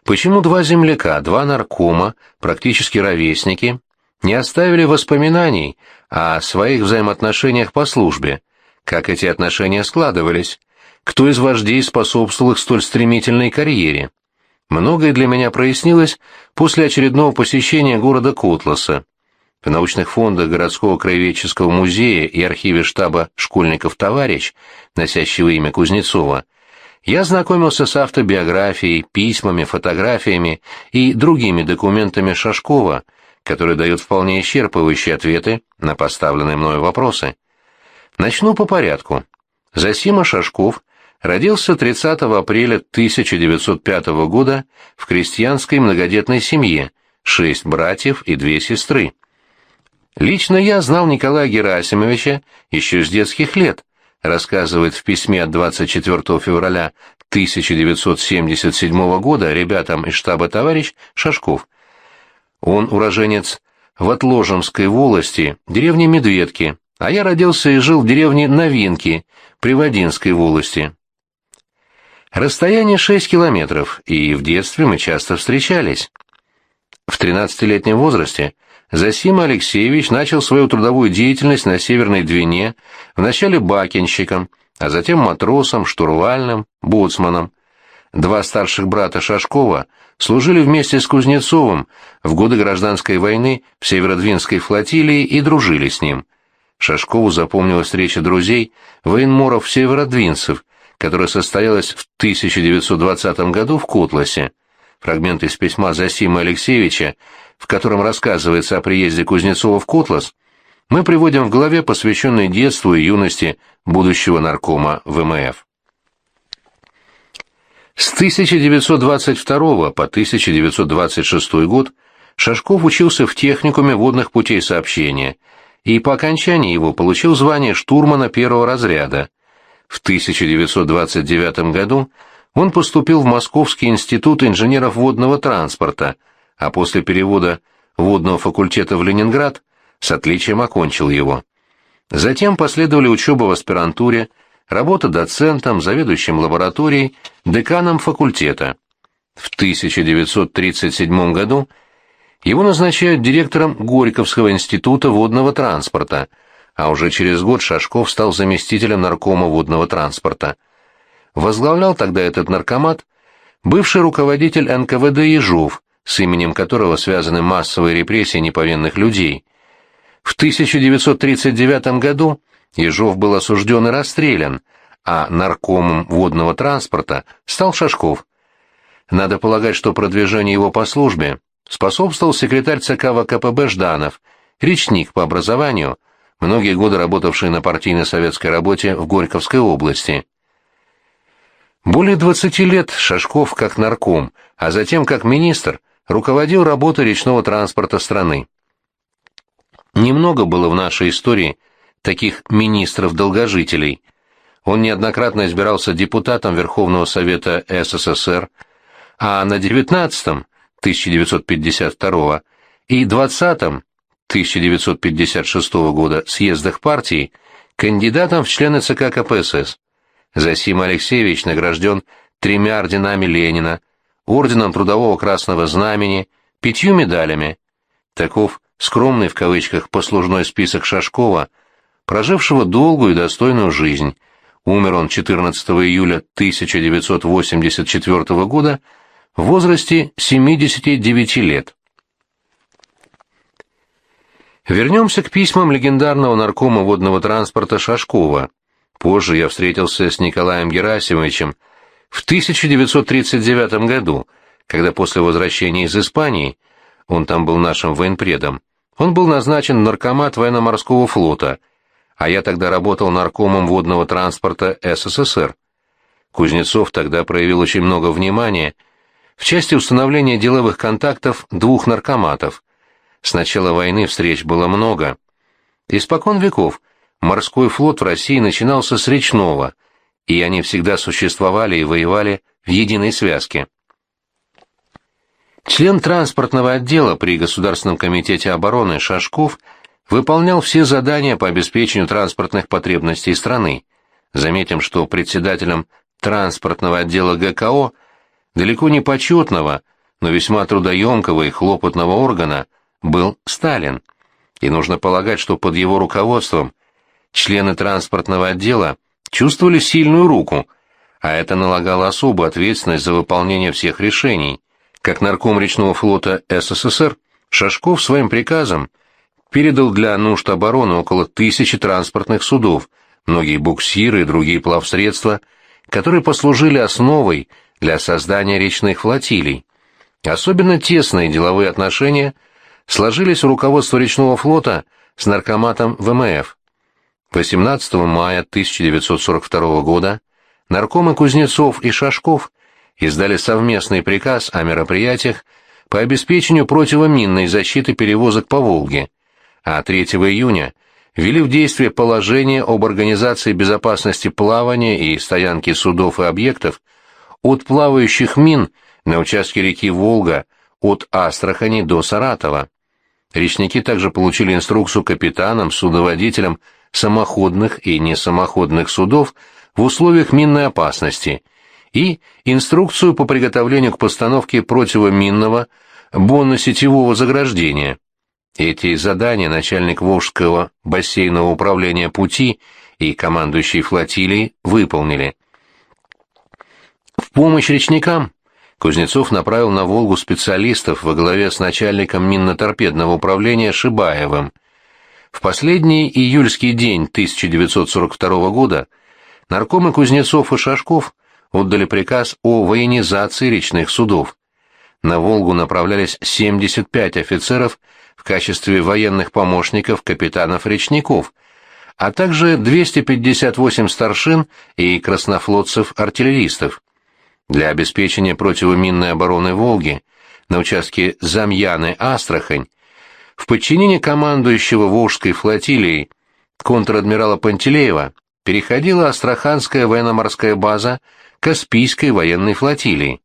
почему два земляка, два наркома, практически ровесники, не оставили воспоминаний о своих взаимоотношениях по службе, как эти отношения складывались, кто из вождей способствовал их столь стремительной карьере. Многое для меня прояснилось после очередного посещения города Котласа. В научных фондах городского краеведческого музея и архиве штаба школьников «Товарищ», носящего имя Кузнецова, я знакомился с автобиографией, письмами, фотографиями и другими документами Шашкова, которые дают вполне исчерпывающие ответы на поставленные мною вопросы. Начну по порядку. Засима Шашков родился 30 апреля 1905 года в крестьянской многодетной семье, шесть братьев и две сестры. Лично я знал Николая Герасимовича еще с детских лет, рассказывает в письме от 24 февраля 1977 года ребятам из штаба товарищ Шашков. Он уроженец Ватложемской волости, деревни Медведки, а я родился и жил в деревне Новинки, Приводинской волости. Расстояние 6 километров, и в детстве мы часто встречались. В 13-летнем возрасте Засим Алексеевич начал свою трудовую деятельность на Северной Двине, вначале бакенщиком, а затем матросом, штурвальным, боцманом. Два старших брата Шашкова служили вместе с Кузнецовым в годы гражданской войны в Северодвинской флотилии и дружили с ним. Шашкову запомнилась встреча друзей военморов-северодвинцев, которая состоялась в 1920 году в Котласе. Фрагмент из письма Засима Алексеевича в котором рассказывается о приезде Кузнецова в Котлас, мы приводим в главе, посвященной детству и юности будущего наркома ВМФ. С 1922 по 1926 год Шашков учился в техникуме водных путей сообщения и по окончании его получил звание штурмана первого разряда. В 1929 году он поступил в Московский институт инженеров водного транспорта – а после перевода водного факультета в Ленинград с отличием окончил его. Затем последовали учеба в аспирантуре, работа доцентом, заведующим лабораторией, деканом факультета. В 1937 году его назначают директором Горьковского института водного транспорта, а уже через год Шашков стал заместителем наркома водного транспорта. Возглавлял тогда этот наркомат бывший руководитель НКВД Ежов, с именем которого связаны массовые репрессии неповинных людей. В 1939 году Ежов был осужден и расстрелян, а наркомом водного транспорта стал Шашков. Надо полагать, что продвижение его по службе способствовал секретарь ЦК ВКПБ Жданов, речник по образованию, многие годы работавший на партийной советской работе в Горьковской области. Более 20 лет Шашков как нарком, а затем как министр, руководил работой речного транспорта страны. Немного было в нашей истории таких министров-долгожителей. Он неоднократно избирался депутатом Верховного Совета СССР, а на 19-м, 1952 и 20-м, 1956 года съездах партии кандидатом в члены ЦК КПСС. Засим Алексеевич награжден тремя орденами Ленина, орденом Трудового Красного Знамени, пятью медалями. Таков скромный в кавычках послужной список Шашкова, прожившего долгую и достойную жизнь. Умер он 14 июля 1984 года в возрасте 79 лет. Вернемся к письмам легендарного наркома водного транспорта Шашкова. Позже я встретился с Николаем Герасимовичем в 1939 году, когда после возвращения из Испании, он там был нашим военпредом, он был назначен наркомат военно-морского флота, а я тогда работал наркомом водного транспорта СССР. Кузнецов тогда проявил очень много внимания в части установления деловых контактов двух наркоматов. С начала войны встреч было много. Испокон веков морской флот в России начинался с речного, и они всегда существовали и воевали в единой связке. Член транспортного отдела при Государственном комитете обороны Шашков выполнял все задания по обеспечению транспортных потребностей страны. Заметим, что председателем транспортного отдела ГКО далеко не почетного, но весьма трудоемкого и хлопотного органа был Сталин. И нужно полагать, что под его руководством члены транспортного отдела чувствовали сильную руку, а это налагало особую ответственность за выполнение всех решений. Как нарком речного флота СССР, Шашков своим приказом передал для нужд обороны около тысячи транспортных судов, многие буксиры и другие плавсредства, которые послужили основой для создания речных флотилий. Особенно тесные деловые отношения сложились у руководства речного флота с наркоматом ВМФ. 18 мая 1942 года наркомы Кузнецов и Шашков издали совместный приказ о мероприятиях по обеспечению противоминной защиты перевозок по Волге, а 3 июня ввели в действие положение об организации безопасности плавания и стоянки судов и объектов от плавающих мин на участке реки Волга от Астрахани до Саратова. Речники также получили инструкцию капитанам, судоводителям самоходных и несамоходных судов в условиях минной опасности – и инструкцию по приготовлению к постановке противоминного бонно-сетевого заграждения. Эти задания начальник Волжского бассейнового управления пути и командующий флотилией выполнили. В помощь речникам Кузнецов направил на Волгу специалистов во главе с начальником минно-торпедного управления Шибаевым. В последний июльский день 1942 года наркомы Кузнецов и Шашков отдали приказ о военизации речных судов. На Волгу направлялись 75 офицеров в качестве военных помощников капитанов-речников, а также 258 старшин и краснофлотцев-артиллеристов. Для обеспечения противоминной обороны Волги на участке Замьяны-Астрахань в подчинении командующего Волжской флотилией контр-адмирала Пантелеева переходила Астраханская военно-морская база Каспийской военной флотилии.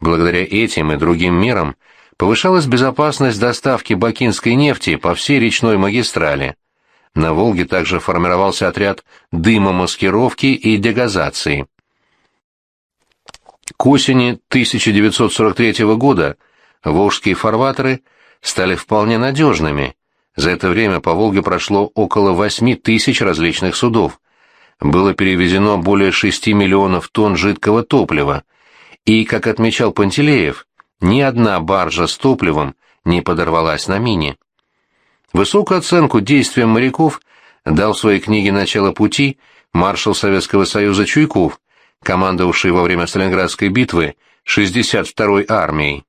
Благодаря этим и другим мерам повышалась безопасность доставки бакинской нефти по всей речной магистрали. На Волге также формировался отряд дымомаскировки и дегазации. К осени 1943 года волжские фарватеры стали вполне надежными. За это время по Волге прошло около 8 тысяч различных судов, было перевезено более 6 миллионов тонн жидкого топлива, и, как отмечал Пантелеев, ни одна баржа с топливом не подорвалась на мине. Высокую оценку действиям моряков дал в своей книге «Начало пути» маршал Советского Союза Чуйков, командовавший во время Сталинградской битвы 62-й армией.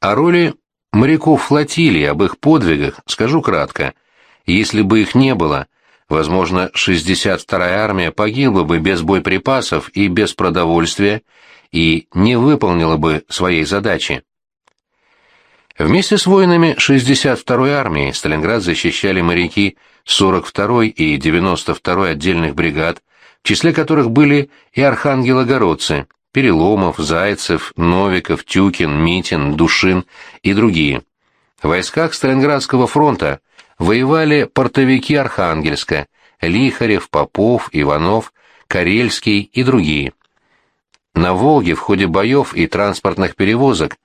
О роли моряков флотилии, об их подвигах скажу кратко. Если бы их не было, возможно, 62-я армия погибла бы без боеприпасов и без продовольствия и не выполнила бы своей задачи. Вместе с воинами 62-й армии Сталинград защищали моряки 42-й и 92-й отдельных бригад, в числе которых были и архангелогородцы Переломов, Зайцев, Новиков, Тюкин, Митин, Душин и другие. В войсках Сталинградского фронта воевали портовики Архангельска, Лихарев, Попов, Иванов, Карельский и другие. На Волге в ходе боев и транспортных перевозок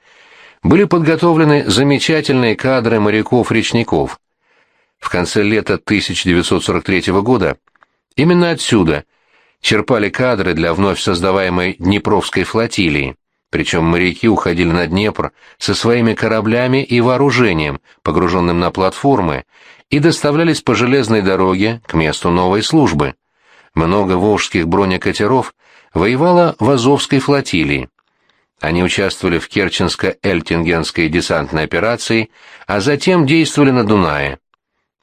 были подготовлены замечательные кадры моряков-речников. В конце лета 1943 года именно отсюда черпали кадры для вновь создаваемой Днепровской флотилии, причем моряки уходили на Днепр со своими кораблями и вооружением, погруженным на платформы, и доставлялись по железной дороге к месту новой службы. Много волжских бронекатеров воевало в Азовской флотилии. Они участвовали в Керченско-Эльтингенской десантной операции, а затем действовали на Дунае.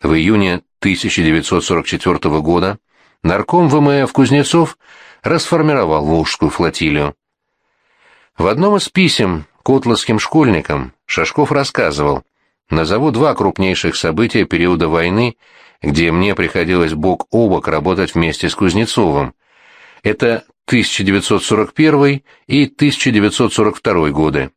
В июне 1944 года нарком ВМФ Кузнецов расформировал Волжскую флотилию. В одном из писем котловским школьникам Шашков рассказывал, «Назову два крупнейших события периода войны, где мне приходилось бок о бок работать вместе с Кузнецовым. Это 1941 и 1942 годы.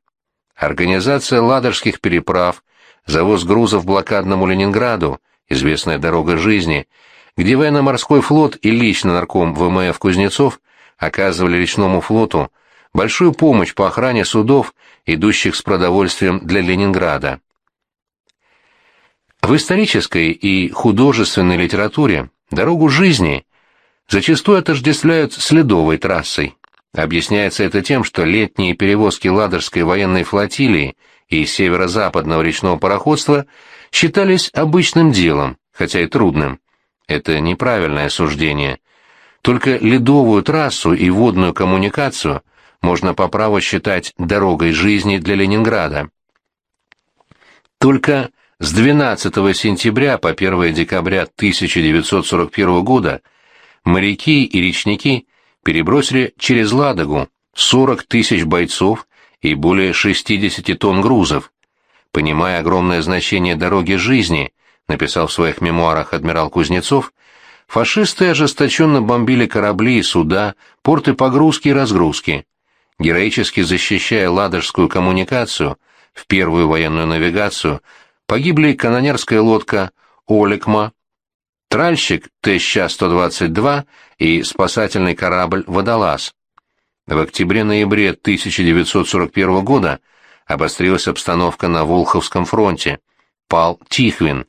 Организация ладожских переправ, завоз грузов блокадному Ленинграду, известная дорога жизни – где военно-морской флот и лично нарком ВМФ Кузнецов оказывали речному флоту большую помощь по охране судов, идущих с продовольствием для Ленинграда. В исторической и художественной литературе дорогу жизни зачастую отождествляют с ледовой трассой. Объясняется это тем, что летние перевозки Ладожской военной флотилии и северо-западного речного пароходства считались обычным делом, хотя и трудным. Это неправильное суждение. Только ледовую трассу и водную коммуникацию можно по праву считать дорогой жизни для Ленинграда. Только с 12 сентября по 1 декабря 1941 года моряки и речники перебросили через Ладогу 40 тысяч бойцов и более 60 тонн грузов. Понимая огромное значение дороги жизни, написал в своих мемуарах адмирал Кузнецов, фашисты ожесточенно бомбили корабли и суда, порты погрузки и разгрузки. Героически защищая ладожскую коммуникацию, в первую военную навигацию, погибли канонерская лодка «Оликма», тральщик ТЩ-122 и спасательный корабль «Водолаз». В октябре-ноябре 1941 года обострилась обстановка на Волховском фронте. Пал Тихвин.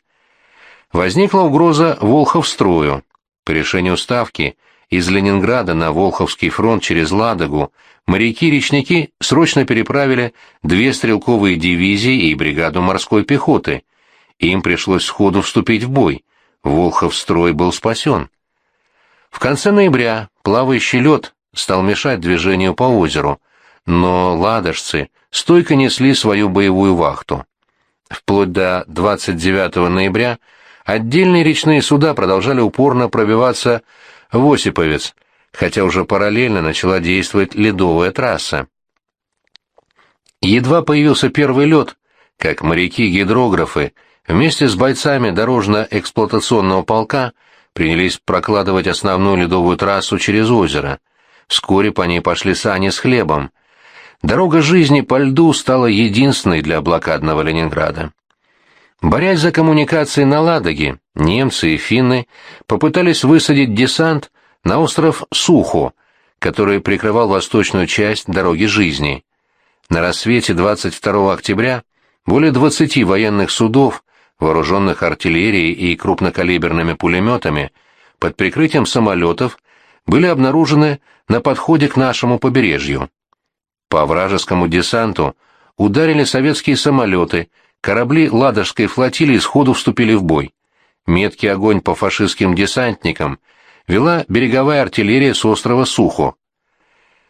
Возникла угроза Волховстрою. По решению Ставки из Ленинграда на Волховский фронт через Ладогу моряки-речники срочно переправили две стрелковые дивизии и бригаду морской пехоты. Им пришлось сходу вступить в бой. Волховстрой был спасен. В конце ноября плавающий лед стал мешать движению по озеру, но ладожцы стойко несли свою боевую вахту. Вплоть до 29 ноября Отдельные речные суда продолжали упорно пробиваться в Осиповец, хотя уже параллельно начала действовать ледовая трасса. Едва появился первый лед, как моряки-гидрографы вместе с бойцами дорожно-эксплуатационного полка принялись прокладывать основную ледовую трассу через озеро. Вскоре по ней пошли сани с хлебом. Дорога жизни по льду стала единственной для блокадного Ленинграда. Борясь за коммуникации на Ладоге, немцы и финны попытались высадить десант на остров Сухо, который прикрывал восточную часть дороги жизни. На рассвете 22 октября более 20 военных судов, вооруженных артиллерией и крупнокалиберными пулеметами, под прикрытием самолетов, были обнаружены на подходе к нашему побережью. По вражескому десанту ударили советские самолеты, корабли Ладожской флотилии сходу вступили в бой. Меткий огонь по фашистским десантникам вела береговая артиллерия с острова Сухо.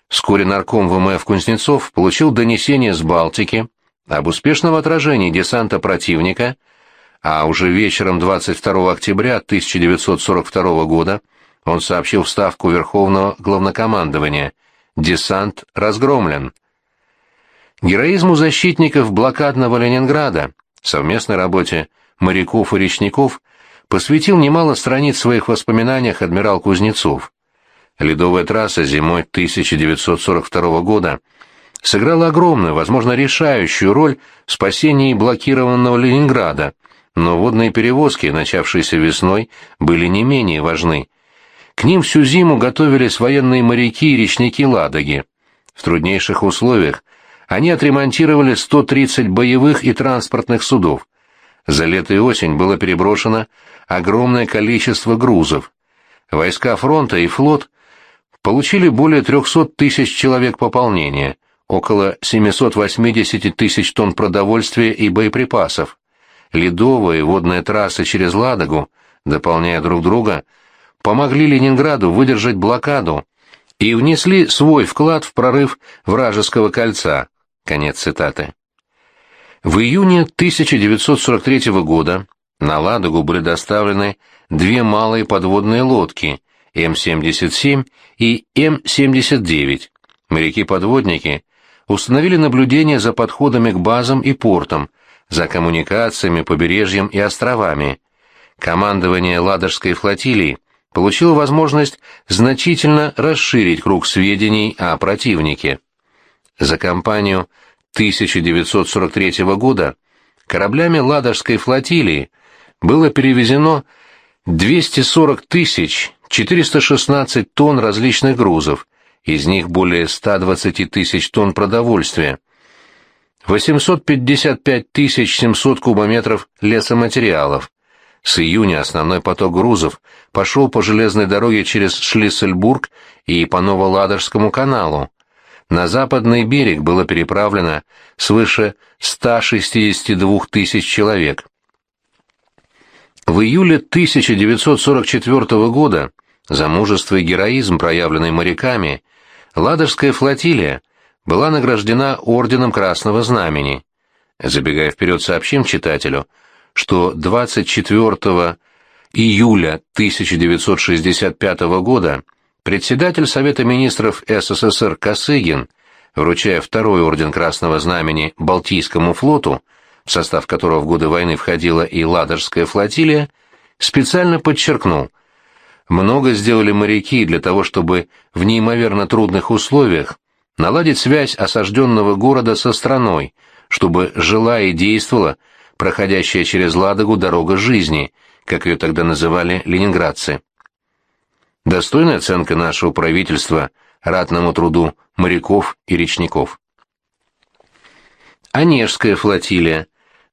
Вскоре нарком ВМФ Кузнецов получил донесение с Балтики об успешном отражении десанта противника, а уже вечером 22 октября 1942 года он сообщил в Ставку Верховного Главнокомандования «Десант разгромлен». Героизму защитников блокадного Ленинграда, совместной работе моряков и речников посвятил немало страниц в своих воспоминаниях адмирал Кузнецов. Ледовая трасса зимой 1942 года сыграла огромную, возможно, решающую роль в спасении блокированного Ленинграда, но водные перевозки, начавшиеся весной, были не менее важны. К ним всю зиму готовились военные моряки и речники Ладоги. В труднейших условиях они отремонтировали 130 боевых и транспортных судов. За лето и осень было переброшено огромное количество грузов. Войска фронта и флот получили более 300 тысяч человек пополнения, около 780 тысяч тонн продовольствия и боеприпасов. Ледовые и водные трассы через Ладогу, дополняя друг друга, помогли Ленинграду выдержать блокаду и внесли свой вклад в прорыв вражеского кольца. Конец цитаты. В июне 1943 года на Ладогу были доставлены две малые подводные лодки М-77 и М-79. Моряки-подводники установили наблюдение за подходами к базам и портам, за коммуникациями, побережьем и островами. Командование Ладожской флотилии получило возможность значительно расширить круг сведений о противнике. За кампанию 1943 года кораблями Ладожской флотилии было перевезено 240 тысяч 416 тонн различных грузов, из них более 120 тысяч тонн продовольствия, 855 тысяч 700 кубометров лесоматериалов. С июня основной поток грузов пошел по железной дороге через Шлиссельбург и по Новоладожскому каналу, на западный берег было переправлено свыше 162 тысяч человек. В июле 1944 года за мужество и героизм, проявленный моряками, Ладожская флотилия была награждена Орденом Красного Знамени. Забегая вперед, сообщим читателю, что 24 июля 1965 года Председатель Совета министров СССР Косыгин, вручая второй орден Красного Знамени Балтийскому флоту, в состав которого в годы войны входила и Ладожская флотилия, специально подчеркнул, много сделали моряки для того, чтобы в неимоверно трудных условиях наладить связь осажденного города со страной, чтобы жила и действовала проходящая через Ладогу дорога жизни, как ее тогда называли ленинградцы. Достойная оценка нашего правительства ратному труду моряков и речников. Онежская флотилия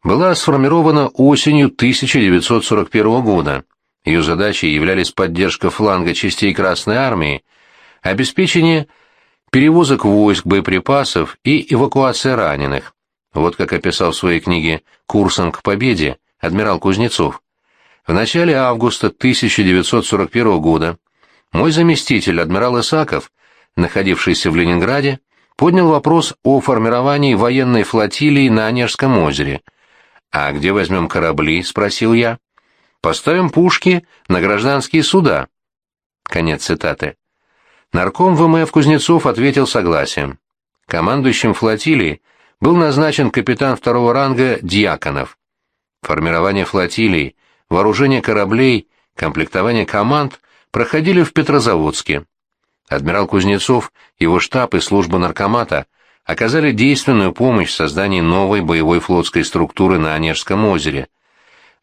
была сформирована осенью 1941 года. Ее задачей являлись поддержка фланга частей Красной Армии, обеспечение перевозок войск, боеприпасов и эвакуация раненых. Вот как описал в своей книге «Курсом к победе» адмирал Кузнецов. В начале августа 1941 года мой заместитель, адмирал Исаков, находившийся в Ленинграде, поднял вопрос о формировании военной флотилии на Онежском озере. «А где возьмем корабли?» — спросил я. «Поставим пушки на гражданские суда». Конец цитаты. Нарком ВМФ Кузнецов ответил согласием. Командующим флотилией был назначен капитан второго ранга Дьяконов. Формирование флотилии, вооружение кораблей, комплектование команд проходили в Петрозаводске. Адмирал Кузнецов, его штаб и служба наркомата оказали действенную помощь в создании новой боевой флотской структуры на Онежском озере.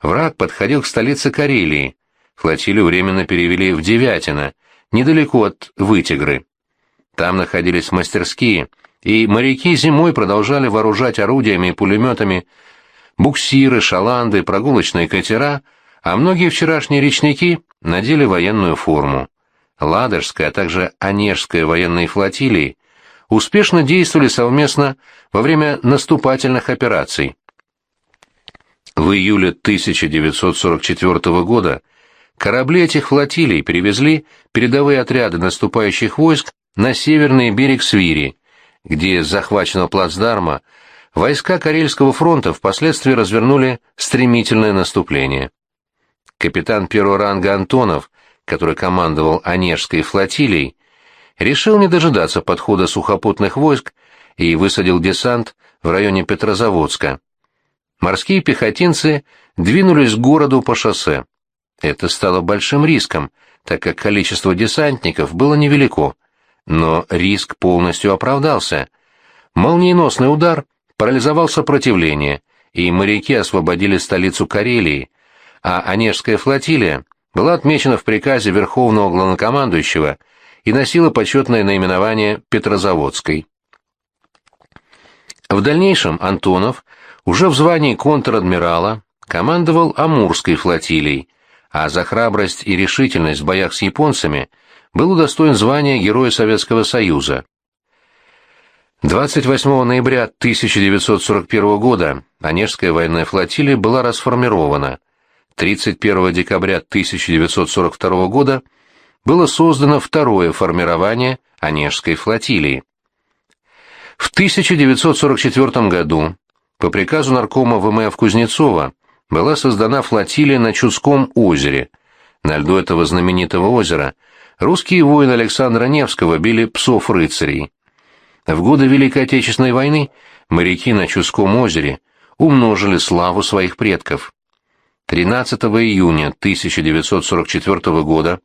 Враг подходил к столице Карелии. Флотилию временно перевели в Девятино, недалеко от Вытигры. Там находились мастерские, и моряки зимой продолжали вооружать орудиями и пулеметами буксиры, шаланды, прогулочные катера, а многие вчерашние речники надели военную форму. Ладожская, а также Онежская военные флотилии успешно действовали совместно во время наступательных операций. В июле 1944 года корабли этих флотилий перевезли передовые отряды наступающих войск на северный берег Свири, где с захваченного плацдарма войска Карельского фронта впоследствии развернули стремительное наступление. Капитан первого ранга Антонов, который командовал Онежской флотилией, решил не дожидаться подхода сухопутных войск и высадил десант в районе Петрозаводска. Морские пехотинцы двинулись к городу по шоссе. Это стало большим риском, так как количество десантников было невелико, но риск полностью оправдался. Молниеносный удар парализовал сопротивление, и моряки освободили столицу Карелии, а Онежская флотилия была отмечена в приказе Верховного Главнокомандующего и носила почетное наименование Петрозаводской. В дальнейшем Антонов уже в звании контр-адмирала командовал Амурской флотилией, а за храбрость и решительность в боях с японцами был удостоен звания Героя Советского Союза. 28 ноября 1941 года Онежская военная флотилия была расформирована. 31 декабря 1942 года было создано второе формирование Онежской флотилии. В 1944 году по приказу наркома ВМФ Кузнецова была создана флотилия на Чудском озере. На льду этого знаменитого озера русские воины Александра Невского били псов-рыцарей. В годы Великой Отечественной войны моряки на Чудском озере умножили славу своих предков. 13 июня 1944 года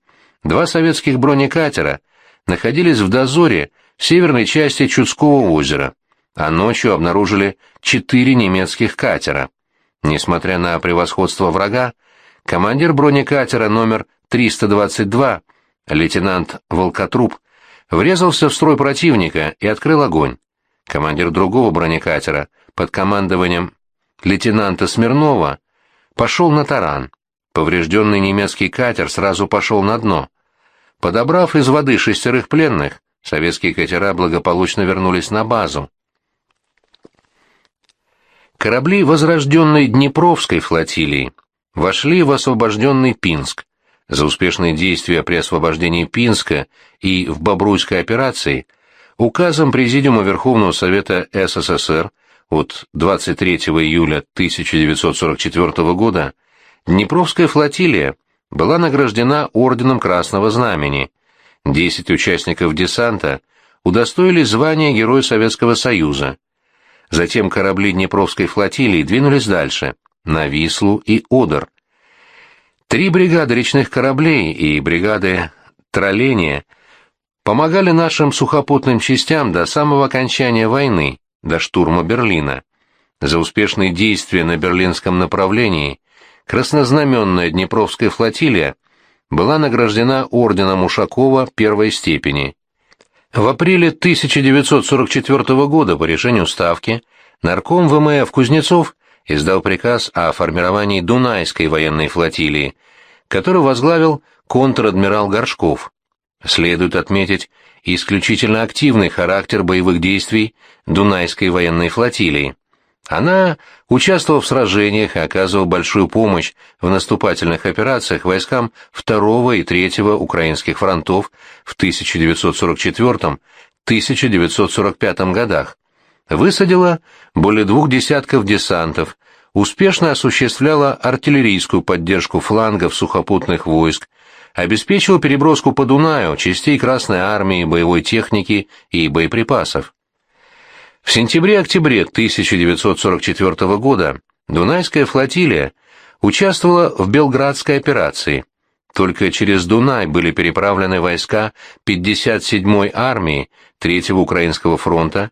два советских бронекатера находились в дозоре в северной части Чудского озера, а ночью обнаружили четыре немецких катера. Несмотря на превосходство врага, командир бронекатера номер 322, лейтенант Волкотруб, врезался в строй противника и открыл огонь. Командир другого бронекатера под командованием лейтенанта Смирнова пошел на таран. Поврежденный немецкий катер сразу пошел на дно. Подобрав из воды шестерых пленных, советские катера благополучно вернулись на базу. Корабли возрожденной Днепровской флотилии вошли в освобожденный Пинск, за успешные действия при освобождении Пинска и в Бобруйской операции указом Президиума Верховного Совета СССР от 23 июля 1944 года Днепровская флотилия была награждена Орденом Красного Знамени. Десять участников десанта удостоились звания Героя Советского Союза. Затем корабли Днепровской флотилии двинулись дальше, на Вислу и Одер. Три бригады речных кораблей и бригады тролления помогали нашим сухопутным частям до самого окончания войны, до штурма Берлина. За успешные действия на берлинском направлении краснознаменная Днепровская флотилия была награждена орденом Ушакова первой степени. В апреле 1944 года по решению Ставки нарком ВМФ Кузнецов издал приказ о формировании Дунайской военной флотилии, который возглавил контр-адмирал Горшков. Следует отметить исключительно активный характер боевых действий Дунайской военной флотилии. Она участвовала в сражениях и оказывала большую помощь в наступательных операциях войскам 2 и 3 украинских фронтов в 1944-1945 годах высадила более двух десятков десантов, успешно осуществляла артиллерийскую поддержку флангов сухопутных войск, обеспечила переброску по Дунаю частей Красной Армии, боевой техники и боеприпасов. В сентябре-октябре 1944 года Дунайская флотилия участвовала в Белградской операции. Только через Дунай были переправлены войска 57-й армии Третьего Украинского фронта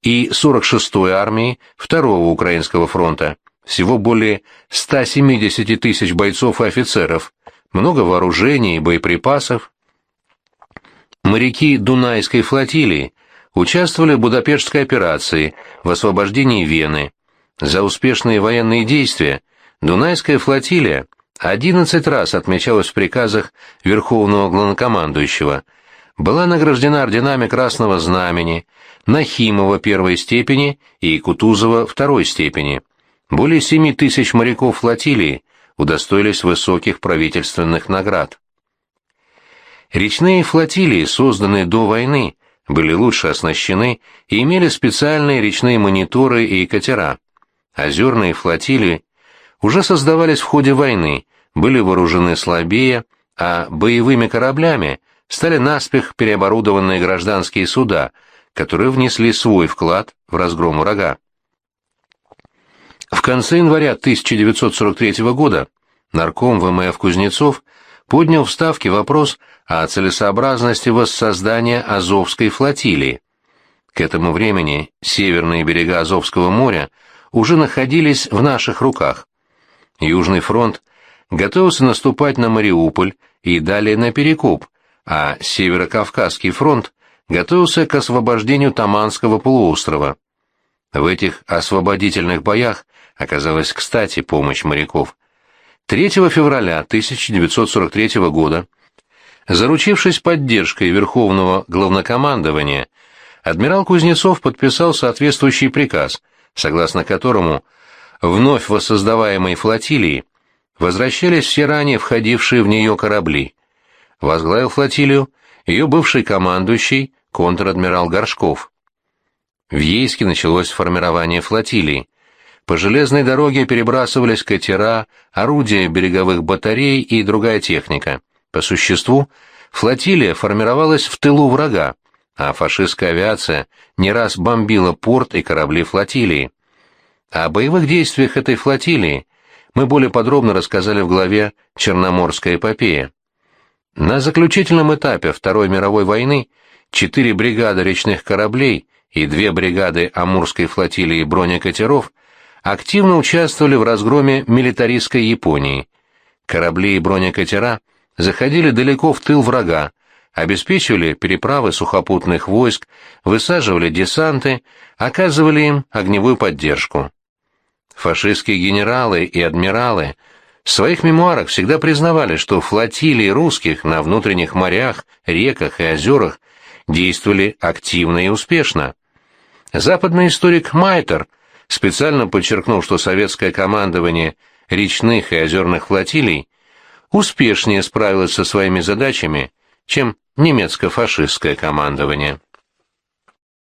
и 46-й армии Второго Украинского фронта, всего более 170 тысяч бойцов и офицеров, много вооружений и боеприпасов. Моряки Дунайской флотилии участвовали в Будапештской операции в освобождении Вены. За успешные военные действия Дунайская флотилия 11 раз отмечалось в приказах Верховного Главнокомандующего, была награждена орденами Красного Знамени, Нахимова первой степени и Кутузова второй степени. Более 7 тысяч моряков флотилии удостоились высоких правительственных наград. Речные флотилии, созданные до войны, были лучше оснащены и имели специальные речные мониторы и катера. Озерные флотилии уже создавались в ходе войны, были вооружены слабее, а боевыми кораблями стали наспех переоборудованные гражданские суда, которые внесли свой вклад в разгром врага. В конце января 1943 года нарком ВМФ Кузнецов поднял в Ставке вопрос о целесообразности воссоздания Азовской флотилии. К этому времени северные берега Азовского моря уже находились в наших руках. Южный фронт готовился наступать на Мариуполь и далее на Перекоп, а Северо-Кавказский фронт готовился к освобождению Таманского полуострова. В этих освободительных боях оказалась кстати помощь моряков. 3 февраля 1943 года, заручившись поддержкой Верховного Главнокомандования, адмирал Кузнецов подписал соответствующий приказ, согласно которому вновь воссоздаваемой флотилии возвращались все ранее входившие в нее корабли. Возглавил флотилию ее бывший командующий контр-адмирал Горшков. В Ейске началось формирование флотилии. По железной дороге перебрасывались катера, орудия береговых батарей и другая техника. По существу, флотилия формировалась в тылу врага, а фашистская авиация не раз бомбила порт и корабли флотилии. О боевых действиях этой флотилии мы более подробно рассказали в главе «Черноморская эпопея». На заключительном этапе Второй мировой войны четыре бригады речных кораблей и две бригады Амурской флотилии бронекатеров активно участвовали в разгроме милитаристской Японии. Корабли и бронекатера заходили далеко в тыл врага, обеспечивали переправы сухопутных войск, высаживали десанты, оказывали им огневую поддержку. Фашистские генералы и адмиралы в своих мемуарах всегда признавали, что флотилии русских на внутренних морях, реках и озерах действовали активно и успешно. Западный историк Майтер – специально подчеркнул, что советское командование речных и озерных флотилий успешнее справилось со своими задачами, чем немецко-фашистское командование.